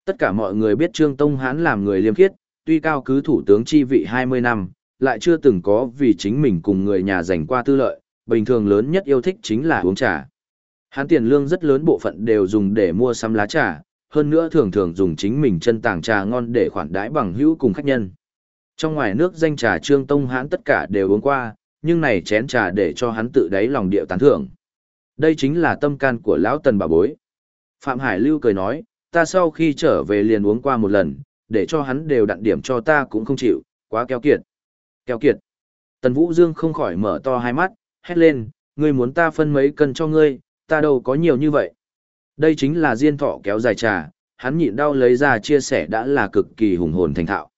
Tất cả mọi người biết Trương Tông hán làm người liêm khiết, tuy cao cứ thủ tướng chi vị 20 năm, lại chưa từng có vì chính mình cùng người nhà giành qua tư lợi, bình thường lớn nhất yêu thích chính là uống trà. hán tiền lương rất lớn bộ phận đều dùng để mua sắm lá trà, hơn nữa thường thường dùng chính mình chân tàng trà ngon để khoản đãi bằng hữu cùng khách nhân. Trong ngoài nước danh trà Trương Tông hán tất cả đều uống qua, nhưng này chén trà để cho hắn tự đáy lòng điệu tán thưởng. Đây chính là tâm can của lão tần bà bối. Phạm Hải Lưu cười nói, ta sau khi trở về liền uống qua một lần, để cho hắn đều đặn điểm cho ta cũng không chịu, quá keo kiệt. Keo kiệt. Tần Vũ Dương không khỏi mở to hai mắt, hét lên, ngươi muốn ta phân mấy cân cho ngươi, ta đâu có nhiều như vậy. Đây chính là diên thọ kéo dài trà, hắn nhịn đau lấy ra chia sẻ đã là cực kỳ hùng hồn thành thạo.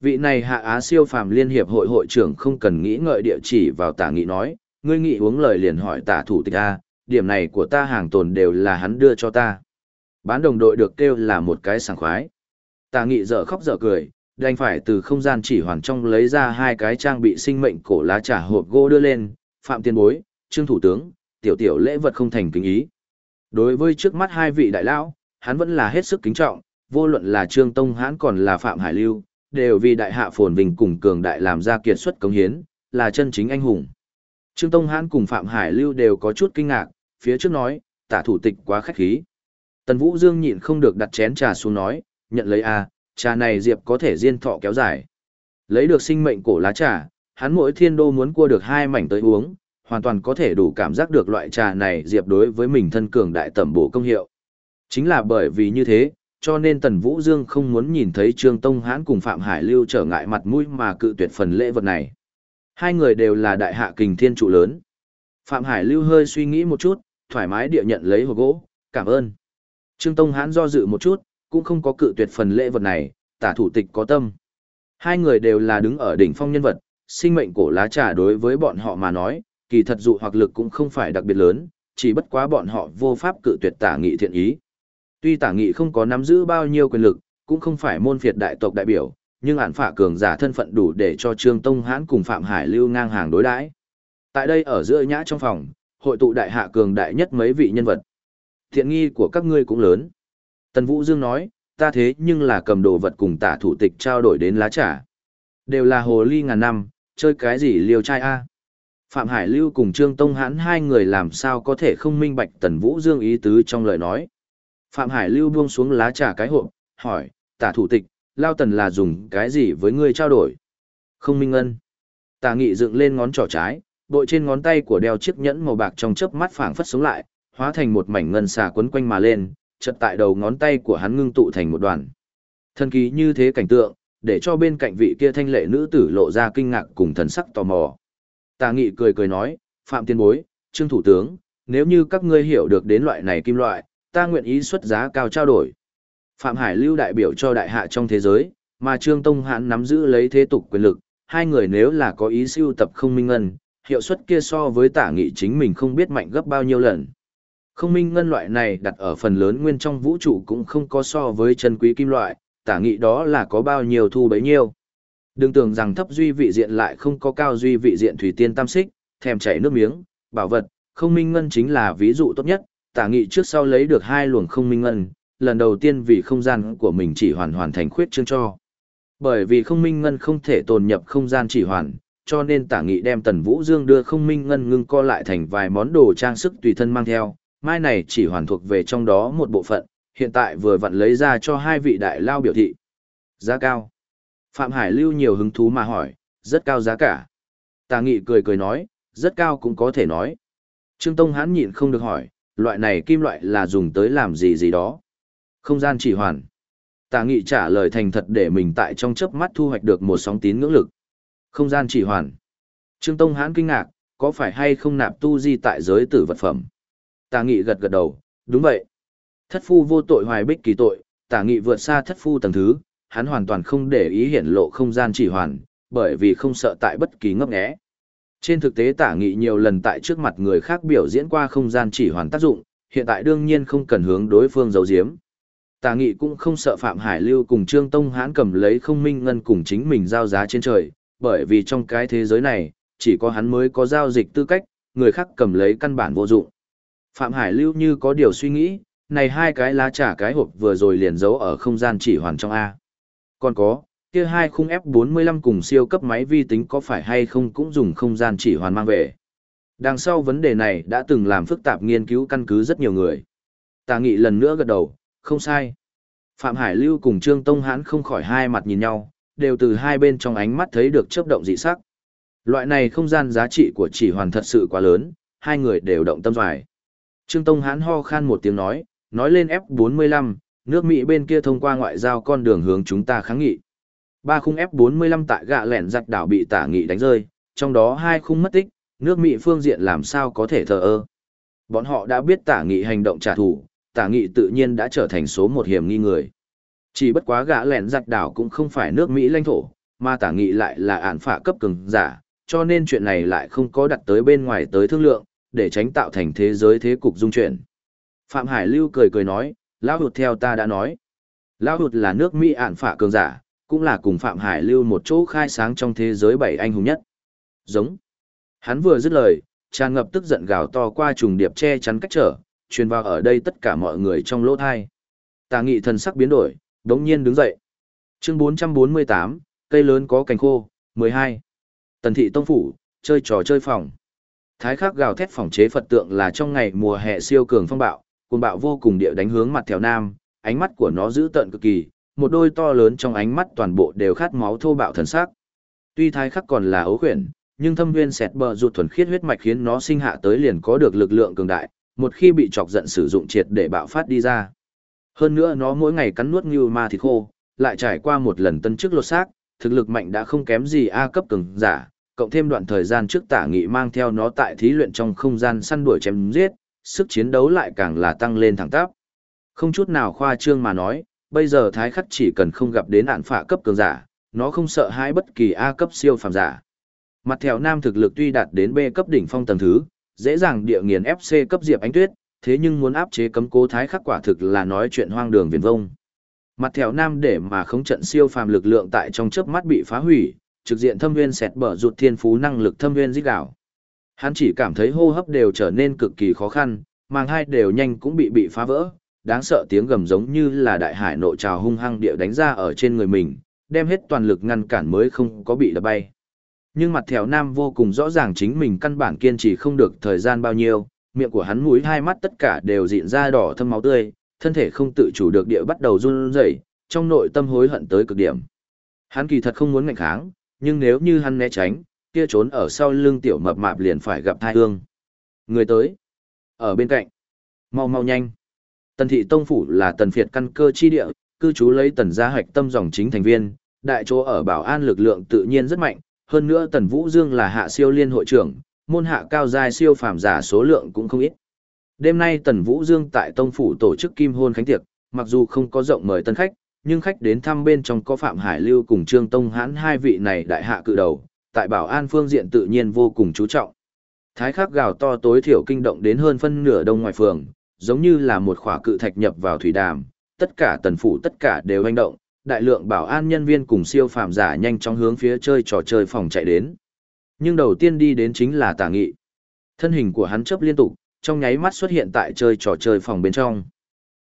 Vị này hạ á siêu phàm liên hiệp hội hội trưởng không cần nghĩ ngợi địa chỉ vào tả nghị nói, ngươi nghị uống lời liền hỏi tả thủ tịch A, điểm này của ta hàng tồn đều là hắn đưa cho ta. Bán đồng đội được kêu là một cái sảng khoái. Tà nghị dở khóc dở cười, đành phải từ không gian chỉ hoàn trong lấy ra hai cái trang bị sinh mệnh cổ lá trà hộp gỗ đưa lên, phạm tiên bối, trương thủ tướng, tiểu tiểu lễ vật không thành kính ý. Đối với trước mắt hai vị đại lão, hắn vẫn là hết sức kính trọng, vô luận là trương tông hãn còn là phạm hải lưu, đều vì đại hạ phồn vinh cùng cường đại làm ra kiệt xuất công hiến, là chân chính anh hùng. Trương Tông Hãn cùng Phạm Hải Lưu đều có chút kinh ngạc, phía trước nói, tả thủ tịch quá khách khí. Tần Vũ Dương nhịn không được đặt chén trà xuống nói, nhận lấy a, trà này Diệp có thể diên thọ kéo dài. Lấy được sinh mệnh cổ lá trà, hắn mỗi thiên đô muốn cua được hai mảnh tới uống, hoàn toàn có thể đủ cảm giác được loại trà này Diệp đối với mình thân cường đại tẩm bổ công hiệu. Chính là bởi vì như thế, cho nên Tần Vũ Dương không muốn nhìn thấy Trương Tông Hãn cùng Phạm Hải Lưu trở ngại mặt mũi mà cự tuyệt phần lễ vật này. Hai người đều là đại hạ kình thiên trụ lớn. Phạm Hải Lưu hơi suy nghĩ một chút, thoải mái địa nhận lấy hộp gỗ, cảm ơn. Trương Tông Hãn do dự một chút, cũng không có cự tuyệt phần lễ vật này, tả thủ tịch có tâm. Hai người đều là đứng ở đỉnh phong nhân vật, sinh mệnh cổ lá trà đối với bọn họ mà nói, kỳ thật dụ hoặc lực cũng không phải đặc biệt lớn, chỉ bất quá bọn họ vô pháp cự tuyệt tả nghị thiện ý. Tuy tả nghị không có nắm giữ bao nhiêu quyền lực, cũng không phải môn phiệt đại tộc đại biểu, nhưng ản phạ cường giả thân phận đủ để cho Trương Tông Hãn cùng Phạm Hải lưu ngang hàng đối đãi. Tại đây ở giữa nhã trong phòng, hội tụ đại hạ cường đại nhất mấy vị nhân vật. Thiện nghi của các ngươi cũng lớn. Tần Vũ Dương nói, ta thế nhưng là cầm đồ vật cùng tả thủ tịch trao đổi đến lá trà. Đều là hồ ly ngàn năm, chơi cái gì liều trai a Phạm Hải Lưu cùng Trương Tông Hãn hai người làm sao có thể không minh bạch Tần Vũ Dương ý tứ trong lời nói. Phạm Hải Lưu buông xuống lá trà cái hộp, hỏi, tả thủ tịch, Lao Tần là dùng cái gì với ngươi trao đổi? Không minh ân. Tả nghị dựng lên ngón trỏ trái, bội trên ngón tay của đeo chiếc nhẫn màu bạc trong chớp mắt phảng phất sống lại, hóa thành một mảnh ngân xà quấn quanh mà lên, chợt tại đầu ngón tay của hắn ngưng tụ thành một đoàn. Thần kỳ như thế cảnh tượng, để cho bên cạnh vị kia thanh lệ nữ tử lộ ra kinh ngạc cùng thần sắc tò mò. Tà nghị cười cười nói, Phạm Tiên Bối, Trương Thủ tướng, nếu như các ngươi hiểu được đến loại này kim loại, ta nguyện ý xuất giá cao trao đổi. Phạm Hải lưu đại biểu cho đại hạ trong thế giới, mà Trương Tông Hãn nắm giữ lấy thế tục quyền lực, hai người nếu là có ý siêu tập không minh ngân, hiệu suất kia so với tả nghị chính mình không biết mạnh gấp bao nhiêu lần. Không minh ngân loại này đặt ở phần lớn nguyên trong vũ trụ cũng không có so với chân quý kim loại, tả nghị đó là có bao nhiêu thu bấy nhiêu. Đừng tưởng rằng thấp duy vị diện lại không có cao duy vị diện thủy tiên tam xích, thèm chảy nước miếng, bảo vật, không minh ngân chính là ví dụ tốt nhất, tả nghị trước sau lấy được hai luồng không minh ngân, lần đầu tiên vì không gian của mình chỉ hoàn hoàn thành khuyết chương cho. Bởi vì không minh ngân không thể tồn nhập không gian chỉ hoàn, cho nên tả nghị đem tần vũ dương đưa không minh ngân ngưng co lại thành vài món đồ trang sức tùy thân mang theo, mai này chỉ hoàn thuộc về trong đó một bộ phận, hiện tại vừa vặn lấy ra cho hai vị đại lao biểu thị. Giá cao. Phạm Hải lưu nhiều hứng thú mà hỏi, rất cao giá cả. Tà nghị cười cười nói, rất cao cũng có thể nói. Trương Tông hãn nhịn không được hỏi, loại này kim loại là dùng tới làm gì gì đó. Không gian chỉ hoàn. Tà nghị trả lời thành thật để mình tại trong chớp mắt thu hoạch được một sóng tín ngưỡng lực. Không gian chỉ hoàn. Trương Tông hãn kinh ngạc, có phải hay không nạp tu di tại giới tử vật phẩm? Tà nghị gật gật đầu, đúng vậy. Thất phu vô tội hoài bích kỳ tội, tà nghị vượt xa thất phu tầng thứ, hắn hoàn toàn không để ý hiển lộ không gian chỉ hoàn, bởi vì không sợ tại bất kỳ ngấp nghé. Trên thực tế tả nghị nhiều lần tại trước mặt người khác biểu diễn qua không gian chỉ hoàn tác dụng, hiện tại đương nhiên không cần hướng đối phương giấu giếm. Tả nghị cũng không sợ Phạm Hải Lưu cùng Trương Tông hãn cầm lấy không minh ngân cùng chính mình giao giá trên trời, bởi vì trong cái thế giới này, chỉ có hắn mới có giao dịch tư cách, người khác cầm lấy căn bản vô dụng. Phạm Hải Lưu như có điều suy nghĩ, này hai cái lá trả cái hộp vừa rồi liền giấu ở không gian chỉ hoàn trong A. Còn có, kia hai khung F45 cùng siêu cấp máy vi tính có phải hay không cũng dùng không gian chỉ hoàn mang về. Đằng sau vấn đề này đã từng làm phức tạp nghiên cứu căn cứ rất nhiều người. Tà nghị lần nữa gật đầu, không sai. Phạm Hải Lưu cùng Trương Tông Hãn không khỏi hai mặt nhìn nhau, đều từ hai bên trong ánh mắt thấy được chớp động dị sắc. Loại này không gian giá trị của chỉ hoàn thật sự quá lớn, hai người đều động tâm doài. Trương Tông hán ho khan một tiếng nói, nói lên F45, nước Mỹ bên kia thông qua ngoại giao con đường hướng chúng ta kháng nghị. Ba khung F45 tại gạ lẻn giặc đảo bị tả nghị đánh rơi, trong đó hai khung mất tích, nước Mỹ phương diện làm sao có thể thờ ơ. Bọn họ đã biết tả nghị hành động trả thù, tả nghị tự nhiên đã trở thành số một hiểm nghi người. Chỉ bất quá gã lẻn giặc đảo cũng không phải nước Mỹ lãnh thổ, mà tả nghị lại là án phả cấp cường giả, cho nên chuyện này lại không có đặt tới bên ngoài tới thương lượng, để tránh tạo thành thế giới thế cục dung chuyển. Phạm Hải Lưu cười cười nói, Lão Hụt theo ta đã nói. Lão Hụt là nước Mỹ ản phạ cường giả, cũng là cùng Phạm Hải Lưu một chỗ khai sáng trong thế giới bảy anh hùng nhất. Giống. Hắn vừa dứt lời, tràn ngập tức giận gào to qua trùng điệp che chắn cách trở, truyền vào ở đây tất cả mọi người trong lỗ thai. Tà nghị thần sắc biến đổi, đống nhiên đứng dậy. Chương 448, cây lớn có cành khô, 12. Tần thị tông phủ, chơi trò chơi phòng. Thái khắc gào thét phòng chế Phật tượng là trong ngày mùa hè siêu cường phong bạo, cuồng bạo vô cùng địa đánh hướng mặt theo nam, ánh mắt của nó dữ tợn cực kỳ, một đôi to lớn trong ánh mắt toàn bộ đều khát máu thô bạo thần sắc. Tuy thái khắc còn là ấu khuyển, nhưng thâm viên sẹt bờ rụt thuần khiết huyết mạch khiến nó sinh hạ tới liền có được lực lượng cường đại, một khi bị chọc giận sử dụng triệt để bạo phát đi ra. Hơn nữa nó mỗi ngày cắn nuốt như ma thịt khô, lại trải qua một lần tân chức lột xác, thực lực mạnh đã không kém gì A cấp cường giả, cộng thêm đoạn thời gian trước tả nghị mang theo nó tại thí luyện trong không gian săn đuổi chém giết, sức chiến đấu lại càng là tăng lên thẳng tắp. Không chút nào khoa trương mà nói, bây giờ thái khắc chỉ cần không gặp đến ản phạ cấp cường giả, nó không sợ hãi bất kỳ A cấp siêu phàm giả. Mặt theo nam thực lực tuy đạt đến B cấp đỉnh phong tầng thứ, dễ dàng địa nghiền FC cấp Diệp Ánh Tuyết, thế nhưng muốn áp chế cấm cố thái khắc quả thực là nói chuyện hoang đường viển vông. Mặt theo nam để mà không trận siêu phàm lực lượng tại trong chớp mắt bị phá hủy, trực diện thâm viên xẹt bở rụt thiên phú năng lực thâm viên giết đảo. Hắn chỉ cảm thấy hô hấp đều trở nên cực kỳ khó khăn, màng hai đều nhanh cũng bị bị phá vỡ, đáng sợ tiếng gầm giống như là đại hải nộ trào hung hăng địa đánh ra ở trên người mình, đem hết toàn lực ngăn cản mới không có bị đập bay. Nhưng mặt thèo nam vô cùng rõ ràng chính mình căn bản kiên trì không được thời gian bao nhiêu, miệng của hắn mũi hai mắt tất cả đều dịn ra đỏ thâm máu tươi, thân thể không tự chủ được địa bắt đầu run rẩy, trong nội tâm hối hận tới cực điểm. Hắn kỳ thật không muốn ngạnh kháng, nhưng nếu như hắn né tránh, kia trốn ở sau lưng tiểu mập mạp liền phải gặp thai hương. Người tới, ở bên cạnh, mau mau nhanh. Tần thị tông phủ là tần phiệt căn cơ chi địa, cư trú lấy tần gia hoạch tâm dòng chính thành viên, đại chỗ ở bảo an lực lượng tự nhiên rất mạnh, hơn nữa Tần Vũ Dương là hạ siêu liên hội trưởng, môn hạ cao giai siêu phàm giả số lượng cũng không ít. Đêm nay Tần Vũ Dương tại Tông Phủ tổ chức kim hôn khánh tiệc, mặc dù không có rộng mời tân khách, nhưng khách đến thăm bên trong có Phạm Hải Lưu cùng Trương Tông Hãn hai vị này đại hạ cự đầu, tại bảo an phương diện tự nhiên vô cùng chú trọng. Thái khắc gào to tối thiểu kinh động đến hơn phân nửa đông ngoài phường, giống như là một khỏa cự thạch nhập vào thủy đàm, tất cả tần phủ tất cả đều hành động, đại lượng bảo an nhân viên cùng siêu phàm giả nhanh chóng hướng phía chơi trò chơi phòng chạy đến. Nhưng đầu tiên đi đến chính là tả nghị. Thân hình của hắn chấp liên tục, trong nháy mắt xuất hiện tại chơi trò chơi phòng bên trong.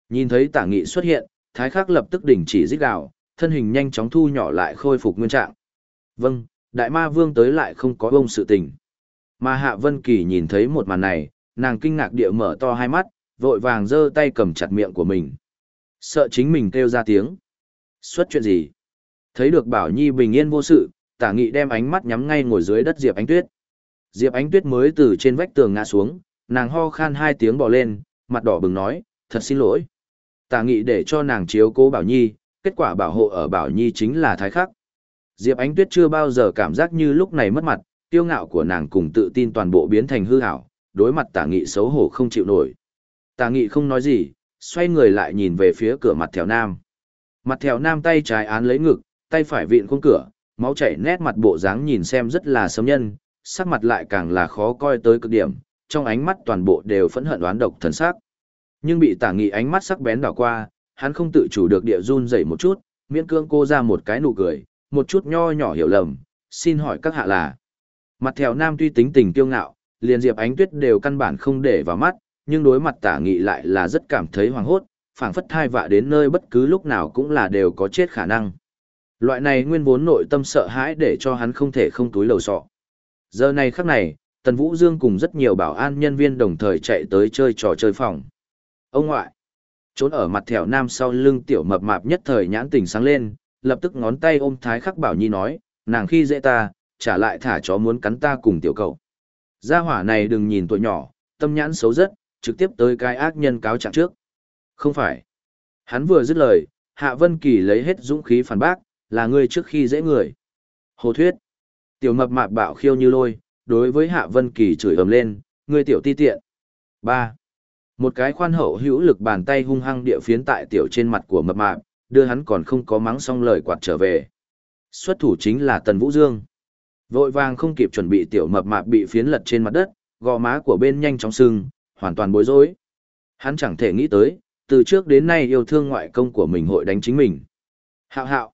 Nhìn thấy tả nghị xuất hiện, thái khắc lập tức đình chỉ rít gào, thân hình nhanh chóng thu nhỏ lại khôi phục nguyên trạng. Vâng, đại ma vương tới lại không có bông sự tình. Mà hạ vân kỳ nhìn thấy một màn này, nàng kinh ngạc địa mở to hai mắt, vội vàng giơ tay cầm chặt miệng của mình. Sợ chính mình kêu ra tiếng. Xuất chuyện gì? Thấy được Bảo Nhi bình yên vô sự, tả nghị đem ánh mắt nhắm ngay ngồi dưới đất Diệp Ánh Tuyết. Diệp Ánh Tuyết mới từ trên vách tường ngã xuống, nàng ho khan hai tiếng bò lên, mặt đỏ bừng nói, thật xin lỗi tà nghị để cho nàng chiếu cố Bảo Nhi, kết quả bảo hộ ở Bảo Nhi chính là thái khắc. Diệp Ánh Tuyết chưa bao giờ cảm giác như lúc này mất mặt, tiêu ngạo của nàng cùng tự tin toàn bộ biến thành hư ảo, đối mặt tà nghị xấu hổ không chịu nổi. Tà nghị không nói gì, xoay người lại nhìn về phía cửa mặt thèo nam. Mặt thèo nam tay trái án lấy ngực, tay phải vịn khung cửa, máu chảy nét mặt bộ dáng nhìn xem rất là sớm nhân, sắc mặt lại càng là khó coi tới cực điểm, trong ánh mắt toàn bộ đều phẫn hận đoán độc thần sắc. Nhưng bị tả nghị ánh mắt sắc bén đảo qua, hắn không tự chủ được địa run dậy một chút, miễn cương cô ra một cái nụ cười, một chút nho nhỏ hiểu lầm, xin hỏi các hạ là. Mặt theo nam tuy tính tình kiêu ngạo, liền diệp ánh tuyết đều căn bản không để vào mắt, nhưng đối mặt tả nghị lại là rất cảm thấy hoàng hốt, phảng phất thai vạ đến nơi bất cứ lúc nào cũng là đều có chết khả năng. Loại này nguyên vốn nội tâm sợ hãi để cho hắn không thể không túi lầu sọ. Giờ này khắc này, Tần Vũ Dương cùng rất nhiều bảo an nhân viên đồng thời chạy tới chơi trò chơi phòng. Ông ngoại! Trốn ở mặt thẻo nam sau lưng tiểu mập mạp nhất thời nhãn tình sáng lên, lập tức ngón tay ôm Thái Khắc Bảo Nhi nói, nàng khi dễ ta, trả lại thả chó muốn cắn ta cùng tiểu cậu. Gia hỏa này đừng nhìn tuổi nhỏ, tâm nhãn xấu rất, trực tiếp tới cái ác nhân cáo trạng trước. Không phải. Hắn vừa dứt lời, Hạ Vân Kỳ lấy hết dũng khí phản bác, là ngươi trước khi dễ người. Hồ thuyết. Tiểu mập mạp bạo khiêu như lôi, đối với Hạ Vân Kỳ chửi ầm lên, ngươi tiểu ti tiện. 3. Một cái khoan hậu hữu lực bàn tay hung hăng địa phiến tại tiểu trên mặt của mập mạp, đưa hắn còn không có mắng xong lời quạt trở về. Xuất thủ chính là Tần Vũ Dương. Vội vàng không kịp chuẩn bị tiểu mập mạp bị phiến lật trên mặt đất, gò má của bên nhanh chóng sưng, hoàn toàn bối rối. Hắn chẳng thể nghĩ tới, từ trước đến nay yêu thương ngoại công của mình hội đánh chính mình. Hạo hạo.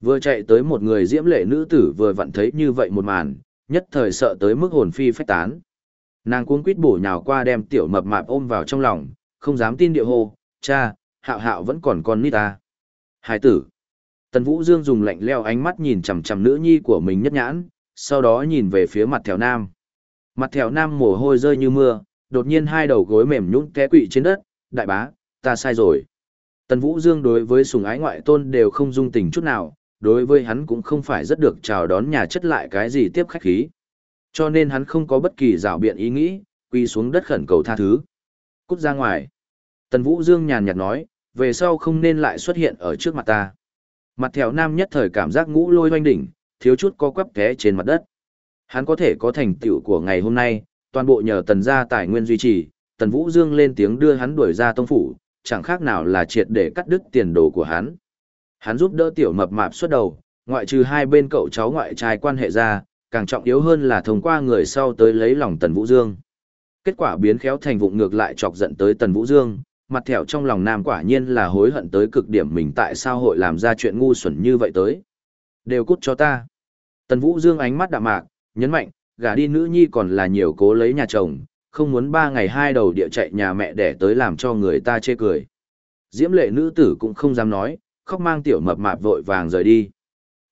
Vừa chạy tới một người diễm lệ nữ tử vừa vặn thấy như vậy một màn, nhất thời sợ tới mức hồn phi phách tán. Nàng cuống quýt bổ nhào qua đem tiểu mập mạp ôm vào trong lòng, không dám tin địa hô, cha, hạo hạo vẫn còn con nít ta. Hải tử. Tần Vũ Dương dùng lạnh leo ánh mắt nhìn chằm chằm nữ nhi của mình nhất nhãn, sau đó nhìn về phía mặt thèo nam. Mặt thèo nam mồ hôi rơi như mưa, đột nhiên hai đầu gối mềm nhũn té quỵ trên đất, đại bá, ta sai rồi. Tần Vũ Dương đối với sùng ái ngoại tôn đều không dung tình chút nào, đối với hắn cũng không phải rất được chào đón nhà chất lại cái gì tiếp khách khí. Cho nên hắn không có bất kỳ rảo biện ý nghĩ, quy xuống đất khẩn cầu tha thứ. Cút ra ngoài. Tần Vũ Dương nhàn nhạt nói, về sau không nên lại xuất hiện ở trước mặt ta. Mặt theo nam nhất thời cảm giác ngũ lôi hoanh đỉnh, thiếu chút co quắp té trên mặt đất. Hắn có thể có thành tựu của ngày hôm nay, toàn bộ nhờ tần gia tài nguyên duy trì, tần Vũ Dương lên tiếng đưa hắn đuổi ra tông phủ, chẳng khác nào là triệt để cắt đứt tiền đồ của hắn. Hắn giúp đỡ tiểu mập mạp xuất đầu, ngoại trừ hai bên cậu cháu ngoại trai quan hệ ra, càng trọng yếu hơn là thông qua người sau tới lấy lòng Tần Vũ Dương. Kết quả biến khéo thành vụng ngược lại chọc giận tới Tần Vũ Dương, mặt thẹo trong lòng nam quả nhiên là hối hận tới cực điểm mình tại sao hội làm ra chuyện ngu xuẩn như vậy tới. Đều cút cho ta. Tần Vũ Dương ánh mắt đạm mạc, nhấn mạnh, gả đi nữ nhi còn là nhiều cố lấy nhà chồng, không muốn ba ngày hai đầu địa chạy nhà mẹ để tới làm cho người ta chê cười. Diễm lệ nữ tử cũng không dám nói, khóc mang tiểu mập mạp vội vàng rời đi.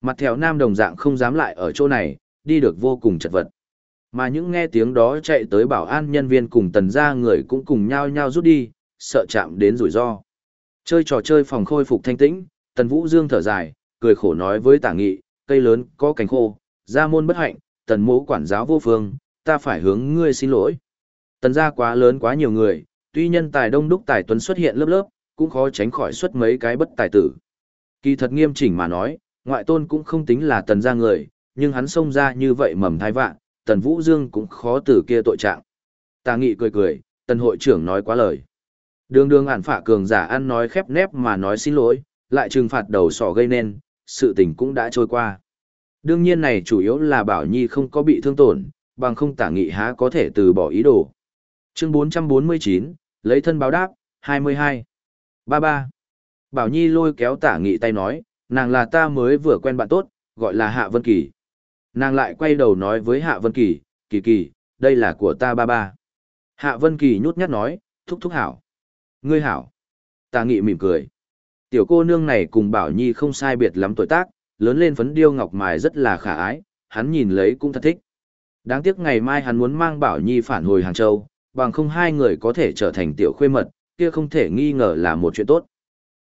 Mặt thẹo nam đồng dạng không dám lại ở chỗ này, đi được vô cùng chật vật. Mà những nghe tiếng đó chạy tới bảo an nhân viên cùng tần gia người cũng cùng nhau nhau rút đi, sợ chạm đến rủi ro. Chơi trò chơi phòng khôi phục thanh tĩnh, tần vũ dương thở dài, cười khổ nói với tả nghị, cây lớn có cánh khô, gia môn bất hạnh, tần mũ quản giáo vô phương, ta phải hướng ngươi xin lỗi. Tần gia quá lớn quá nhiều người, tuy nhân tài đông đúc tài tuấn xuất hiện lớp lớp, cũng khó tránh khỏi xuất mấy cái bất tài tử. Kỳ thật nghiêm chỉnh mà nói, ngoại tôn cũng không tính là tần gia người, nhưng hắn xông ra như vậy mầm thai vạn, tần vũ dương cũng khó từ kia tội trạng. Tà nghị cười cười, tần hội trưởng nói quá lời. Đường đường ản phả cường giả ăn nói khép nép mà nói xin lỗi, lại trừng phạt đầu sỏ gây nên, sự tình cũng đã trôi qua. Đương nhiên này chủ yếu là Bảo Nhi không có bị thương tổn, bằng không tả nghị há có thể từ bỏ ý đồ. Chương 449, lấy thân báo đáp, 22. Ba ba. Bảo Nhi lôi kéo tả nghị tay nói, nàng là ta mới vừa quen bạn tốt, gọi là Hạ Vân Kỳ. Nàng lại quay đầu nói với Hạ Vân Kỳ, Kỳ Kỳ, đây là của ta ba ba. Hạ Vân Kỳ nhút nhát nói, thúc thúc hảo. Ngươi hảo. Tà nghị mỉm cười. Tiểu cô nương này cùng Bảo Nhi không sai biệt lắm tuổi tác, lớn lên phấn điêu ngọc mài rất là khả ái, hắn nhìn lấy cũng thật thích. Đáng tiếc ngày mai hắn muốn mang Bảo Nhi phản hồi Hàng Châu, bằng không hai người có thể trở thành tiểu khuê mật, kia không thể nghi ngờ là một chuyện tốt.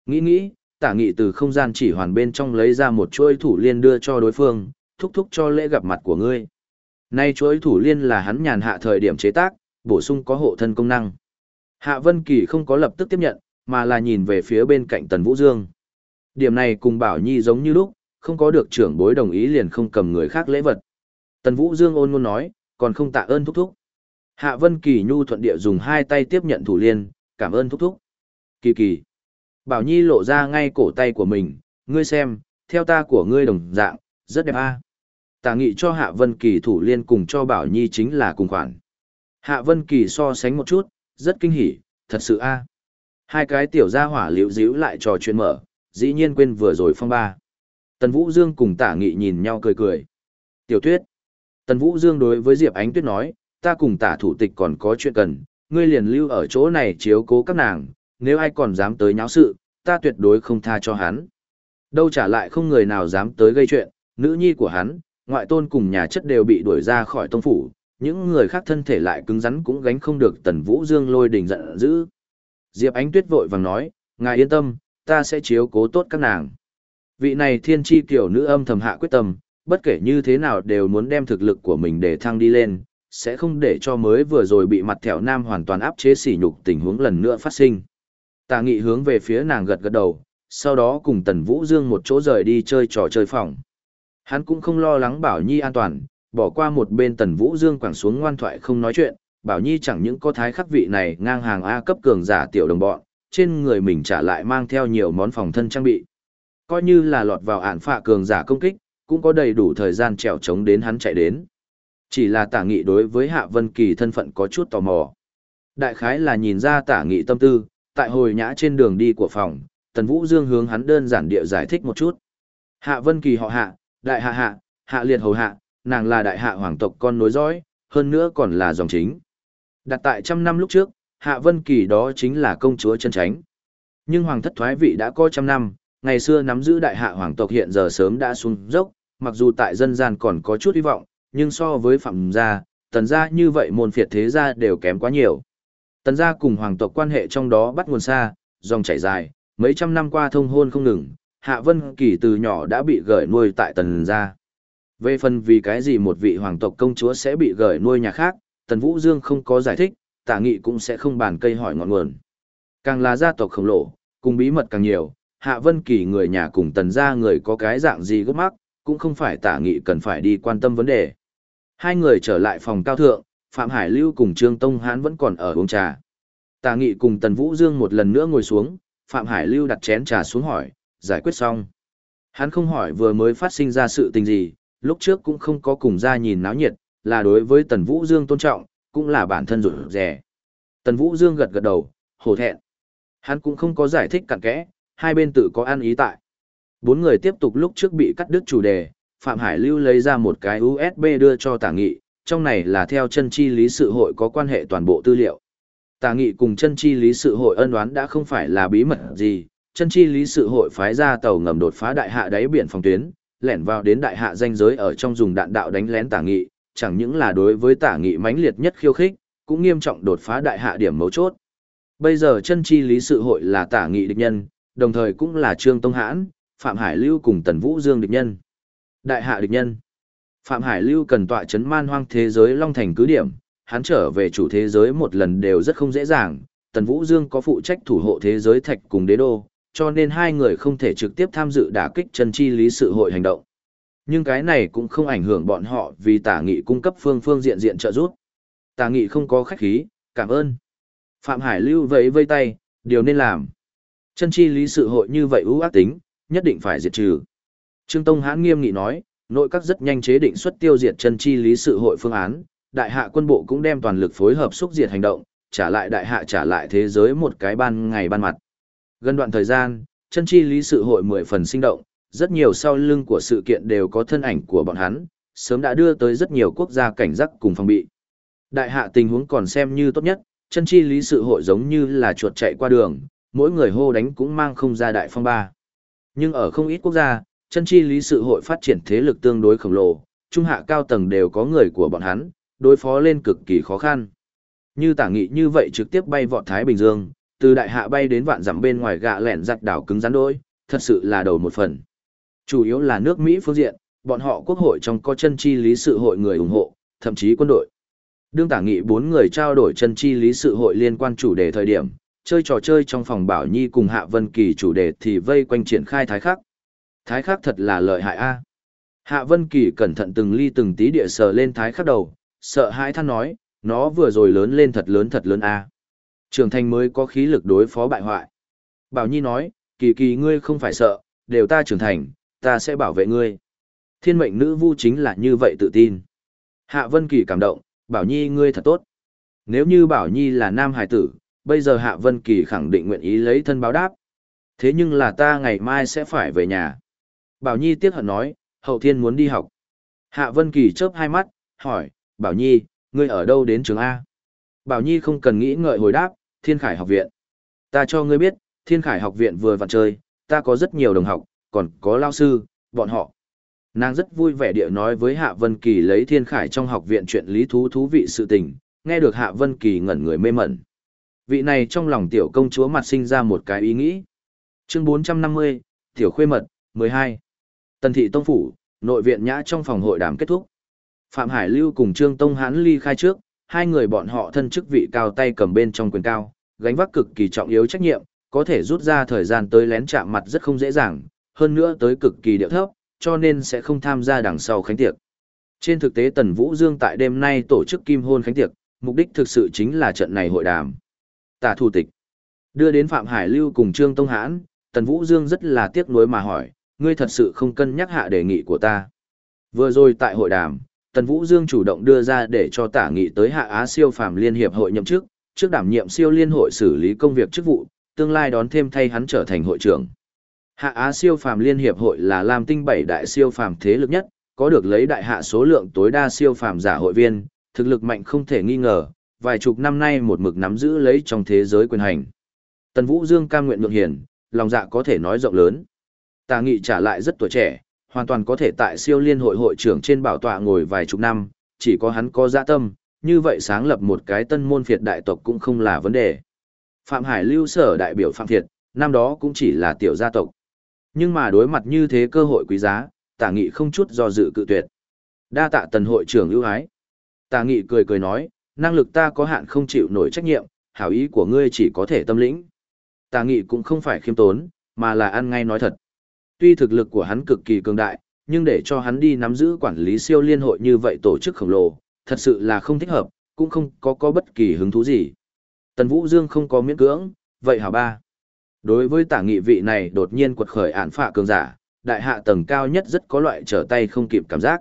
Nghĩ nghĩ, tả nghị từ không gian chỉ hoàn bên trong lấy ra một chuỗi thủ liên đưa cho đối phương, thúc thúc cho lễ gặp mặt của ngươi. Nay chuỗi thủ liên là hắn nhàn hạ thời điểm chế tác, bổ sung có hộ thân công năng. Hạ Vân Kỳ không có lập tức tiếp nhận, mà là nhìn về phía bên cạnh Tần Vũ Dương. Điểm này cùng Bảo Nhi giống như lúc, không có được trưởng bối đồng ý liền không cầm người khác lễ vật. Tần Vũ Dương ôn ngôn nói, còn không tạ ơn thúc thúc. Hạ Vân Kỳ nhu thuận địa dùng hai tay tiếp nhận thủ liên, cảm ơn thúc thúc. Kỳ kỳ. Bảo Nhi lộ ra ngay cổ tay của mình, ngươi xem, theo ta của ngươi đồng dạng, rất đẹp a. À tà nghị cho Hạ Vân Kỳ thủ liên cùng cho Bảo Nhi chính là cùng khoản. Hạ Vân Kỳ so sánh một chút, rất kinh hỉ, thật sự a. À. Hai cái tiểu gia hỏa liễu díu lại trò chuyện mở, dĩ nhiên quên vừa rồi phong ba. Tần Vũ Dương cùng tả nghị nhìn nhau cười cười. Tiểu tuyết. Tần Vũ Dương đối với Diệp Ánh Tuyết nói, ta cùng tả thủ tịch còn có chuyện cần, ngươi liền lưu ở chỗ này chiếu cố các nàng, nếu ai còn dám tới nháo sự, ta tuyệt đối không tha cho hắn. Đâu trả lại không người nào dám tới gây chuyện, nữ nhi của hắn, ngoại tôn cùng nhà chất đều bị đuổi ra khỏi tông phủ, những người khác thân thể lại cứng rắn cũng gánh không được tần vũ dương lôi đình giận dữ. Diệp Ánh Tuyết vội vàng nói, Ngài yên tâm, ta sẽ chiếu cố tốt các nàng. Vị này thiên tri tiểu nữ âm thầm hạ quyết tâm, bất kể như thế nào đều muốn đem thực lực của mình để thăng đi lên, sẽ không để cho mới vừa rồi bị mặt thẻo nam hoàn toàn áp chế sỉ nhục tình huống lần nữa phát sinh. Tà nghị hướng về phía nàng gật gật đầu, sau đó cùng Tần Vũ Dương một chỗ rời đi chơi trò chơi phòng. Hắn cũng không lo lắng Bảo Nhi an toàn, bỏ qua một bên Tần Vũ Dương quẳng xuống ngoan thoại không nói chuyện, Bảo Nhi chẳng những có thái khắc vị này ngang hàng A cấp cường giả tiểu đồng bọn, trên người mình trả lại mang theo nhiều món phòng thân trang bị. Coi như là lọt vào ản phạ cường giả công kích, cũng có đầy đủ thời gian trèo trống đến hắn chạy đến. Chỉ là tả nghị đối với Hạ Vân Kỳ thân phận có chút tò mò. Đại khái là nhìn ra tả nghị tâm tư, tại hồi nhã trên đường đi của phòng, Tần Vũ Dương hướng hắn đơn giản địa giải thích một chút. Hạ Vân Kỳ họ hạ, đại hạ hạ, hạ liệt hầu hạ, nàng là đại hạ hoàng tộc con nối dõi, hơn nữa còn là dòng chính. Đặt tại trăm năm lúc trước, Hạ Vân Kỳ đó chính là công chúa chân tránh. Nhưng hoàng thất thoái vị đã có trăm năm, ngày xưa nắm giữ đại hạ hoàng tộc hiện giờ sớm đã xuống dốc, mặc dù tại dân gian còn có chút hy vọng, nhưng so với phạm gia, tần gia như vậy môn phiệt thế gia đều kém quá nhiều. Tần gia cùng hoàng tộc quan hệ trong đó bắt nguồn xa, dòng chảy dài, mấy trăm năm qua thông hôn không ngừng, Hạ Vân Kỳ từ nhỏ đã bị gửi nuôi tại tần gia. Về phần vì cái gì một vị hoàng tộc công chúa sẽ bị gửi nuôi nhà khác, Tần Vũ Dương không có giải thích, tả nghị cũng sẽ không bàn cây hỏi ngọn nguồn. Càng là gia tộc khổng lồ, cùng bí mật càng nhiều, Hạ Vân Kỳ người nhà cùng tần gia người có cái dạng gì gốc mắc, cũng không phải tả nghị cần phải đi quan tâm vấn đề. Hai người trở lại phòng cao thượng, Phạm Hải Lưu cùng Trương Tông Hán vẫn còn ở uống trà. Tả nghị cùng Tần Vũ Dương một lần nữa ngồi xuống, Phạm Hải Lưu đặt chén trà xuống hỏi, giải quyết xong. Hắn không hỏi vừa mới phát sinh ra sự tình gì, lúc trước cũng không có cùng ra nhìn náo nhiệt, là đối với Tần Vũ Dương tôn trọng, cũng là bản thân rủi rẻ. Tần Vũ Dương gật gật đầu, hổ thẹn. Hắn cũng không có giải thích cặn kẽ, hai bên tự có ăn ý tại. Bốn người tiếp tục lúc trước bị cắt đứt chủ đề, Phạm Hải Lưu lấy ra một cái USB đưa cho Tả Nghị, trong này là theo chân chi lý sự hội có quan hệ toàn bộ tư liệu. Tả Nghị cùng chân chi lý sự hội ân oán đã không phải là bí mật gì, chân chi lý sự hội phái ra tàu ngầm đột phá đại hạ đáy biển phòng tuyến, lẻn vào đến đại hạ danh giới ở trong dùng đạn đạo đánh lén Tả Nghị, chẳng những là đối với Tả Nghị mãnh liệt nhất khiêu khích, cũng nghiêm trọng đột phá đại hạ điểm mấu chốt. Bây giờ chân chi lý sự hội là Tả Nghị địch nhân, đồng thời cũng là Trương Tông Hãn, Phạm Hải Lưu cùng Tần Vũ Dương địch nhân. Đại hạ địch nhân. Phạm Hải Lưu cần tọa chấn man hoang thế giới Long Thành cứ điểm, hắn trở về chủ thế giới một lần đều rất không dễ dàng, Tần Vũ Dương có phụ trách thủ hộ thế giới thạch cùng đế đô, cho nên hai người không thể trực tiếp tham dự đả kích chân chi lý sự hội hành động. Nhưng cái này cũng không ảnh hưởng bọn họ vì tả nghị cung cấp phương phương diện diện trợ giúp. Tả nghị không có khách khí, cảm ơn. Phạm Hải Lưu vẫy vây tay, điều nên làm. Chân chi lý sự hội như vậy ưu ác tính, nhất định phải diệt trừ. Trương Tông hãn nghiêm nghị nói, nội các rất nhanh chế định xuất tiêu diệt chân chi lý sự hội phương án, đại hạ quân bộ cũng đem toàn lực phối hợp xúc diệt hành động, trả lại đại hạ trả lại thế giới một cái ban ngày ban mặt. Gần đoạn thời gian, chân chi lý sự hội mười phần sinh động, rất nhiều sau lưng của sự kiện đều có thân ảnh của bọn hắn, sớm đã đưa tới rất nhiều quốc gia cảnh giác cùng phòng bị. Đại hạ tình huống còn xem như tốt nhất, chân chi lý sự hội giống như là chuột chạy qua đường, mỗi người hô đánh cũng mang không ra đại phong ba. Nhưng ở không ít quốc gia, chân chi lý sự hội phát triển thế lực tương đối khổng lồ, trung hạ cao tầng đều có người của bọn hắn, đối phó lên cực kỳ khó khăn. Như tả nghị như vậy trực tiếp bay vọt Thái Bình Dương, từ đại hạ bay đến vạn dặm bên ngoài gạ lẹn giặt đảo cứng rắn đôi, thật sự là đầu một phần. Chủ yếu là nước Mỹ phương diện, bọn họ quốc hội trong có chân chi lý sự hội người ủng hộ, thậm chí quân đội. Đương tả nghị bốn người trao đổi chân chi lý sự hội liên quan chủ đề thời điểm, chơi trò chơi trong phòng Bảo Nhi cùng Hạ Vân Kỳ chủ đề thì vây quanh triển khai thái khắc. Thái khắc thật là lợi hại a. Hạ Vân Kỳ cẩn thận từng ly từng tí địa sờ lên thái khắc đầu, sợ hãi than nói, nó vừa rồi lớn lên thật lớn thật lớn a. Trưởng thành mới có khí lực đối phó bại hoại. Bảo Nhi nói, kỳ kỳ ngươi không phải sợ, đều ta trưởng thành, ta sẽ bảo vệ ngươi. Thiên mệnh nữ vu chính là như vậy tự tin. Hạ Vân Kỳ cảm động, Bảo Nhi ngươi thật tốt. Nếu như Bảo Nhi là nam hải tử, bây giờ Hạ Vân Kỳ khẳng định nguyện ý lấy thân báo đáp. Thế nhưng là ta ngày mai sẽ phải về nhà. Bảo Nhi tiếc hận nói, hậu thiên muốn đi học. Hạ Vân Kỳ chớp hai mắt, hỏi, Bảo Nhi, ngươi ở đâu đến trường A? Bảo Nhi không cần nghĩ ngợi hồi đáp, Thiên Khải học viện. Ta cho ngươi biết, Thiên Khải học viện vừa vặn chơi, ta có rất nhiều đồng học, còn có lao sư, bọn họ. Nàng rất vui vẻ địa nói với Hạ Vân Kỳ lấy Thiên Khải trong học viện chuyện lý thú thú vị sự tình, nghe được Hạ Vân Kỳ ngẩn người mê mẩn. Vị này trong lòng tiểu công chúa mặt sinh ra một cái ý nghĩ. Chương 450, Tiểu Khuê Mật, 12. Tần Thị Tông Phủ, nội viện nhã trong phòng hội đàm kết thúc. Phạm Hải Lưu cùng Trương Tông Hán ly khai trước, hai người bọn họ thân chức vị cao tay cầm bên trong quyền cao, gánh vác cực kỳ trọng yếu trách nhiệm, có thể rút ra thời gian tới lén chạm mặt rất không dễ dàng, hơn nữa tới cực kỳ điệu thấp, cho nên sẽ không tham gia đằng sau khánh tiệc. Trên thực tế Tần Vũ Dương tại đêm nay tổ chức kim hôn khánh tiệc, mục đích thực sự chính là trận này hội đàm. Tả thủ tịch đưa đến Phạm Hải Lưu cùng Trương Tông Hãn, Tần Vũ Dương rất là tiếc nuối mà hỏi, ngươi thật sự không cân nhắc hạ đề nghị của ta. Vừa rồi tại hội đàm, Tần Vũ Dương chủ động đưa ra để cho tả nghị tới Hạ Á siêu phàm liên hiệp hội nhậm chức, trước đảm nhiệm siêu liên hội xử lý công việc chức vụ, tương lai đón thêm thay hắn trở thành hội trưởng. Hạ Á siêu phàm liên hiệp hội là Lam Tinh bảy đại siêu phàm thế lực nhất, có được lấy đại hạ số lượng tối đa siêu phàm giả hội viên, thực lực mạnh không thể nghi ngờ, vài chục năm nay một mực nắm giữ lấy trong thế giới quyền hành. Tần Vũ Dương cam nguyện nhượng hiền, lòng dạ có thể nói rộng lớn. Tà Nghị trả lại rất tuổi trẻ, hoàn toàn có thể tại siêu liên hội hội trưởng trên bảo tọa ngồi vài chục năm, chỉ có hắn có dạ tâm, như vậy sáng lập một cái tân môn phiệt đại tộc cũng không là vấn đề. Phạm Hải lưu sở đại biểu Phạm Thiệt, năm đó cũng chỉ là tiểu gia tộc. Nhưng mà đối mặt như thế cơ hội quý giá, tả nghị không chút do dự cự tuyệt. Đa tạ tần hội trưởng ưu ái. Tả nghị cười cười nói, năng lực ta có hạn không chịu nổi trách nhiệm, hảo ý của ngươi chỉ có thể tâm lĩnh. Tả nghị cũng không phải khiêm tốn, mà là ăn ngay nói thật. Tuy thực lực của hắn cực kỳ cường đại, nhưng để cho hắn đi nắm giữ quản lý siêu liên hội như vậy tổ chức khổng lồ, thật sự là không thích hợp, cũng không có có bất kỳ hứng thú gì. Tần Vũ Dương không có miễn cưỡng, vậy hả ba. Đối với tả nghị vị này đột nhiên quật khởi án phạ cường giả, đại hạ tầng cao nhất rất có loại trở tay không kịp cảm giác.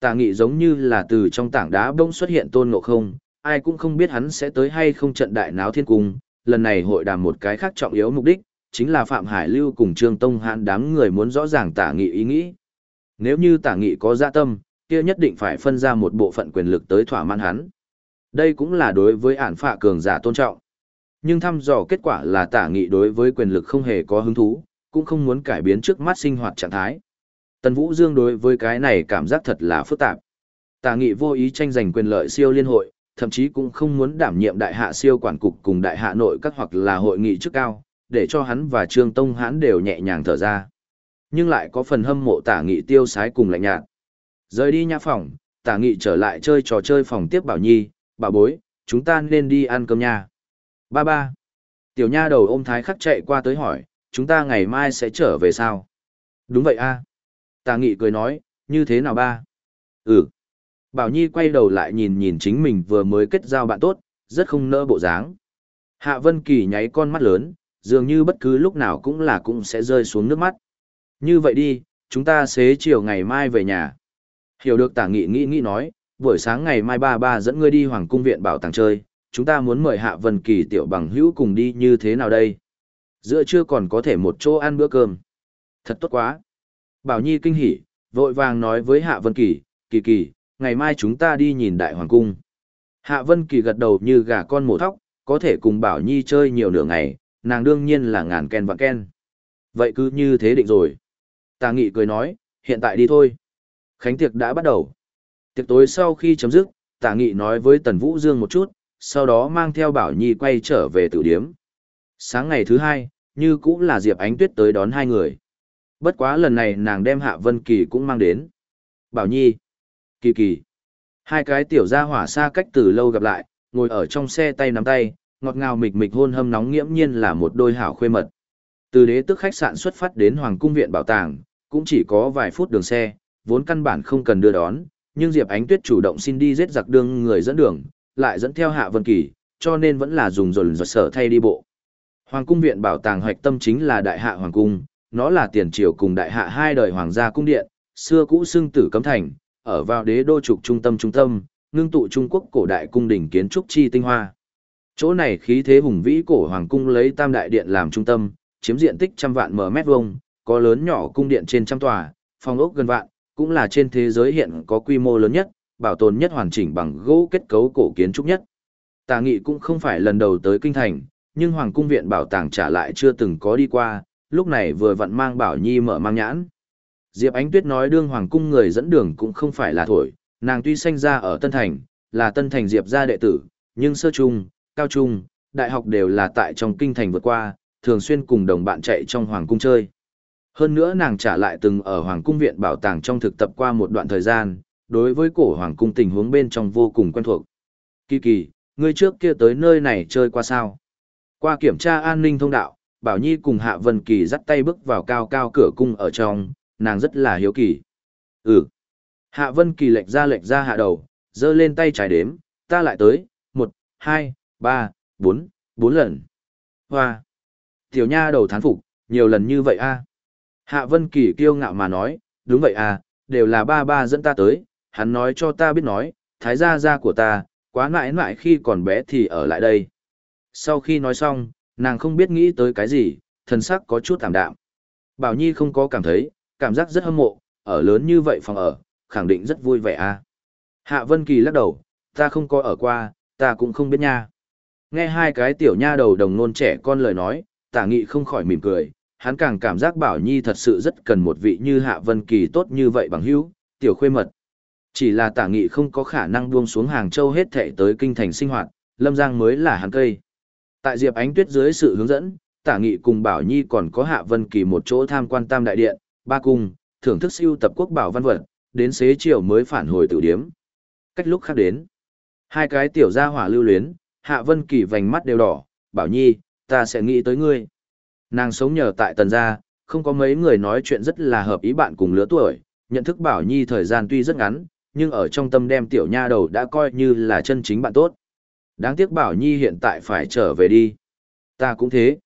Tả nghị giống như là từ trong tảng đá bông xuất hiện tôn ngộ không, ai cũng không biết hắn sẽ tới hay không trận đại náo thiên cung, lần này hội đàm một cái khác trọng yếu mục đích, chính là Phạm Hải Lưu cùng Trương Tông Hãn đám người muốn rõ ràng tả nghị ý nghĩ. Nếu như tả nghị có dạ tâm, kia nhất định phải phân ra một bộ phận quyền lực tới thỏa mãn hắn. Đây cũng là đối với ản phạ cường giả tôn trọng. Nhưng thăm dò kết quả là tả nghị đối với quyền lực không hề có hứng thú, cũng không muốn cải biến trước mắt sinh hoạt trạng thái. Tần Vũ Dương đối với cái này cảm giác thật là phức tạp. Tả nghị vô ý tranh giành quyền lợi siêu liên hội, thậm chí cũng không muốn đảm nhiệm đại hạ siêu quản cục cùng đại hạ nội các hoặc là hội nghị chức cao, để cho hắn và Trương Tông hãn đều nhẹ nhàng thở ra. Nhưng lại có phần hâm mộ tả nghị tiêu sái cùng lạnh nhạt. Rời đi nhà phòng, tả nghị trở lại chơi trò chơi phòng tiếp bảo nhi, bà bối, chúng ta nên đi ăn cơm nha. Ba ba. Tiểu nha đầu ôm thái khắc chạy qua tới hỏi, chúng ta ngày mai sẽ trở về sao? Đúng vậy a. Tà nghị cười nói, như thế nào ba? Ừ. Bảo Nhi quay đầu lại nhìn nhìn chính mình vừa mới kết giao bạn tốt, rất không nỡ bộ dáng. Hạ Vân Kỳ nháy con mắt lớn, dường như bất cứ lúc nào cũng là cũng sẽ rơi xuống nước mắt. Như vậy đi, chúng ta xế chiều ngày mai về nhà. Hiểu được tả nghị nghĩ nghĩ nói, buổi sáng ngày mai ba ba dẫn ngươi đi Hoàng Cung Viện Bảo tàng chơi, chúng ta muốn mời Hạ Vân Kỳ tiểu bằng hữu cùng đi như thế nào đây? Giữa trưa còn có thể một chỗ ăn bữa cơm. Thật tốt quá. Bảo Nhi kinh hỉ, vội vàng nói với Hạ Vân Kỳ, Kỳ Kỳ, ngày mai chúng ta đi nhìn Đại Hoàng Cung. Hạ Vân Kỳ gật đầu như gà con mổ thóc, có thể cùng Bảo Nhi chơi nhiều nửa ngày, nàng đương nhiên là ngàn ken và ken. Vậy cứ như thế định rồi. Tà Nghị cười nói, hiện tại đi thôi. Khánh tiệc đã bắt đầu. Tiệc tối sau khi chấm dứt, tà Nghị nói với Tần Vũ Dương một chút, sau đó mang theo Bảo Nhi quay trở về tử điếm. Sáng ngày thứ hai, như cũng là Diệp Ánh Tuyết tới đón hai người. Bất quá lần này nàng đem Hạ Vân Kỳ cũng mang đến. Bảo Nhi, Kỳ Kỳ. Hai cái tiểu gia hỏa xa cách từ lâu gặp lại, ngồi ở trong xe tay nắm tay, ngọt ngào mịch mịch hôn hâm nóng nghiễm nhiên là một đôi hảo khuê mật. Từ đế tức khách sạn xuất phát đến Hoàng cung viện bảo tàng, cũng chỉ có vài phút đường xe, vốn căn bản không cần đưa đón, nhưng Diệp Ánh Tuyết chủ động xin đi giết giặc đương người dẫn đường, lại dẫn theo Hạ Vân Kỳ, cho nên vẫn là dùng dồn dồn sở thay đi bộ. Hoàng cung viện bảo tàng hoạch tâm chính là Đại Hạ Hoàng cung, nó là tiền triều cùng Đại Hạ hai đời hoàng gia cung điện, xưa cũ xưng tử cấm thành, ở vào đế đô trục trung tâm trung tâm, ngưng tụ Trung Quốc cổ đại cung đình kiến trúc chi tinh hoa. Chỗ này khí thế hùng vĩ cổ hoàng cung lấy Tam đại điện làm trung tâm, chiếm diện tích trăm vạn m mét vuông, có lớn nhỏ cung điện trên trăm tòa, phòng ốc gần vạn, cũng là trên thế giới hiện có quy mô lớn nhất, bảo tồn nhất hoàn chỉnh bằng gỗ kết cấu cổ kiến trúc nhất. Tà nghị cũng không phải lần đầu tới kinh thành, nhưng Hoàng cung viện bảo tàng trả lại chưa từng có đi qua, lúc này vừa vặn mang Bảo Nhi mở mang nhãn. Diệp Ánh Tuyết nói đương Hoàng cung người dẫn đường cũng không phải là thổi, nàng tuy sinh ra ở Tân Thành, là Tân Thành Diệp gia đệ tử, nhưng sơ trung, cao trung, đại học đều là tại trong kinh thành vượt qua, thường xuyên cùng đồng bạn chạy trong hoàng cung chơi. Hơn nữa nàng trả lại từng ở hoàng cung viện bảo tàng trong thực tập qua một đoạn thời gian, đối với cổ hoàng cung tình huống bên trong vô cùng quen thuộc. Kỳ kỳ, ngươi trước kia tới nơi này chơi qua sao? Qua kiểm tra an ninh thông đạo, Bảo Nhi cùng Hạ Vân Kỳ dắt tay bước vào cao cao cửa cung ở trong, nàng rất là hiếu kỳ. Ừ. Hạ Vân Kỳ lệch ra lệch ra hạ đầu, giơ lên tay trái đếm, ta lại tới, một, hai, ba, bốn, bốn lần. Hoa. Tiểu nha đầu thán phục, nhiều lần như vậy a. Hạ Vân Kỳ kiêu ngạo mà nói, đúng vậy à, đều là ba ba dẫn ta tới, hắn nói cho ta biết nói, thái gia gia của ta, quá mãi mãi khi còn bé thì ở lại đây. Sau khi nói xong, nàng không biết nghĩ tới cái gì, thần sắc có chút thảm đạm. Bảo Nhi không có cảm thấy, cảm giác rất hâm mộ, ở lớn như vậy phòng ở, khẳng định rất vui vẻ à. Hạ Vân Kỳ lắc đầu, ta không có ở qua, ta cũng không biết nha. Nghe hai cái tiểu nha đầu đồng nôn trẻ con lời nói, tả nghị không khỏi mỉm cười, hắn càng cảm giác Bảo Nhi thật sự rất cần một vị như Hạ Vân Kỳ tốt như vậy bằng hữu, tiểu khuê mật. Chỉ là tả nghị không có khả năng buông xuống Hàng Châu hết thệ tới kinh thành sinh hoạt, Lâm Giang mới là hắn cây. Tại Diệp Ánh Tuyết dưới sự hướng dẫn, tả nghị cùng Bảo Nhi còn có Hạ Vân Kỳ một chỗ tham quan tam đại điện, ba cung, thưởng thức siêu tập quốc bảo văn vật, đến xế chiều mới phản hồi tự điếm. Cách lúc khác đến, hai cái tiểu gia hỏa lưu luyến, Hạ Vân Kỳ vành mắt đều đỏ, Bảo Nhi, ta sẽ nghĩ tới ngươi. Nàng sống nhờ tại tần gia, không có mấy người nói chuyện rất là hợp ý bạn cùng lứa tuổi, nhận thức Bảo Nhi thời gian tuy rất ngắn, nhưng ở trong tâm đem tiểu nha đầu đã coi như là chân chính bạn tốt. Đáng tiếc Bảo Nhi hiện tại phải trở về đi. Ta cũng thế.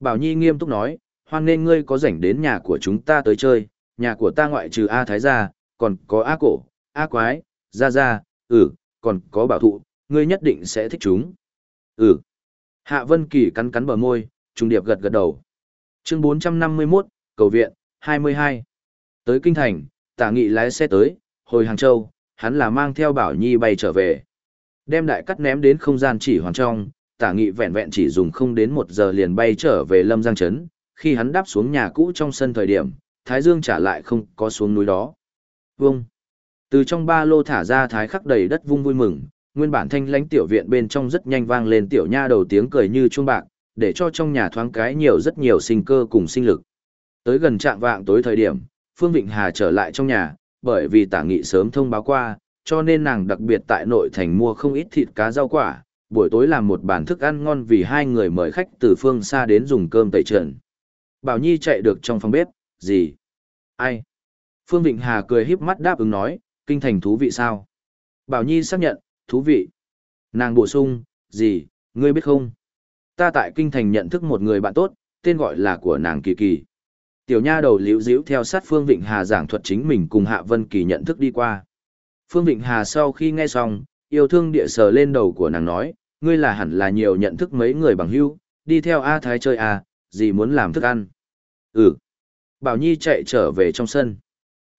Bảo Nhi nghiêm túc nói, hoan nên ngươi có rảnh đến nhà của chúng ta tới chơi, nhà của ta ngoại trừ A Thái gia, còn có A Cổ, A Quái, Gia Gia, ừ, còn có Bảo Thụ, ngươi nhất định sẽ thích chúng. Ừ. Hạ Vân Kỳ cắn cắn bờ môi, trung điệp gật gật đầu. Chương 451, cầu viện, 22. Tới Kinh Thành, tả nghị lái xe tới, hồi Hàng Châu, hắn là mang theo Bảo Nhi bay trở về. Đem đại cắt ném đến không gian chỉ hoàn trong, tả nghị vẹn vẹn chỉ dùng không đến một giờ liền bay trở về Lâm Giang Trấn, khi hắn đáp xuống nhà cũ trong sân thời điểm, Thái Dương trả lại không có xuống núi đó. Vông! Từ trong ba lô thả ra thái khắc đầy đất vung vui mừng, nguyên bản thanh lãnh tiểu viện bên trong rất nhanh vang lên tiểu nha đầu tiếng cười như chuông bạc, để cho trong nhà thoáng cái nhiều rất nhiều sinh cơ cùng sinh lực. Tới gần trạng vạng tối thời điểm, Phương Vịnh Hà trở lại trong nhà, bởi vì tả nghị sớm thông báo qua, cho nên nàng đặc biệt tại nội thành mua không ít thịt cá rau quả, buổi tối làm một bàn thức ăn ngon vì hai người mời khách từ phương xa đến dùng cơm tẩy trần. Bảo Nhi chạy được trong phòng bếp, gì? Ai? Phương Vịnh Hà cười híp mắt đáp ứng nói, kinh thành thú vị sao? Bảo Nhi xác nhận, thú vị. Nàng bổ sung, gì, ngươi biết không? Ta tại kinh thành nhận thức một người bạn tốt, tên gọi là của nàng Kỳ Kỳ. Tiểu nha đầu liễu diễu theo sát Phương Vịnh Hà giảng thuật chính mình cùng Hạ Vân Kỳ nhận thức đi qua. Phương Vịnh Hà sau khi nghe xong, yêu thương địa sờ lên đầu của nàng nói, ngươi là hẳn là nhiều nhận thức mấy người bằng hữu, đi theo A Thái chơi à, gì muốn làm thức ăn. Ừ. Bảo Nhi chạy trở về trong sân.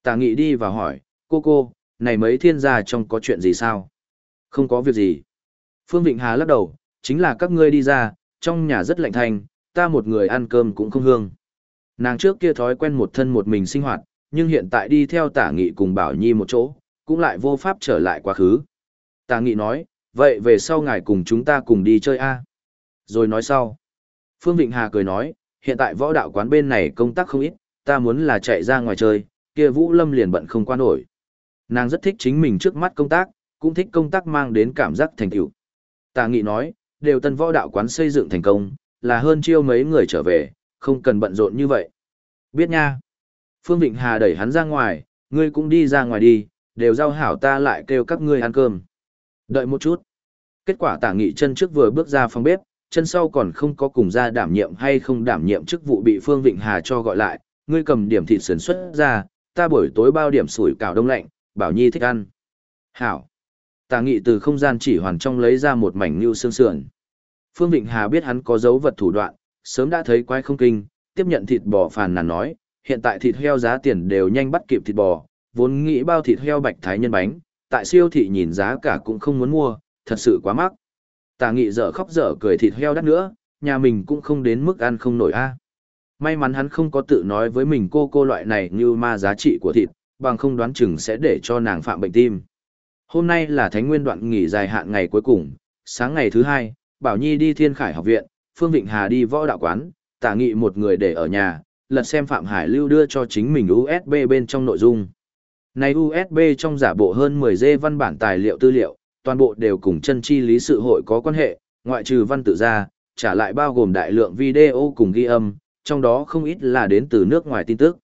Tà nghị đi và hỏi, cô cô, này mấy thiên gia trong có chuyện gì sao? Không có việc gì. Phương Vịnh Hà lắc đầu, chính là các ngươi đi ra, trong nhà rất lạnh thanh, ta một người ăn cơm cũng không hương. Nàng trước kia thói quen một thân một mình sinh hoạt, nhưng hiện tại đi theo tả nghị cùng Bảo Nhi một chỗ, cũng lại vô pháp trở lại quá khứ. Tả nghị nói, vậy về sau ngài cùng chúng ta cùng đi chơi a Rồi nói sau. Phương Vịnh Hà cười nói, hiện tại võ đạo quán bên này công tác không ít, ta muốn là chạy ra ngoài chơi, kia Vũ Lâm liền bận không qua nổi. Nàng rất thích chính mình trước mắt công tác, cũng thích công tác mang đến cảm giác thành tựu. Tà Nghị nói, đều tân võ đạo quán xây dựng thành công, là hơn chiêu mấy người trở về, không cần bận rộn như vậy. Biết nha. Phương Vịnh Hà đẩy hắn ra ngoài, ngươi cũng đi ra ngoài đi, đều giao hảo ta lại kêu các ngươi ăn cơm. Đợi một chút. Kết quả tả nghị chân trước vừa bước ra phòng bếp, chân sau còn không có cùng ra đảm nhiệm hay không đảm nhiệm chức vụ bị Phương Vịnh Hà cho gọi lại, ngươi cầm điểm thịt sườn xuất ra, ta buổi tối bao điểm sủi cảo đông lạnh, bảo nhi thích ăn. Hảo. Tà nghị từ không gian chỉ hoàn trong lấy ra một mảnh như xương sườn. Phương Vịnh Hà biết hắn có dấu vật thủ đoạn, sớm đã thấy quái không kinh, tiếp nhận thịt bò phàn nàn nói, hiện tại thịt heo giá tiền đều nhanh bắt kịp thịt bò, vốn nghĩ bao thịt heo bạch thái nhân bánh, tại siêu thị nhìn giá cả cũng không muốn mua, thật sự quá mắc. Tà nghị dở khóc dở cười thịt heo đắt nữa, nhà mình cũng không đến mức ăn không nổi a. À. May mắn hắn không có tự nói với mình cô cô loại này như ma giá trị của thịt, bằng không đoán chừng sẽ để cho nàng phạm bệnh tim. Hôm nay là thánh nguyên đoạn nghỉ dài hạn ngày cuối cùng, sáng ngày thứ hai, Bảo Nhi đi Thiên Khải học viện, Phương Vịnh Hà đi võ đạo quán, tả nghị một người để ở nhà, lật xem Phạm Hải Lưu đưa cho chính mình USB bên trong nội dung. Này USB trong giả bộ hơn 10 g văn bản tài liệu tư liệu, toàn bộ đều cùng chân chi lý sự hội có quan hệ, ngoại trừ văn tự ra, trả lại bao gồm đại lượng video cùng ghi âm, trong đó không ít là đến từ nước ngoài tin tức.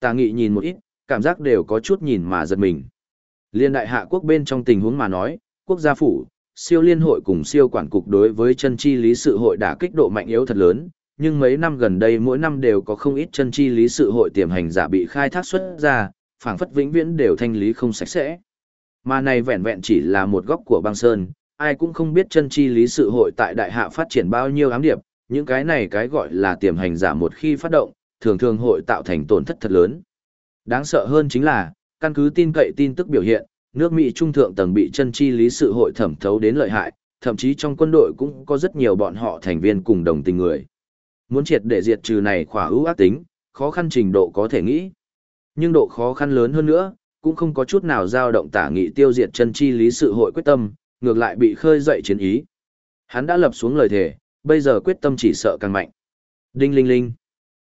Tà nghị nhìn một ít, cảm giác đều có chút nhìn mà giật mình. Liên đại hạ quốc bên trong tình huống mà nói, quốc gia phủ, siêu liên hội cùng siêu quản cục đối với chân chi lý sự hội đã kích độ mạnh yếu thật lớn, nhưng mấy năm gần đây mỗi năm đều có không ít chân chi lý sự hội tiềm hành giả bị khai thác xuất ra, phảng phất vĩnh viễn đều thanh lý không sạch sẽ. Mà này vẹn vẹn chỉ là một góc của băng sơn, ai cũng không biết chân chi lý sự hội tại đại hạ phát triển bao nhiêu ám điệp, những cái này cái gọi là tiềm hành giả một khi phát động, thường thường hội tạo thành tổn thất thật lớn. Đáng sợ hơn chính là, căn cứ tin cậy tin tức biểu hiện, nước Mỹ trung thượng tầng bị chân chi lý sự hội thẩm thấu đến lợi hại, thậm chí trong quân đội cũng có rất nhiều bọn họ thành viên cùng đồng tình người. Muốn triệt để diệt trừ này khỏa ưu ác tính, khó khăn trình độ có thể nghĩ. Nhưng độ khó khăn lớn hơn nữa, cũng không có chút nào dao động tả nghị tiêu diệt chân chi lý sự hội quyết tâm, ngược lại bị khơi dậy chiến ý. Hắn đã lập xuống lời thề, bây giờ quyết tâm chỉ sợ càng mạnh. Đinh linh linh.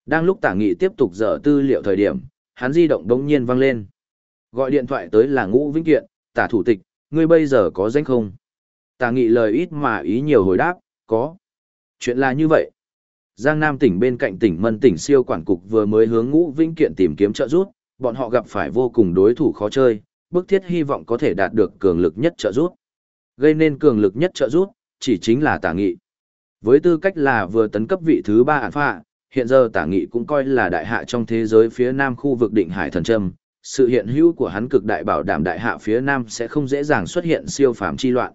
Đang lúc tả nghị tiếp tục dở tư liệu thời điểm, hắn di động đống nhiên vang lên. Gọi điện thoại tới là ngũ vĩnh kiện, tả thủ tịch, ngươi bây giờ có danh không? Tả nghị lời ít mà ý nhiều hồi đáp, có. Chuyện là như vậy. Giang Nam tỉnh bên cạnh tỉnh Mân tỉnh siêu quản cục vừa mới hướng ngũ vĩnh kiện tìm kiếm trợ giúp, bọn họ gặp phải vô cùng đối thủ khó chơi, bức thiết hy vọng có thể đạt được cường lực nhất trợ giúp. Gây nên cường lực nhất trợ giúp, chỉ chính là tả nghị. Với tư cách là vừa tấn cấp vị thứ ba ản phạ, hiện giờ tả nghị cũng coi là đại hạ trong thế giới phía nam khu vực định hải thần trâm. Sự hiện hữu của hắn cực đại bảo đảm đại hạ phía nam sẽ không dễ dàng xuất hiện siêu phàm chi loạn.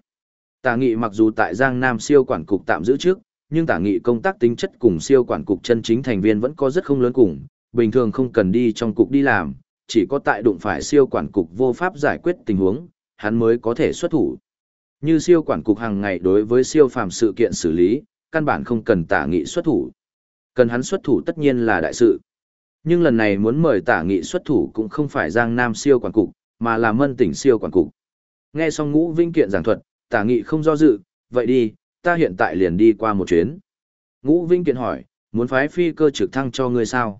Tả nghị mặc dù tại Giang Nam siêu quản cục tạm giữ trước, nhưng tả nghị công tác tính chất cùng siêu quản cục chân chính thành viên vẫn có rất không lớn cùng, bình thường không cần đi trong cục đi làm, chỉ có tại đụng phải siêu quản cục vô pháp giải quyết tình huống, hắn mới có thể xuất thủ. Như siêu quản cục hàng ngày đối với siêu phàm sự kiện xử lý, căn bản không cần tả nghị xuất thủ. Cần hắn xuất thủ tất nhiên là đại sự. Nhưng lần này muốn mời tả nghị xuất thủ cũng không phải Giang Nam siêu quản cục, mà là mân tỉnh siêu quản cục. Nghe xong ngũ vinh kiện giảng thuật, tả nghị không do dự, vậy đi, ta hiện tại liền đi qua một chuyến. Ngũ vinh kiện hỏi, muốn phái phi cơ trực thăng cho ngươi sao?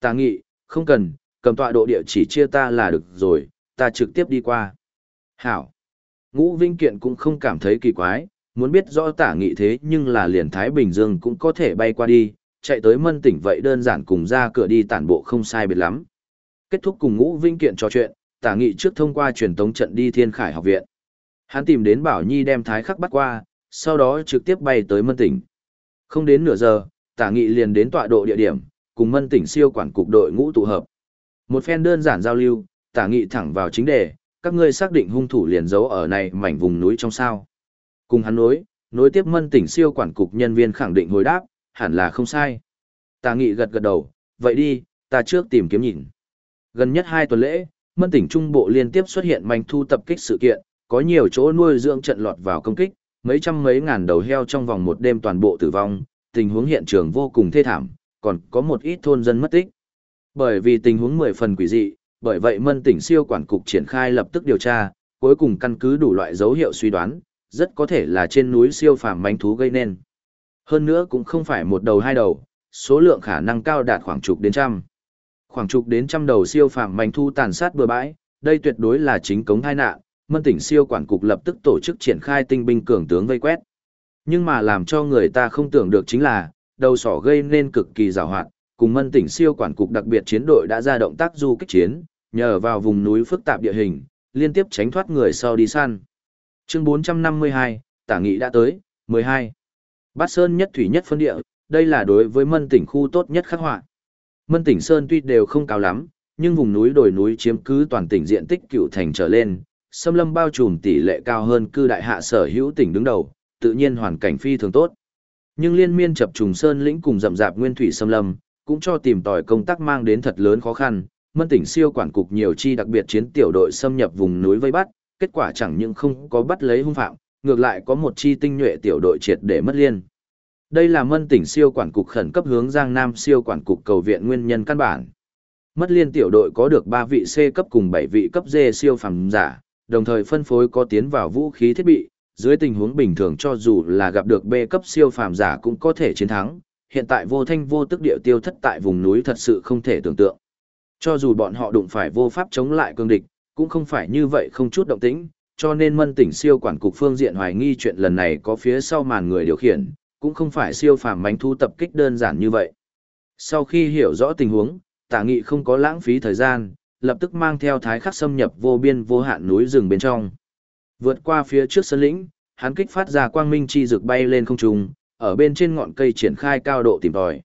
Tả nghị, không cần, cầm tọa độ địa chỉ chia ta là được rồi, ta trực tiếp đi qua. Hảo. Ngũ Vinh Kiện cũng không cảm thấy kỳ quái, muốn biết rõ tả nghị thế nhưng là liền Thái Bình Dương cũng có thể bay qua đi, chạy tới mân tỉnh vậy đơn giản cùng ra cửa đi tản bộ không sai biệt lắm. Kết thúc cùng Ngũ Vinh Kiện trò chuyện, tả nghị trước thông qua truyền tống trận đi Thiên Khải học viện. Hắn tìm đến Bảo Nhi đem Thái Khắc bắt qua, sau đó trực tiếp bay tới mân tỉnh. Không đến nửa giờ, tả nghị liền đến tọa độ địa điểm, cùng mân tỉnh siêu quản cục đội ngũ tụ hợp. Một phen đơn giản giao lưu, tả nghị thẳng vào chính đề, các ngươi xác định hung thủ liền giấu ở này mảnh vùng núi trong sao. Cùng hắn nối, nối tiếp mân tỉnh siêu quản cục nhân viên khẳng định hồi đáp, hẳn là không sai. Tà nghị gật gật đầu, vậy đi, ta trước tìm kiếm nhìn. Gần nhất hai tuần lễ, mân tỉnh trung bộ liên tiếp xuất hiện manh thu tập kích sự kiện, có nhiều chỗ nuôi dưỡng trận lọt vào công kích, mấy trăm mấy ngàn đầu heo trong vòng một đêm toàn bộ tử vong, tình huống hiện trường vô cùng thê thảm, còn có một ít thôn dân mất tích. Bởi vì tình huống mười phần quỷ dị, bởi vậy mân tỉnh siêu quản cục triển khai lập tức điều tra, cuối cùng căn cứ đủ loại dấu hiệu suy đoán, rất có thể là trên núi siêu phàm manh thú gây nên. Hơn nữa cũng không phải một đầu hai đầu, số lượng khả năng cao đạt khoảng chục đến trăm. Khoảng chục đến trăm đầu siêu phàm manh thu tàn sát bừa bãi, đây tuyệt đối là chính cống tai nạn, mân tỉnh siêu quản cục lập tức tổ chức triển khai tinh binh cường tướng vây quét. Nhưng mà làm cho người ta không tưởng được chính là, đầu sỏ gây nên cực kỳ rào hoạt, cùng mân tỉnh siêu quản cục đặc biệt chiến đội đã ra động tác du kích chiến, nhờ vào vùng núi phức tạp địa hình, liên tiếp tránh thoát người sau đi săn. Chương 452, tả nghị đã tới, 12. Bát Sơn nhất thủy nhất phân địa, đây là đối với mân tỉnh khu tốt nhất khắc họa. Mân tỉnh Sơn tuy đều không cao lắm, nhưng vùng núi đồi núi chiếm cứ toàn tỉnh diện tích cựu thành trở lên, xâm lâm bao trùm tỷ lệ cao hơn cư đại hạ sở hữu tỉnh đứng đầu, tự nhiên hoàn cảnh phi thường tốt. Nhưng liên miên chập trùng sơn lĩnh cùng rậm rạp nguyên thủy xâm lâm, cũng cho tìm tòi công tác mang đến thật lớn khó khăn, mân tỉnh siêu quản cục nhiều chi đặc biệt chiến tiểu đội xâm nhập vùng núi vây bắt, kết quả chẳng những không có bắt lấy hung phạm, ngược lại có một chi tinh nhuệ tiểu đội triệt để mất liên. Đây là mân tỉnh siêu quản cục khẩn cấp hướng Giang Nam siêu quản cục cầu viện nguyên nhân căn bản. Mất liên tiểu đội có được 3 vị C cấp cùng 7 vị cấp D siêu phẩm giả, đồng thời phân phối có tiến vào vũ khí thiết bị, dưới tình huống bình thường cho dù là gặp được B cấp siêu phàm giả cũng có thể chiến thắng, hiện tại vô thanh vô tức địa tiêu thất tại vùng núi thật sự không thể tưởng tượng. Cho dù bọn họ đụng phải vô pháp chống lại cương địch, cũng không phải như vậy không chút động tĩnh, cho nên mân tỉnh siêu quản cục phương diện hoài nghi chuyện lần này có phía sau màn người điều khiển, cũng không phải siêu phàm mánh thu tập kích đơn giản như vậy. Sau khi hiểu rõ tình huống, tả nghị không có lãng phí thời gian, lập tức mang theo thái khắc xâm nhập vô biên vô hạn núi rừng bên trong. Vượt qua phía trước sân lĩnh, hắn kích phát ra quang minh chi rực bay lên không trung, ở bên trên ngọn cây triển khai cao độ tìm tòi.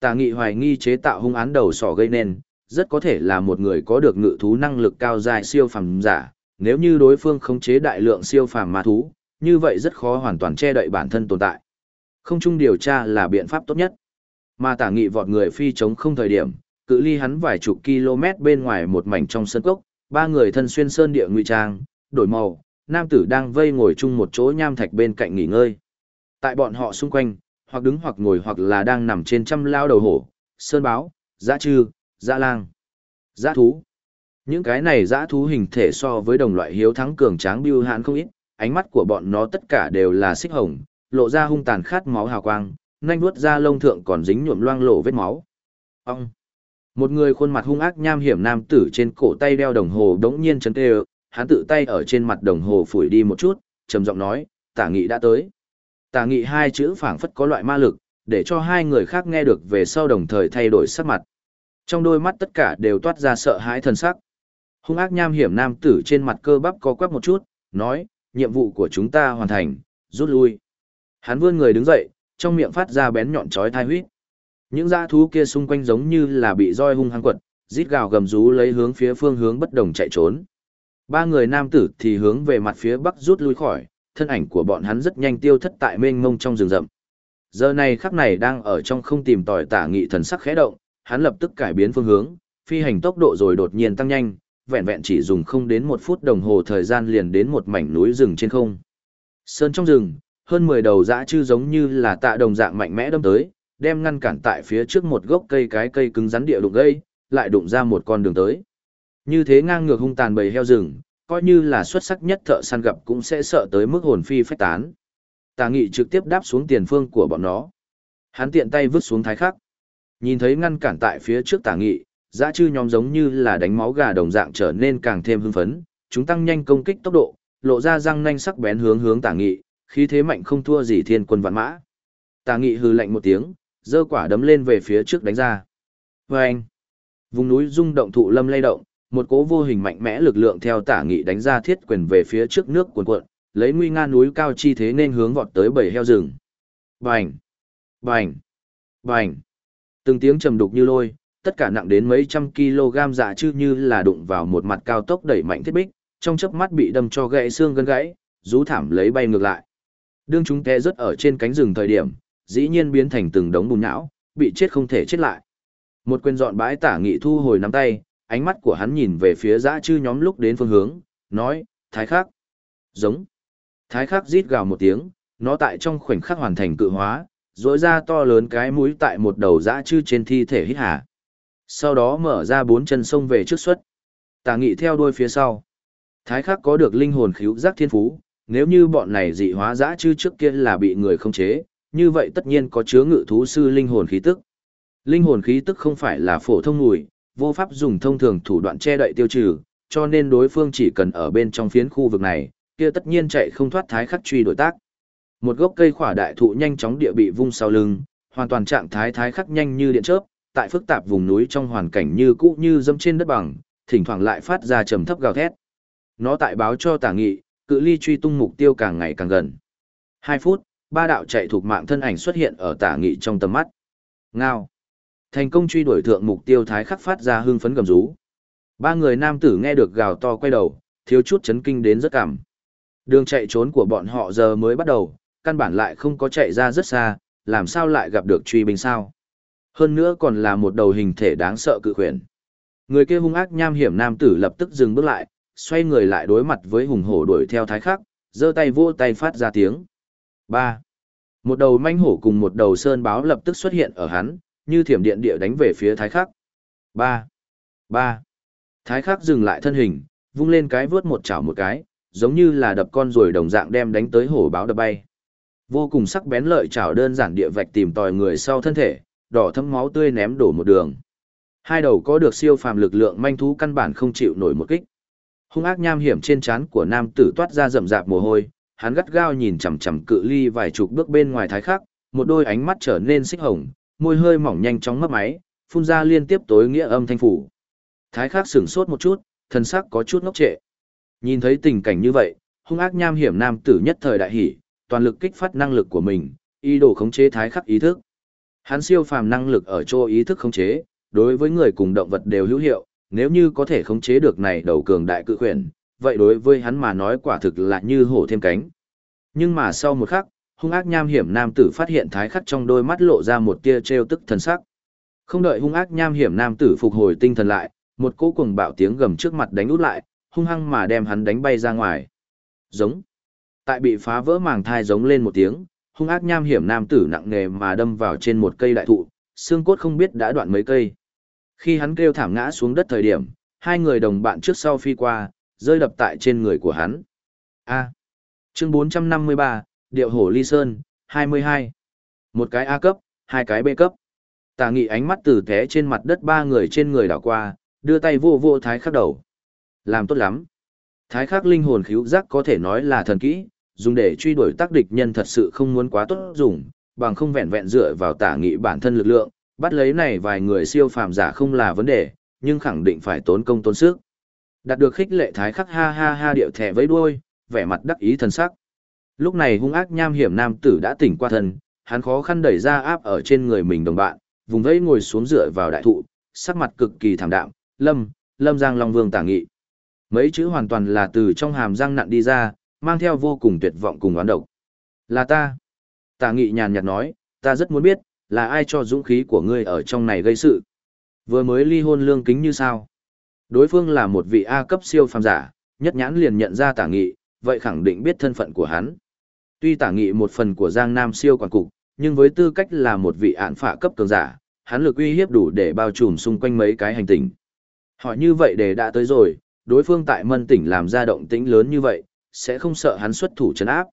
Tả nghị hoài nghi chế tạo hung án đầu sỏ gây nên, rất có thể là một người có được ngự thú năng lực cao dài siêu phàm giả, nếu như đối phương khống chế đại lượng siêu phàm ma thú, như vậy rất khó hoàn toàn che đậy bản thân tồn tại. Không chung điều tra là biện pháp tốt nhất. Mà tả nghị vọt người phi chống không thời điểm, cự ly hắn vài chục km bên ngoài một mảnh trong sân cốc, ba người thân xuyên sơn địa ngụy trang, đổi màu, nam tử đang vây ngồi chung một chỗ nham thạch bên cạnh nghỉ ngơi. Tại bọn họ xung quanh, hoặc đứng hoặc ngồi hoặc là đang nằm trên trăm lao đầu hổ, sơn báo, dã trư, dã lang, dã thú. Những cái này dã thú hình thể so với đồng loại hiếu thắng cường tráng biêu hãn không ít, ánh mắt của bọn nó tất cả đều là xích hồng, lộ ra hung tàn khát máu hào quang, nhanh vuốt ra lông thượng còn dính nhuộm loang lổ vết máu. Ông! Một người khuôn mặt hung ác nham hiểm nam tử trên cổ tay đeo đồng hồ đống nhiên chấn tê hắn tự tay ở trên mặt đồng hồ phủi đi một chút, trầm giọng nói, tả nghị đã tới. Tả nghị hai chữ phảng phất có loại ma lực, để cho hai người khác nghe được về sau đồng thời thay đổi sắc mặt. Trong đôi mắt tất cả đều toát ra sợ hãi thần sắc. Hung ác nham hiểm nam tử trên mặt cơ bắp co quắp một chút, nói, nhiệm vụ của chúng ta hoàn thành, rút lui. Hắn vươn người đứng dậy, trong miệng phát ra bén nhọn chói thai huyết. Những dã thú kia xung quanh giống như là bị roi hung hăng quật, rít gào gầm rú lấy hướng phía phương hướng bất đồng chạy trốn. Ba người nam tử thì hướng về mặt phía bắc rút lui khỏi, thân ảnh của bọn hắn rất nhanh tiêu thất tại mênh mông trong rừng rậm. Giờ này khắc này đang ở trong không tìm tòi tả nghị thần sắc khẽ động, hắn lập tức cải biến phương hướng, phi hành tốc độ rồi đột nhiên tăng nhanh, vẹn vẹn chỉ dùng không đến một phút đồng hồ thời gian liền đến một mảnh núi rừng trên không. Sơn trong rừng, hơn 10 đầu dã chư giống như là tạ đồng dạng mạnh mẽ đâm tới, đem ngăn cản tại phía trước một gốc cây cái cây cứng rắn địa đụng gây, lại đụng ra một con đường tới. Như thế ngang ngược hung tàn bầy heo rừng, coi như là xuất sắc nhất thợ săn gặp cũng sẽ sợ tới mức hồn phi phách tán. Tà nghị trực tiếp đáp xuống tiền phương của bọn nó. Hắn tiện tay vứt xuống thái khắc. Nhìn thấy ngăn cản tại phía trước tà nghị, dã chư nhóm giống như là đánh máu gà đồng dạng trở nên càng thêm hưng phấn, chúng tăng nhanh công kích tốc độ, lộ ra răng nanh sắc bén hướng hướng Tả nghị, khí thế mạnh không thua gì thiên quân vạn mã. Tả nghị hừ lạnh một tiếng, giơ quả đấm lên về phía trước đánh ra. Oeng! Vùng núi rung động thụ lâm lay động, một cỗ vô hình mạnh mẽ lực lượng theo tả nghị đánh ra thiết quyền về phía trước nước cuồn cuộn, lấy nguy nga núi cao chi thế nên hướng vọt tới bầy heo rừng. Bành! Bành! Bành! Từng tiếng trầm đục như lôi, tất cả nặng đến mấy trăm kg dạ chư như là đụng vào một mặt cao tốc đẩy mạnh thiết bích, trong chớp mắt bị đâm cho gãy xương gân gãy, rú thảm lấy bay ngược lại. Đương chúng té rớt ở trên cánh rừng thời điểm, dĩ nhiên biến thành từng đống bùn nhão, bị chết không thể chết lại. Một quyền dọn bãi tả nghị thu hồi nắm tay, ánh mắt của hắn nhìn về phía dạ dã chư nhóm lúc đến phương hướng, nói, thái khắc. Giống. Thái khắc rít gào một tiếng, nó tại trong khoảnh khắc hoàn thành cự hóa, rỗi ra to lớn cái mũi tại một đầu dạ dã chư trên thi thể hít hà. Sau đó mở ra bốn chân sông về trước suất. Tả nghị theo đuôi phía sau. Thái khắc có được linh hồn khíu giác thiên phú, nếu như bọn này dị hóa dã chư trước kia là bị người không chế, như vậy tất nhiên có chứa ngự thú sư linh hồn khí tức. Linh hồn khí tức không phải là phổ thông mùi, vô pháp dùng thông thường thủ đoạn che đậy tiêu trừ, cho nên đối phương chỉ cần ở bên trong phiến khu vực này, kia tất nhiên chạy không thoát thái khắc truy đổi tác. Một gốc cây khỏa đại thụ nhanh chóng địa bị vung sau lưng, hoàn toàn trạng thái thái khắc nhanh như điện chớp, tại phức tạp vùng núi trong hoàn cảnh như cũ như dâm trên đất bằng, thỉnh thoảng lại phát ra trầm thấp gào thét. Nó tại báo cho tả nghị, cự ly truy tung mục tiêu càng ngày càng gần. 2 phút, ba đạo chạy thuộc mạng thân ảnh xuất hiện ở tả nghị trong tầm mắt. Ngao. Thành công truy đuổi thượng mục tiêu thái khắc phát ra hưng phấn gầm rú. Ba người nam tử nghe được gào to quay đầu, thiếu chút chấn kinh đến rất cảm. Đường chạy trốn của bọn họ giờ mới bắt đầu, căn bản lại không có chạy ra rất xa, làm sao lại gặp được truy binh sao. Hơn nữa còn là một đầu hình thể đáng sợ cự khuyển. Người kia hung ác nham hiểm nam tử lập tức dừng bước lại, xoay người lại đối mặt với hùng hổ đuổi theo thái khắc, giơ tay vỗ tay phát ra tiếng. ba Một đầu manh hổ cùng một đầu sơn báo lập tức xuất hiện ở hắn, như thiểm điện địa đánh về phía thái khắc. ba ba Thái khắc dừng lại thân hình, vung lên cái vướt một chảo một cái, giống như là đập con rồi đồng dạng đem đánh tới hổ báo đập bay. Vô cùng sắc bén lợi chảo đơn giản địa vạch tìm tòi người sau thân thể, đỏ thấm máu tươi ném đổ một đường. Hai đầu có được siêu phàm lực lượng manh thú căn bản không chịu nổi một kích. Hung ác nham hiểm trên trán của nam tử toát ra rậm rạp mồ hôi, hắn gắt gao nhìn chằm chằm cự ly vài chục bước bên ngoài thái khắc, một đôi ánh mắt trở nên xích hồng, môi hơi mỏng nhanh chóng mấp máy, phun ra liên tiếp tối nghĩa âm thanh phủ. Thái khắc sửng sốt một chút, thân sắc có chút ngốc trệ. Nhìn thấy tình cảnh như vậy, hung ác nham hiểm nam tử nhất thời đại hỉ, toàn lực kích phát năng lực của mình, ý đồ khống chế thái khắc ý thức. Hắn siêu phàm năng lực ở chỗ ý thức khống chế, đối với người cùng động vật đều hữu hiệu, nếu như có thể khống chế được này đầu cường đại cự khuyển, vậy đối với hắn mà nói quả thực là như hổ thêm cánh. Nhưng mà sau một khắc, hung ác nham hiểm nam tử phát hiện thái khắc trong đôi mắt lộ ra một tia trêu tức thần sắc. Không đợi hung ác nham hiểm nam tử phục hồi tinh thần lại, một cỗ cuồng bạo tiếng gầm trước mặt đánh út lại, hung hăng mà đem hắn đánh bay ra ngoài. Giống. Tại bị phá vỡ màng thai giống lên một tiếng, hung ác nham hiểm nam tử nặng nề mà đâm vào trên một cây đại thụ, xương cốt không biết đã đoạn mấy cây. Khi hắn kêu thảm ngã xuống đất thời điểm, hai người đồng bạn trước sau phi qua, rơi đập tại trên người của hắn. A. Chương 453, Điệu Hổ Ly Sơn, 22. Một cái A cấp, hai cái B cấp. Tà nghị ánh mắt từ thế trên mặt đất ba người trên người đảo qua, đưa tay vô vô thái khắc đầu. Làm tốt lắm. Thái khắc linh hồn khíu giác có thể nói là thần kỹ, dùng để truy đuổi tác địch nhân thật sự không muốn quá tốt dùng, bằng không vẹn vẹn dựa vào tả nghị bản thân lực lượng, bắt lấy này vài người siêu phàm giả không là vấn đề, nhưng khẳng định phải tốn công tốn sức. Đạt được khích lệ thái khắc ha ha ha điệu thẻ với đuôi, vẻ mặt đắc ý thần sắc. Lúc này hung ác nham hiểm nam tử đã tỉnh qua thần, hắn khó khăn đẩy ra áp ở trên người mình đồng bạn, vùng vẫy ngồi xuống dựa vào đại thụ, sắc mặt cực kỳ thảm đạm, "Lâm, Lâm Giang Long Vương tả nghị." Mấy chữ hoàn toàn là từ trong hàm răng nặn đi ra, mang theo vô cùng tuyệt vọng cùng oán độc. "Là ta." Tả nghị nhàn nhạt nói, "Ta rất muốn biết, là ai cho dũng khí của ngươi ở trong này gây sự?" Vừa mới ly hôn lương kính như sao? Đối phương là một vị A cấp siêu phàm giả, nhất nhãn liền nhận ra tả nghị, vậy khẳng định biết thân phận của hắn. Tuy tả nghị một phần của Giang Nam siêu quản cục, nhưng với tư cách là một vị án phạ cấp cường giả, hắn lực uy hiếp đủ để bao trùm xung quanh mấy cái hành tinh. Hỏi như vậy để đã tới rồi, đối phương tại mân tỉnh làm ra động tĩnh lớn như vậy, sẽ không sợ hắn xuất thủ chấn áp.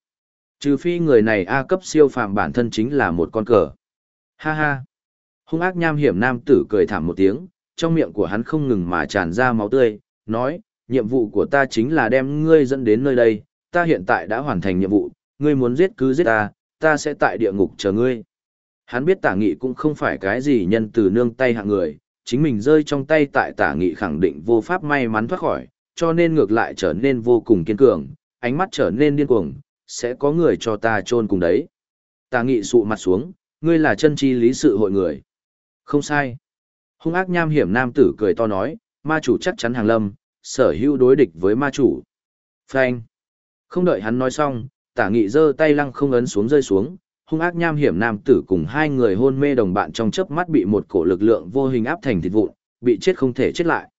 Trừ phi người này A cấp siêu phàm bản thân chính là một con cờ. Ha ha. Hung ác nham hiểm nam tử cười thảm một tiếng, trong miệng của hắn không ngừng mà tràn ra máu tươi, nói, nhiệm vụ của ta chính là đem ngươi dẫn đến nơi đây, ta hiện tại đã hoàn thành nhiệm vụ, ngươi muốn giết cứ giết ta, ta sẽ tại địa ngục chờ ngươi. Hắn biết tả nghị cũng không phải cái gì nhân từ nương tay hạng người, chính mình rơi trong tay tại tả nghị khẳng định vô pháp may mắn thoát khỏi, cho nên ngược lại trở nên vô cùng kiên cường, ánh mắt trở nên điên cuồng, sẽ có người cho ta chôn cùng đấy. Tà nghị sụ mặt xuống, ngươi là chân chi lý sự hội người. Không sai. Hung ác nham hiểm nam tử cười to nói, ma chủ chắc chắn hàng lâm, sở hữu đối địch với ma chủ. Frank. Không đợi hắn nói xong, tả nghị giơ tay lăng không ấn xuống rơi xuống, hung ác nham hiểm nam tử cùng hai người hôn mê đồng bạn trong chớp mắt bị một cổ lực lượng vô hình áp thành thịt vụn, bị chết không thể chết lại.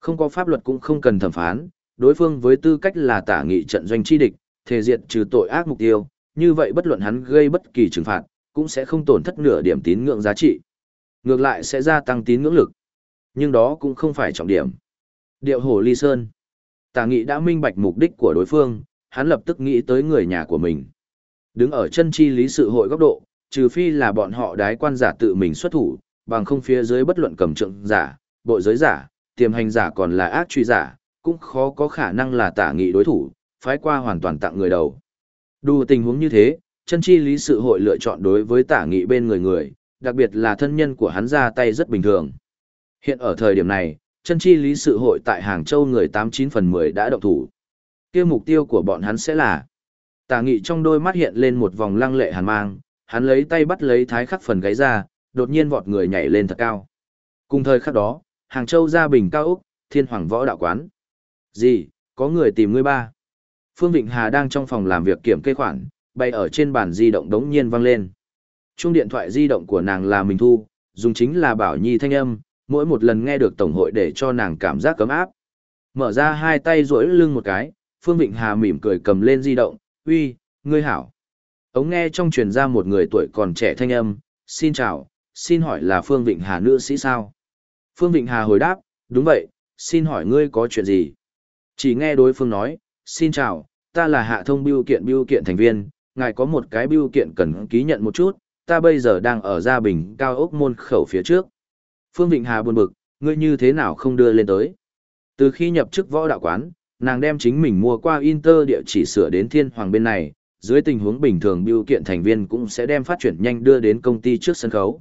Không có pháp luật cũng không cần thẩm phán, đối phương với tư cách là tả nghị trận doanh chi địch, thể diệt trừ tội ác mục tiêu, như vậy bất luận hắn gây bất kỳ trừng phạt, cũng sẽ không tổn thất nửa điểm tín ngưỡng giá trị. Ngược lại sẽ gia tăng tín ngưỡng lực. Nhưng đó cũng không phải trọng điểm. Điệu hổ ly sơn. Tả nghị đã minh bạch mục đích của đối phương, hắn lập tức nghĩ tới người nhà của mình. Đứng ở chân chi lý sự hội góc độ, trừ phi là bọn họ đái quan giả tự mình xuất thủ, bằng không phía dưới bất luận cầm trượng giả, bộ giới giả, tiềm hành giả còn là ác truy giả, cũng khó có khả năng là tả nghị đối thủ, phái qua hoàn toàn tặng người đầu. Đủ tình huống như thế, chân chi lý sự hội lựa chọn đối với tả nghị bên người người, đặc biệt là thân nhân của hắn ra tay rất bình thường. Hiện ở thời điểm này, chân chi lý sự hội tại Hàng Châu người 89 phần 10 đã động thủ. kia mục tiêu của bọn hắn sẽ là Tả nghị trong đôi mắt hiện lên một vòng lăng lệ hàn mang, hắn lấy tay bắt lấy thái khắc phần gáy ra, đột nhiên vọt người nhảy lên thật cao. Cùng thời khắc đó, Hàng Châu ra bình cao Úc, thiên hoàng võ đạo quán. Gì, có người tìm ngươi ba. Phương Vịnh Hà đang trong phòng làm việc kiểm kê khoản, bay ở trên bàn di động đống nhiên vang lên. Chuông điện thoại di động của nàng là mình thu, dùng chính là bảo nhi thanh âm, mỗi một lần nghe được tổng hội để cho nàng cảm giác cấm áp. Mở ra hai tay duỗi lưng một cái, Phương Vịnh Hà mỉm cười cầm lên di động, uy, ngươi hảo. Ống nghe trong truyền ra một người tuổi còn trẻ thanh âm, xin chào, xin hỏi là Phương Vịnh Hà nữ sĩ sao? Phương Vịnh Hà hồi đáp, đúng vậy, xin hỏi ngươi có chuyện gì? Chỉ nghe đối phương nói, xin chào, ta là hạ thông biêu kiện biêu kiện thành viên, ngài có một cái biêu kiện cần ký nhận một chút, ta bây giờ đang ở gia bình cao ốc môn khẩu phía trước. Phương Vịnh Hà buồn bực, ngươi như thế nào không đưa lên tới. Từ khi nhập chức võ đạo quán, nàng đem chính mình mua qua Inter địa chỉ sửa đến thiên hoàng bên này, dưới tình huống bình thường biêu kiện thành viên cũng sẽ đem phát chuyển nhanh đưa đến công ty trước sân khấu.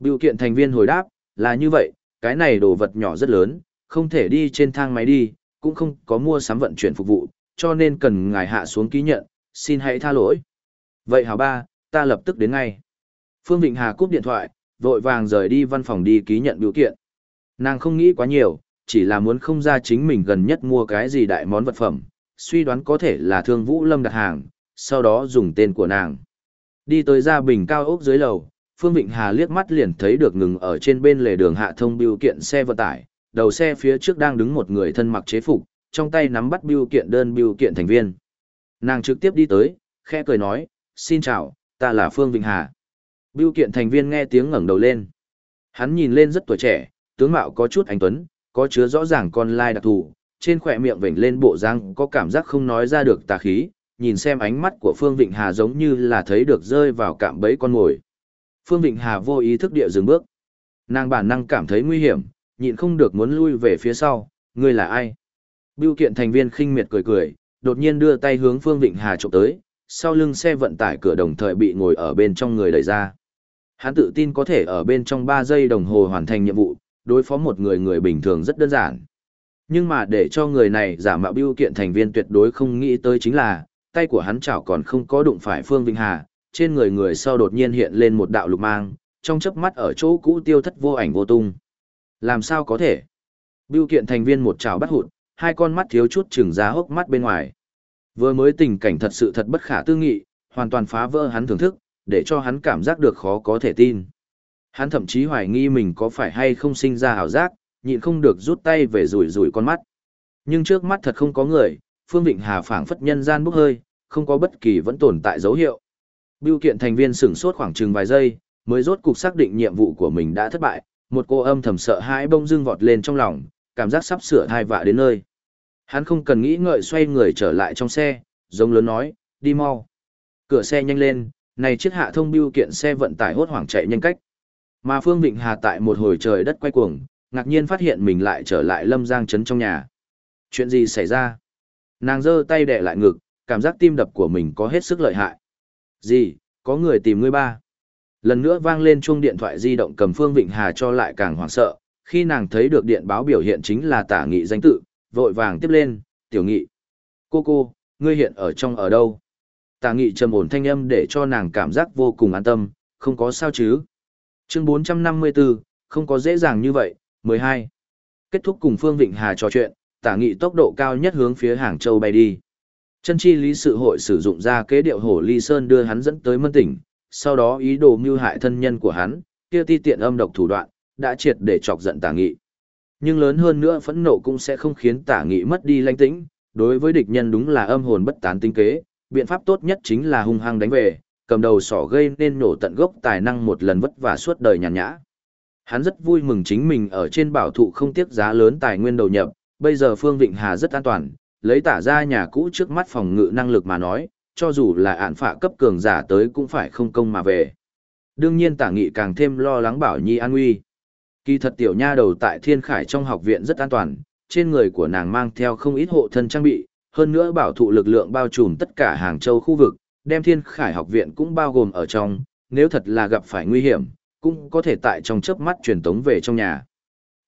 Biêu kiện thành viên hồi đáp, là như vậy, cái này đồ vật nhỏ rất lớn, không thể đi trên thang máy đi, cũng không có mua sắm vận chuyển phục vụ, cho nên cần ngài hạ xuống ký nhận, xin hãy tha lỗi. Vậy hảo ba, ta lập tức đến ngay. Phương Vịnh Hà cúp điện thoại, vội vàng rời đi văn phòng đi ký nhận biểu kiện. Nàng không nghĩ quá nhiều, chỉ là muốn không ra chính mình gần nhất mua cái gì đại món vật phẩm, suy đoán có thể là thương Vũ Lâm đặt hàng, sau đó dùng tên của nàng. Đi tới gia bình cao ốc dưới lầu, Phương Vịnh Hà liếc mắt liền thấy được ngừng ở trên bên lề đường hạ thông biểu kiện xe vận tải, đầu xe phía trước đang đứng một người thân mặc chế phục, trong tay nắm bắt biểu kiện đơn biểu kiện thành viên. Nàng trực tiếp đi tới, khẽ cười nói, xin chào, ta là Phương Vịnh Hà. Biểu kiện thành viên nghe tiếng ngẩng đầu lên. Hắn nhìn lên rất tuổi trẻ, tướng mạo có chút anh tuấn, có chứa rõ ràng con lai đặc thù, trên khỏe miệng vểnh lên bộ răng có cảm giác không nói ra được tà khí, nhìn xem ánh mắt của Phương Vịnh Hà giống như là thấy được rơi vào cạm bẫy con mồi. Phương Vịnh Hà vô ý thức địa dừng bước. Nàng bản năng cảm thấy nguy hiểm, nhịn không được muốn lui về phía sau, ngươi là ai? Biêu kiện thành viên khinh miệt cười cười, đột nhiên đưa tay hướng Phương Vịnh Hà trộm tới, sau lưng xe vận tải cửa đồng thời bị ngồi ở bên trong người đẩy ra. Hắn tự tin có thể ở bên trong 3 giây đồng hồ hoàn thành nhiệm vụ, đối phó một người người bình thường rất đơn giản. Nhưng mà để cho người này giả mạo biêu kiện thành viên tuyệt đối không nghĩ tới chính là, tay của hắn chảo còn không có đụng phải Phương Vịnh Hà, trên người người sau đột nhiên hiện lên một đạo lục mang, trong chớp mắt ở chỗ cũ tiêu thất vô ảnh vô tung. Làm sao có thể? Biêu kiện thành viên một trào bắt hụt, hai con mắt thiếu chút chừng ra hốc mắt bên ngoài. Vừa mới tình cảnh thật sự thật bất khả tư nghị, hoàn toàn phá vỡ hắn thưởng thức, để cho hắn cảm giác được khó có thể tin. Hắn thậm chí hoài nghi mình có phải hay không sinh ra hào giác, nhịn không được rút tay về rủi rủi con mắt. Nhưng trước mắt thật không có người, Phương Vịnh Hà phảng phất nhân gian bốc hơi, không có bất kỳ vẫn tồn tại dấu hiệu. Biêu kiện thành viên sửng sốt khoảng chừng vài giây, mới rốt cục xác định nhiệm vụ của mình đã thất bại, một cô âm thầm sợ hãi bông dưng vọt lên trong lòng, cảm giác sắp sửa thai vạ đến nơi. Hắn không cần nghĩ ngợi xoay người trở lại trong xe, giống lớn nói, đi mau. Cửa xe nhanh lên, này chiếc hạ thông biêu kiện xe vận tải hốt hoảng chạy nhanh cách. Mà Phương Vịnh Hà tại một hồi trời đất quay cuồng, ngạc nhiên phát hiện mình lại trở lại Lâm Giang Trấn trong nhà. Chuyện gì xảy ra? Nàng giơ tay đè lại ngực, cảm giác tim đập của mình có hết sức lợi hại. Gì, có người tìm ngươi ba. Lần nữa vang lên chuông điện thoại di động cầm Phương Vịnh Hà cho lại càng hoảng sợ, khi nàng thấy được điện báo biểu hiện chính là tả nghị danh tự, vội vàng tiếp lên, tiểu nghị. Cô cô, ngươi hiện ở trong ở đâu? Tả nghị trầm ổn thanh âm để cho nàng cảm giác vô cùng an tâm, không có sao chứ. Chương 454, không có dễ dàng như vậy, 12. Kết thúc cùng Phương Vịnh Hà trò chuyện, tả nghị tốc độ cao nhất hướng phía Hàng Châu bay đi. Chân chi lý sự hội sử dụng ra kế điệu hổ ly sơn đưa hắn dẫn tới mân tỉnh, sau đó ý đồ mưu hại thân nhân của hắn, kia ti tiện âm độc thủ đoạn, đã triệt để chọc giận tả nghị. Nhưng lớn hơn nữa phẫn nộ cũng sẽ không khiến tả nghị mất đi lanh tĩnh, đối với địch nhân đúng là âm hồn bất tán tinh kế, biện pháp tốt nhất chính là hung hăng đánh về, cầm đầu sỏ gây nên nổ tận gốc tài năng một lần vất vả suốt đời nhàn nhã. Hắn rất vui mừng chính mình ở trên bảo thụ không tiếc giá lớn tài nguyên đầu nhập, bây giờ Phương Vịnh Hà rất an toàn, lấy tả ra nhà cũ trước mắt phòng ngự năng lực mà nói, cho dù là ạn phạ cấp cường giả tới cũng phải không công mà về. Đương nhiên tả nghị càng thêm lo lắng bảo nhi an nguy. Kỳ thật tiểu nha đầu tại thiên khải trong học viện rất an toàn, trên người của nàng mang theo không ít hộ thân trang bị, hơn nữa bảo thụ lực lượng bao trùm tất cả hàng châu khu vực, đem thiên khải học viện cũng bao gồm ở trong, nếu thật là gặp phải nguy hiểm, cũng có thể tại trong chớp mắt truyền tống về trong nhà.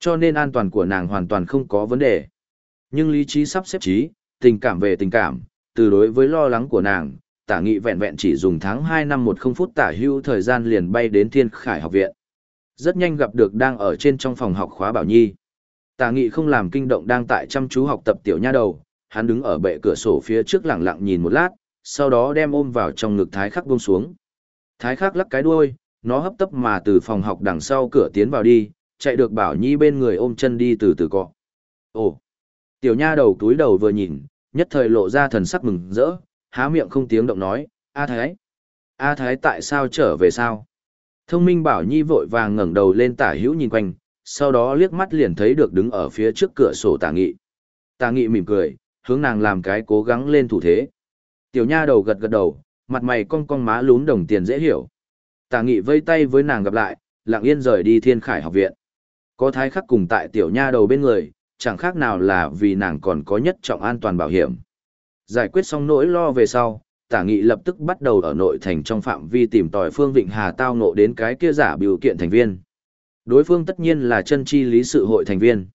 Cho nên an toàn của nàng hoàn toàn không có vấn đề. Nhưng lý trí sắp xếp trí, tình cảm về tình cảm, từ đối với lo lắng của nàng, tả nghị vẹn vẹn chỉ dùng tháng 2 năm 10 phút tả hưu thời gian liền bay đến thiên khải học viện. Rất nhanh gặp được đang ở trên trong phòng học khóa bảo nhi. Tả nghị không làm kinh động đang tại chăm chú học tập tiểu nha đầu, hắn đứng ở bệ cửa sổ phía trước lặng lặng nhìn một lát, sau đó đem ôm vào trong ngực thái khắc buông xuống. Thái khắc lắc cái đuôi, nó hấp tấp mà từ phòng học đằng sau cửa tiến vào đi, chạy được bảo nhi bên người ôm chân đi từ từ cọ. Ồ! Tiểu nha đầu túi đầu vừa nhìn, nhất thời lộ ra thần sắc mừng rỡ, há miệng không tiếng động nói, A Thái! A Thái tại sao trở về sao? Thông minh bảo nhi vội vàng ngẩng đầu lên tả hữu nhìn quanh, sau đó liếc mắt liền thấy được đứng ở phía trước cửa sổ tả nghị. Tả nghị mỉm cười, hướng nàng làm cái cố gắng lên thủ thế. Tiểu nha đầu gật gật đầu, mặt mày cong cong má lún đồng tiền dễ hiểu. Tả nghị vây tay với nàng gặp lại, lặng yên rời đi thiên khải học viện. Có thái khắc cùng tại tiểu nha đầu bên người, chẳng khác nào là vì nàng còn có nhất trọng an toàn bảo hiểm. Giải quyết xong nỗi lo về sau, tả nghị lập tức bắt đầu ở nội thành trong phạm vi tìm tòi phương Vịnh Hà tao ngộ đến cái kia giả biểu kiện thành viên. Đối phương tất nhiên là chân chi lý sự hội thành viên.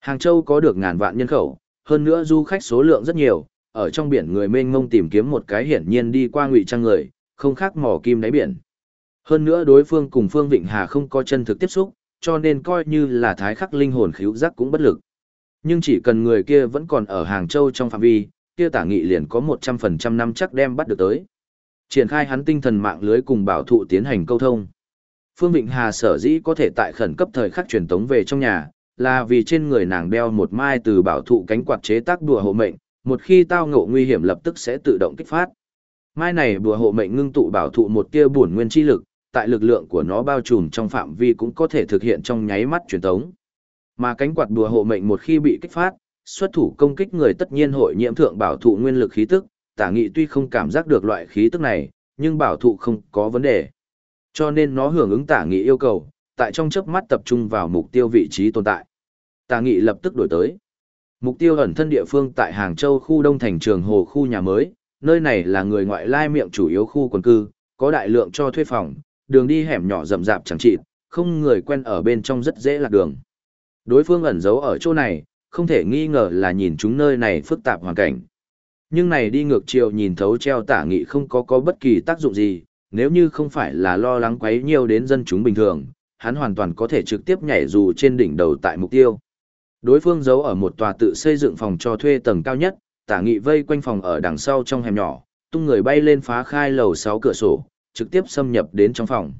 Hàng Châu có được ngàn vạn nhân khẩu, hơn nữa du khách số lượng rất nhiều, ở trong biển người mênh mông tìm kiếm một cái hiển nhiên đi qua ngụy trang người, không khác mỏ kim đáy biển. Hơn nữa đối phương cùng Phương Vịnh Hà không có chân thực tiếp xúc, cho nên coi như là thái khắc linh hồn khíu giác cũng bất lực. Nhưng chỉ cần người kia vẫn còn ở Hàng Châu trong phạm vi, kia tả nghị liền có 100% năm chắc đem bắt được tới. Triển khai hắn tinh thần mạng lưới cùng bảo thụ tiến hành câu thông. Phương Vịnh Hà sở dĩ có thể tại khẩn cấp thời khắc truyền tống về trong nhà, là vì trên người nàng đeo một mai từ bảo thụ cánh quạt chế tác đùa hộ mệnh, một khi tao ngộ nguy hiểm lập tức sẽ tự động kích phát. Mai này đùa hộ mệnh ngưng tụ bảo thụ một tia bổn nguyên chi lực, tại lực lượng của nó bao trùm trong phạm vi cũng có thể thực hiện trong nháy mắt truyền tống. Mà cánh quạt đùa hộ mệnh một khi bị kích phát, xuất thủ công kích người tất nhiên hội nhiễm thượng bảo thụ nguyên lực khí tức, tả nghị tuy không cảm giác được loại khí tức này, nhưng bảo thụ không có vấn đề. Cho nên nó hưởng ứng tả nghị yêu cầu, tại trong chớp mắt tập trung vào mục tiêu vị trí tồn tại. Tả nghị lập tức đổi tới. Mục tiêu ẩn thân địa phương tại Hàng Châu khu Đông Thành Trường Hồ khu nhà mới, nơi này là người ngoại lai miệng chủ yếu khu quần cư, có đại lượng cho thuê phòng, đường đi hẻm nhỏ rậm rạp chẳng chịt, không người quen ở bên trong rất dễ lạc đường. Đối phương ẩn giấu ở chỗ này, không thể nghi ngờ là nhìn chúng nơi này phức tạp hoàn cảnh. Nhưng này đi ngược chiều nhìn thấu treo tả nghị không có có bất kỳ tác dụng gì, nếu như không phải là lo lắng quấy nhiều đến dân chúng bình thường, hắn hoàn toàn có thể trực tiếp nhảy dù trên đỉnh đầu tại mục tiêu. Đối phương giấu ở một tòa tự xây dựng phòng cho thuê tầng cao nhất, tả nghị vây quanh phòng ở đằng sau trong hẻm nhỏ, tung người bay lên phá khai lầu 6 cửa sổ, trực tiếp xâm nhập đến trong phòng.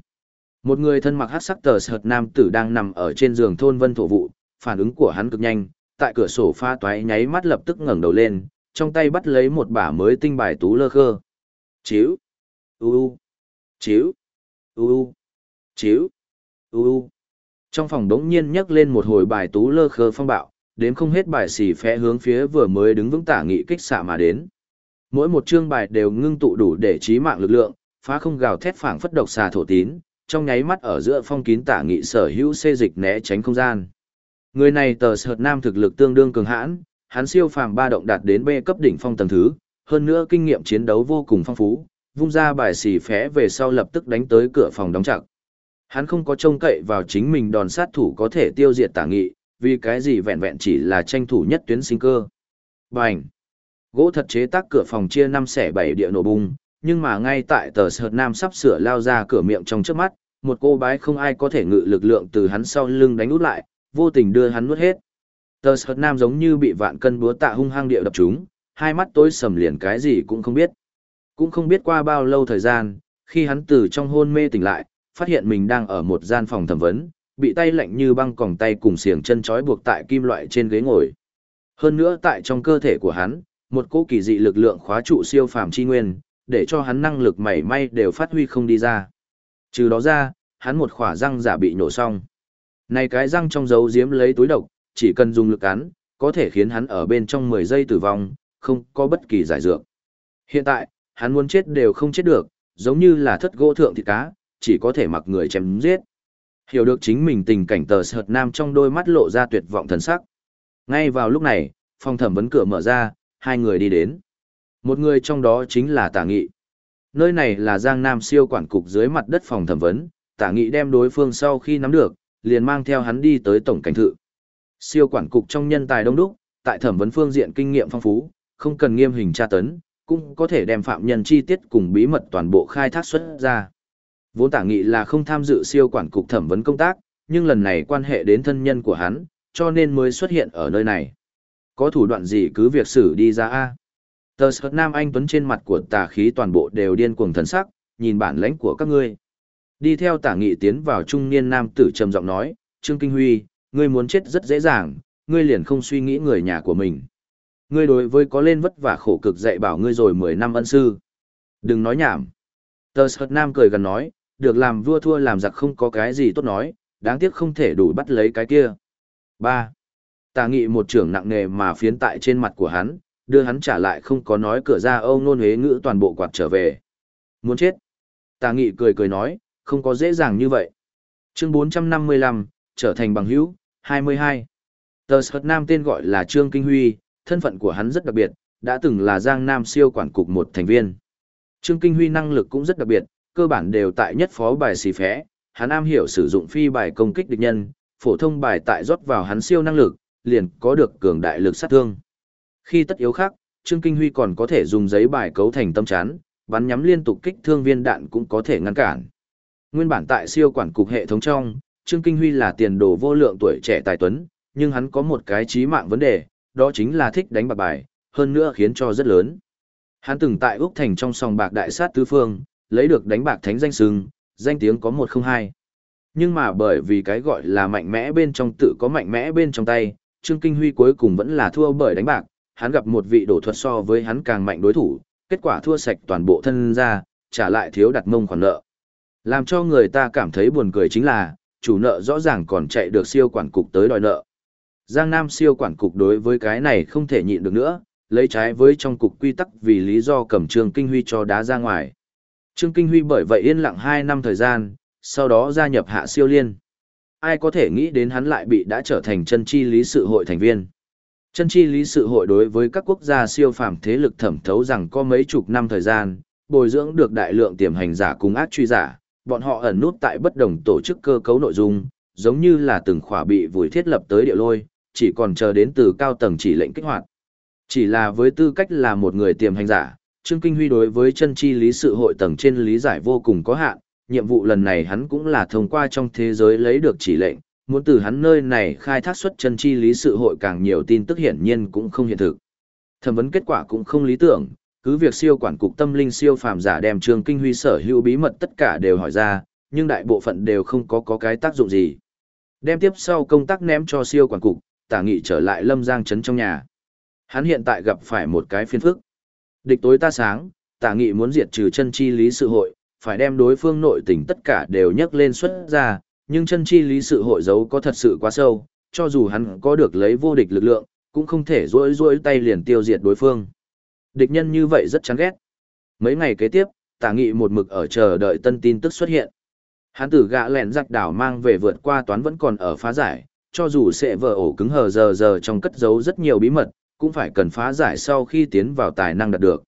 Một người thân mặc hắc sắc tờ sợt nam tử đang nằm ở trên giường thôn vân thổ vụ, phản ứng của hắn cực nhanh, tại cửa sổ pha toái nháy mắt lập tức ngẩng đầu lên, trong tay bắt lấy một bả mới tinh bài tú lơ khơ. Chiếu, u u, chiếu, u u, chiếu, u u. Trong phòng đống nhiên nhấc lên một hồi bài tú lơ khơ phong bạo, đến không hết bài xì phé hướng phía vừa mới đứng vững tả nghị kích xạ mà đến. Mỗi một chương bài đều ngưng tụ đủ để trí mạng lực lượng, phá không gào thét phảng phất độc xà thổ tín, trong nháy mắt ở giữa phong kín tả nghị sở hữu xê dịch né tránh không gian. Người này tờ sợt nam thực lực tương đương cường hãn, hắn siêu phàm ba động đạt đến B cấp đỉnh phong tầng thứ, hơn nữa kinh nghiệm chiến đấu vô cùng phong phú, vung ra bài xì phé về sau lập tức đánh tới cửa phòng đóng chặt. Hắn không có trông cậy vào chính mình đòn sát thủ có thể tiêu diệt tả nghị, vì cái gì vẹn vẹn chỉ là tranh thủ nhất tuyến sinh cơ. Bành! Gỗ thật chế tác cửa phòng chia năm xẻ bảy địa nổ bung, nhưng mà ngay tại tờ sợt nam sắp sửa lao ra cửa miệng trong trước mắt, một cô bái không ai có thể ngự lực lượng từ hắn sau lưng đánh út lại, vô tình đưa hắn nuốt hết. Tờ sợt nam giống như bị vạn cân búa tạ hung hăng địa đập chúng, hai mắt tối sầm liền cái gì cũng không biết. Cũng không biết qua bao lâu thời gian, khi hắn từ trong hôn mê tỉnh lại, phát hiện mình đang ở một gian phòng thẩm vấn, bị tay lạnh như băng còng tay cùng xiềng chân trói buộc tại kim loại trên ghế ngồi. Hơn nữa tại trong cơ thể của hắn, một cỗ kỳ dị lực lượng khóa trụ siêu phàm chi nguyên, để cho hắn năng lực mảy may đều phát huy không đi ra. Trừ đó ra, hắn một khỏa răng giả bị nổ xong. Này cái răng trong dấu giếm lấy túi độc, chỉ cần dùng lực cắn, có thể khiến hắn ở bên trong 10 giây tử vong, không có bất kỳ giải dược. Hiện tại, hắn muốn chết đều không chết được, giống như là thất gỗ thượng thịt cá, chỉ có thể mặc người chém giết. Hiểu được chính mình tình cảnh tờ sợt nam trong đôi mắt lộ ra tuyệt vọng thần sắc. Ngay vào lúc này, phòng thẩm vấn cửa mở ra, hai người đi đến. Một người trong đó chính là Tả Nghị. Nơi này là Giang Nam siêu quản cục dưới mặt đất phòng thẩm vấn, Tả Nghị đem đối phương sau khi nắm được, liền mang theo hắn đi tới tổng cảnh thự. Siêu quản cục trong nhân tài đông đúc, tại thẩm vấn phương diện kinh nghiệm phong phú, không cần nghiêm hình tra tấn, cũng có thể đem phạm nhân chi tiết cùng bí mật toàn bộ khai thác xuất ra. Vốn tả nghị là không tham dự siêu quản cục thẩm vấn công tác, nhưng lần này quan hệ đến thân nhân của hắn, cho nên mới xuất hiện ở nơi này. Có thủ đoạn gì cứ việc xử đi ra A. Tờ sợt nam anh tuấn trên mặt của tà khí toàn bộ đều điên cuồng thần sắc, nhìn bản lãnh của các ngươi. Đi theo tả nghị tiến vào trung niên nam tử trầm giọng nói, Trương Kinh Huy, ngươi muốn chết rất dễ dàng, ngươi liền không suy nghĩ người nhà của mình. Ngươi đối với có lên vất vả khổ cực dạy bảo ngươi rồi 10 năm ân sư. Đừng nói nhảm. Tờ sợt nam cười gần nói, được làm vua thua làm giặc không có cái gì tốt nói, đáng tiếc không thể đủ bắt lấy cái kia. 3. Tà nghị một trưởng nặng nề mà phiến tại trên mặt của hắn, đưa hắn trả lại không có nói cửa ra âu nôn hế ngữ toàn bộ quạt trở về. Muốn chết. Tà nghị cười cười nói, không có dễ dàng như vậy. Chương 455, trở thành bằng hữu, 22. Tờ Sợt Nam tên gọi là Trương Kinh Huy, thân phận của hắn rất đặc biệt, đã từng là Giang Nam siêu quản cục một thành viên. Trương Kinh Huy năng lực cũng rất đặc biệt, cơ bản đều tại nhất phó bài xì phé, hắn am hiểu sử dụng phi bài công kích địch nhân, phổ thông bài tại rót vào hắn siêu năng lực, liền có được cường đại lực sát thương. Khi tất yếu khác, Trương Kinh Huy còn có thể dùng giấy bài cấu thành tâm chán, bắn nhắm liên tục kích thương viên đạn cũng có thể ngăn cản. Nguyên bản tại siêu quản cục hệ thống trong, Trương Kinh Huy là tiền đồ vô lượng tuổi trẻ tài tuấn, nhưng hắn có một cái chí mạng vấn đề, đó chính là thích đánh bạc bài, hơn nữa khiến cho rất lớn. Hắn từng tại Úc Thành trong sòng bạc đại sát tứ phương, lấy được đánh bạc thánh danh sừng, danh tiếng có một không hai. Nhưng mà bởi vì cái gọi là mạnh mẽ bên trong tự có mạnh mẽ bên trong tay, Trương Kinh Huy cuối cùng vẫn là thua bởi đánh bạc, hắn gặp một vị đổ thuật so với hắn càng mạnh đối thủ, kết quả thua sạch toàn bộ thân ra, trả lại thiếu đặt mông khoản nợ. Làm cho người ta cảm thấy buồn cười chính là, chủ nợ rõ ràng còn chạy được siêu quản cục tới đòi nợ. Giang Nam siêu quản cục đối với cái này không thể nhịn được nữa, lấy trái với trong cục quy tắc vì lý do cầm Trương Kinh Huy cho đá ra ngoài. Trương Kinh Huy bởi vậy yên lặng 2 năm thời gian, sau đó gia nhập hạ siêu liên. Ai có thể nghĩ đến hắn lại bị đã trở thành chân chi lý sự hội thành viên. Chân chi lý sự hội đối với các quốc gia siêu phàm thế lực thẩm thấu rằng có mấy chục năm thời gian, bồi dưỡng được đại lượng tiềm hành giả cùng ác truy giả, bọn họ ẩn nút tại bất đồng tổ chức cơ cấu nội dung, giống như là từng khỏa bị vùi thiết lập tới địa lôi, chỉ còn chờ đến từ cao tầng chỉ lệnh kích hoạt. Chỉ là với tư cách là một người tiềm hành giả, Trương Kinh Huy đối với chân chi lý sự hội tầng trên lý giải vô cùng có hạn, nhiệm vụ lần này hắn cũng là thông qua trong thế giới lấy được chỉ lệnh, muốn từ hắn nơi này khai thác xuất chân chi lý sự hội càng nhiều tin tức hiển nhiên cũng không hiện thực. Thẩm vấn kết quả cũng không lý tưởng, cứ việc siêu quản cục tâm linh siêu phàm giả đem Trương Kinh Huy sở hữu bí mật tất cả đều hỏi ra, nhưng đại bộ phận đều không có có cái tác dụng gì. Đem tiếp sau công tác ném cho siêu quản cục, tả nghị trở lại lâm giang trấn trong nhà. Hắn hiện tại gặp phải một cái phiên phức. Địch tối ta sáng, tả nghị muốn diệt trừ chân chi lý sự hội, phải đem đối phương nội tình tất cả đều nhắc lên xuất ra, nhưng chân chi lý sự hội giấu có thật sự quá sâu, cho dù hắn có được lấy vô địch lực lượng, cũng không thể rỗi rỗi tay liền tiêu diệt đối phương. Địch nhân như vậy rất chán ghét. Mấy ngày kế tiếp, tả nghị một mực ở chờ đợi tân tin tức xuất hiện. Hắn tử gã lẹn giặc đảo mang về vượt qua toán vẫn còn ở phá giải, cho dù sẽ vờ ổ cứng hờ giờ giờ trong cất giấu rất nhiều bí mật, cũng phải cần phá giải sau khi tiến vào tài năng đạt được.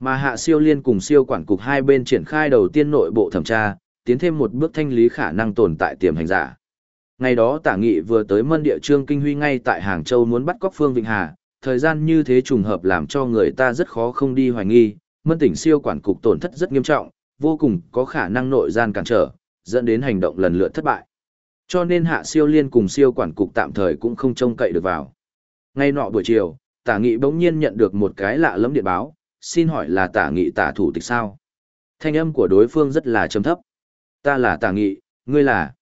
Mà hạ siêu liên cùng siêu quản cục hai bên triển khai đầu tiên nội bộ thẩm tra, tiến thêm một bước thanh lý khả năng tồn tại tiềm hành giả. Ngày đó tả nghị vừa tới mân địa trương kinh huy ngay tại Hàng Châu muốn bắt cóc Phương Vịnh Hà, thời gian như thế trùng hợp làm cho người ta rất khó không đi hoài nghi, mân tỉnh siêu quản cục tổn thất rất nghiêm trọng, vô cùng có khả năng nội gian cản trở, dẫn đến hành động lần lượt thất bại. Cho nên hạ siêu liên cùng siêu quản cục tạm thời cũng không trông cậy được vào. Ngay nọ buổi chiều, tả nghị bỗng nhiên nhận được một cái lạ lẫm điện báo, xin hỏi là tả nghị tả thủ tịch sao? Thanh âm của đối phương rất là trầm thấp. Ta là tả nghị, ngươi là...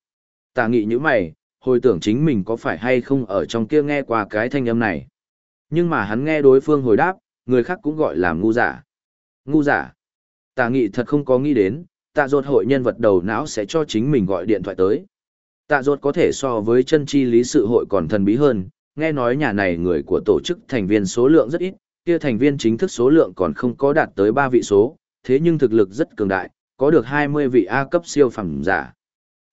Tả nghị như mày, hồi tưởng chính mình có phải hay không ở trong kia nghe qua cái thanh âm này. Nhưng mà hắn nghe đối phương hồi đáp, người khác cũng gọi là ngu giả. Ngu giả. Tả nghị thật không có nghĩ đến, tạ ruột hội nhân vật đầu não sẽ cho chính mình gọi điện thoại tới. Tạ ruột có thể so với chân chi lý sự hội còn thần bí hơn, nghe nói nhà này người của tổ chức thành viên số lượng rất ít, kia thành viên chính thức số lượng còn không có đạt tới 3 vị số, thế nhưng thực lực rất cường đại, có được 20 vị A cấp siêu phẩm giả.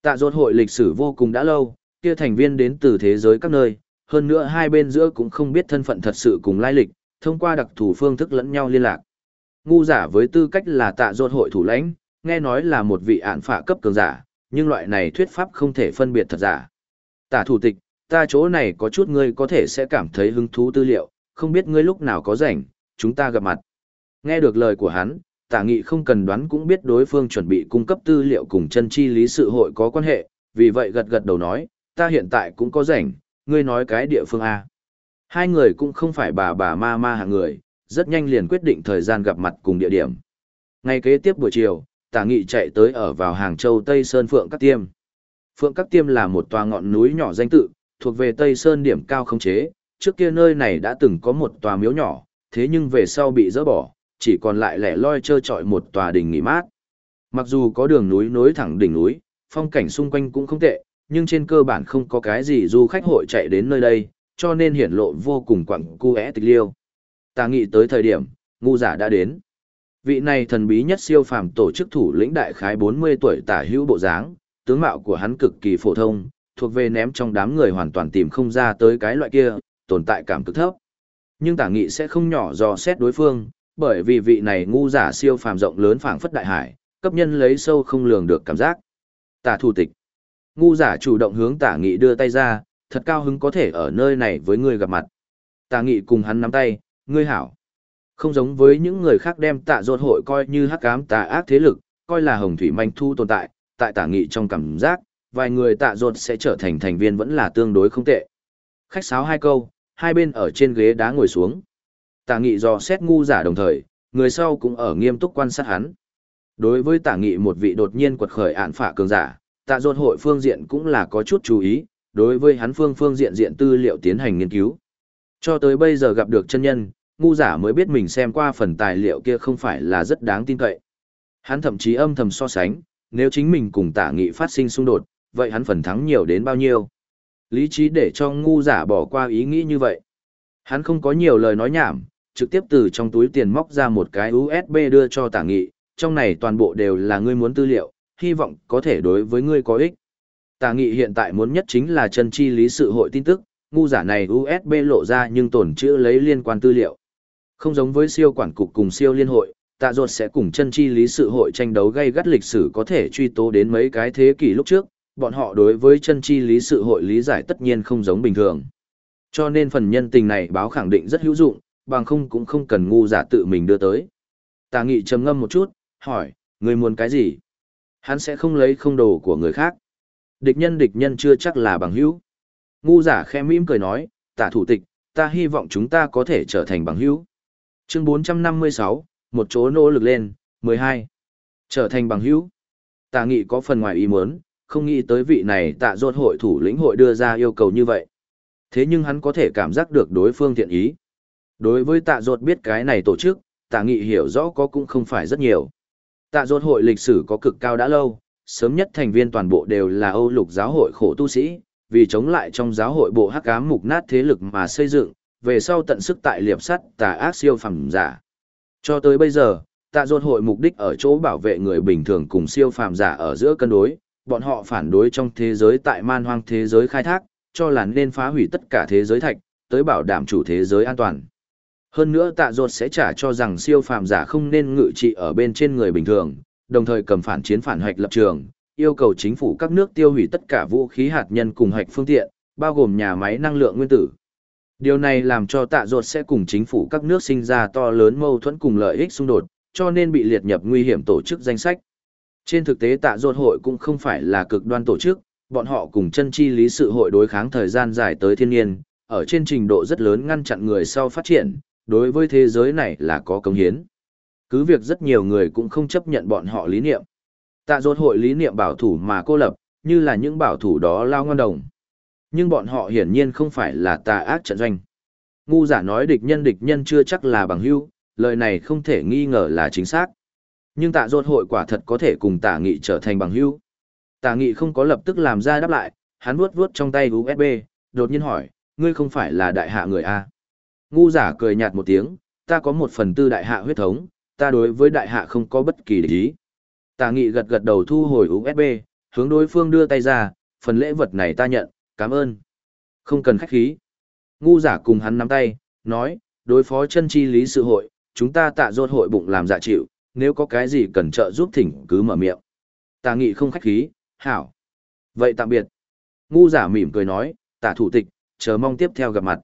Tạ rốt hội lịch sử vô cùng đã lâu, kia thành viên đến từ thế giới các nơi, hơn nữa hai bên giữa cũng không biết thân phận thật sự cùng lai lịch, thông qua đặc thù phương thức lẫn nhau liên lạc. Ngu giả với tư cách là tạ rốt hội thủ lãnh, nghe nói là một vị ạn phạ cấp cường giả, nhưng loại này thuyết pháp không thể phân biệt thật giả. Tả thủ tịch, ta chỗ này có chút ngươi có thể sẽ cảm thấy hứng thú tư liệu, không biết ngươi lúc nào có rảnh, chúng ta gặp mặt. Nghe được lời của hắn, tả nghị không cần đoán cũng biết đối phương chuẩn bị cung cấp tư liệu cùng chân chi lý sự hội có quan hệ, vì vậy gật gật đầu nói, ta hiện tại cũng có rảnh, ngươi nói cái địa phương A. Hai người cũng không phải bà bà ma ma hạng người, rất nhanh liền quyết định thời gian gặp mặt cùng địa điểm. Ngay kế tiếp buổi chiều, tả nghị chạy tới ở vào Hàng Châu Tây Sơn Phượng Các Tiêm. Phượng Các Tiêm là một tòa ngọn núi nhỏ danh tự, thuộc về Tây Sơn điểm cao không chế, trước kia nơi này đã từng có một tòa miếu nhỏ, thế nhưng về sau bị dỡ bỏ, chỉ còn lại lẻ loi trơ trọi một tòa đình nghỉ mát. Mặc dù có đường núi nối thẳng đỉnh núi, phong cảnh xung quanh cũng không tệ, nhưng trên cơ bản không có cái gì du khách hội chạy đến nơi đây, cho nên hiển lộ vô cùng quặng cu é tịch liêu. Ta nghĩ tới thời điểm, ngu giả đã đến. Vị này thần bí nhất siêu phàm tổ chức thủ lĩnh đại khái 40 tuổi tả hữu bộ dáng, tướng mạo của hắn cực kỳ phổ thông, thuộc về ném trong đám người hoàn toàn tìm không ra tới cái loại kia, tồn tại cảm cực thấp. Nhưng tả nghị sẽ không nhỏ dò xét đối phương, bởi vì vị này ngu giả siêu phàm rộng lớn phảng phất đại hải, cấp nhân lấy sâu không lường được cảm giác. Tả thủ tịch. Ngu giả chủ động hướng tả nghị đưa tay ra, thật cao hứng có thể ở nơi này với người gặp mặt. Tả nghị cùng hắn nắm tay, ngươi hảo. Không giống với những người khác đem tạ ruột hội coi như hắc ám tà ác thế lực, coi là hồng thủy manh thu tồn tại, tại tả nghị trong cảm giác, vài người tạ ruột sẽ trở thành thành viên vẫn là tương đối không tệ. Khách sáo hai câu, hai bên ở trên ghế đá ngồi xuống. Tả nghị dò xét ngu giả đồng thời, người sau cũng ở nghiêm túc quan sát hắn. Đối với tả nghị một vị đột nhiên quật khởi ạn phả cường giả, tạ dột hội phương diện cũng là có chút chú ý, đối với hắn phương phương diện diện tư liệu tiến hành nghiên cứu. Cho tới bây giờ gặp được chân nhân, ngu giả mới biết mình xem qua phần tài liệu kia không phải là rất đáng tin cậy. Hắn thậm chí âm thầm so sánh, nếu chính mình cùng tả nghị phát sinh xung đột, vậy hắn phần thắng nhiều đến bao nhiêu? Lý trí để cho ngu giả bỏ qua ý nghĩ như vậy. Hắn không có nhiều lời nói nhảm, trực tiếp từ trong túi tiền móc ra một cái USB đưa cho tả nghị, trong này toàn bộ đều là ngươi muốn tư liệu, hy vọng có thể đối với ngươi có ích. Tả nghị hiện tại muốn nhất chính là chân chi lý sự hội tin tức, ngu giả này USB lộ ra nhưng tổn chữ lấy liên quan tư liệu. Không giống với siêu quản cục cùng siêu liên hội, tạ ruột sẽ cùng chân chi lý sự hội tranh đấu gây gắt lịch sử có thể truy tố đến mấy cái thế kỷ lúc trước, bọn họ đối với chân chi lý sự hội lý giải tất nhiên không giống bình thường. Cho nên phần nhân tình này báo khẳng định rất hữu dụng, bằng không cũng không cần ngu giả tự mình đưa tới. Tà nghị trầm ngâm một chút, hỏi, người muốn cái gì? Hắn sẽ không lấy không đồ của người khác. Địch nhân địch nhân chưa chắc là bằng hữu. Ngu giả khẽ mỉm cười nói, tả thủ tịch, ta hy vọng chúng ta có thể trở thành bằng hữu. Chương 456, một chỗ nỗ lực lên, 12. Trở thành bằng hữu. Tà nghị có phần ngoài ý muốn, không nghĩ tới vị này tạ ruột hội thủ lĩnh hội đưa ra yêu cầu như vậy. Thế nhưng hắn có thể cảm giác được đối phương thiện ý. Đối với tạ ruột biết cái này tổ chức, tạ nghị hiểu rõ có cũng không phải rất nhiều. Tạ ruột hội lịch sử có cực cao đã lâu, sớm nhất thành viên toàn bộ đều là Âu lục giáo hội khổ tu sĩ, vì chống lại trong giáo hội bộ hắc ám mục nát thế lực mà xây dựng, về sau tận sức tại liệp sắt tà ác siêu phẩm giả. Cho tới bây giờ, tạ ruột hội mục đích ở chỗ bảo vệ người bình thường cùng siêu phàm giả ở giữa cân đối, bọn họ phản đối trong thế giới tại man hoang thế giới khai thác, cho là nên phá hủy tất cả thế giới thạch, tới bảo đảm chủ thế giới an toàn. Hơn nữa tạ ruột sẽ trả cho rằng siêu phàm giả không nên ngự trị ở bên trên người bình thường, đồng thời cầm phản chiến phản hoạch lập trường, yêu cầu chính phủ các nước tiêu hủy tất cả vũ khí hạt nhân cùng hoạch phương tiện, bao gồm nhà máy năng lượng nguyên tử. Điều này làm cho tạ ruột sẽ cùng chính phủ các nước sinh ra to lớn mâu thuẫn cùng lợi ích xung đột, cho nên bị liệt nhập nguy hiểm tổ chức danh sách. Trên thực tế tạ ruột hội cũng không phải là cực đoan tổ chức, bọn họ cùng chân chi lý sự hội đối kháng thời gian dài tới thiên nhiên, ở trên trình độ rất lớn ngăn chặn người sau phát triển, đối với thế giới này là có công hiến. Cứ việc rất nhiều người cũng không chấp nhận bọn họ lý niệm. Tạ rốt hội lý niệm bảo thủ mà cô lập, như là những bảo thủ đó lao ngon đồng. Nhưng bọn họ hiển nhiên không phải là tà ác trận doanh. Ngu giả nói địch nhân địch nhân chưa chắc là bằng hữu, lời này không thể nghi ngờ là chính xác. Nhưng tạ rốt hội quả thật có thể cùng tạ nghị trở thành bằng hữu. tạ nghị không có lập tức làm ra đáp lại, hắn vuốt vuốt trong tay USB, đột nhiên hỏi, ngươi không phải là đại hạ người A. Ngu giả cười nhạt một tiếng, ta có một phần tư đại hạ huyết thống, ta đối với đại hạ không có bất kỳ địch ý. Tà nghị gật gật đầu thu hồi USB, hướng đối phương đưa tay ra, phần lễ vật này ta nhận, cảm ơn. Không cần khách khí. Ngu giả cùng hắn nắm tay, nói, đối phó chân chi lý sự hội, chúng ta tạ rốt hội bụng làm giả chịu, nếu có cái gì cần trợ giúp thỉnh cứ mở miệng. Tà nghị không khách khí, hảo. Vậy tạm biệt. Ngu giả mỉm cười nói, tả thủ tịch, chờ mong tiếp theo gặp mặt.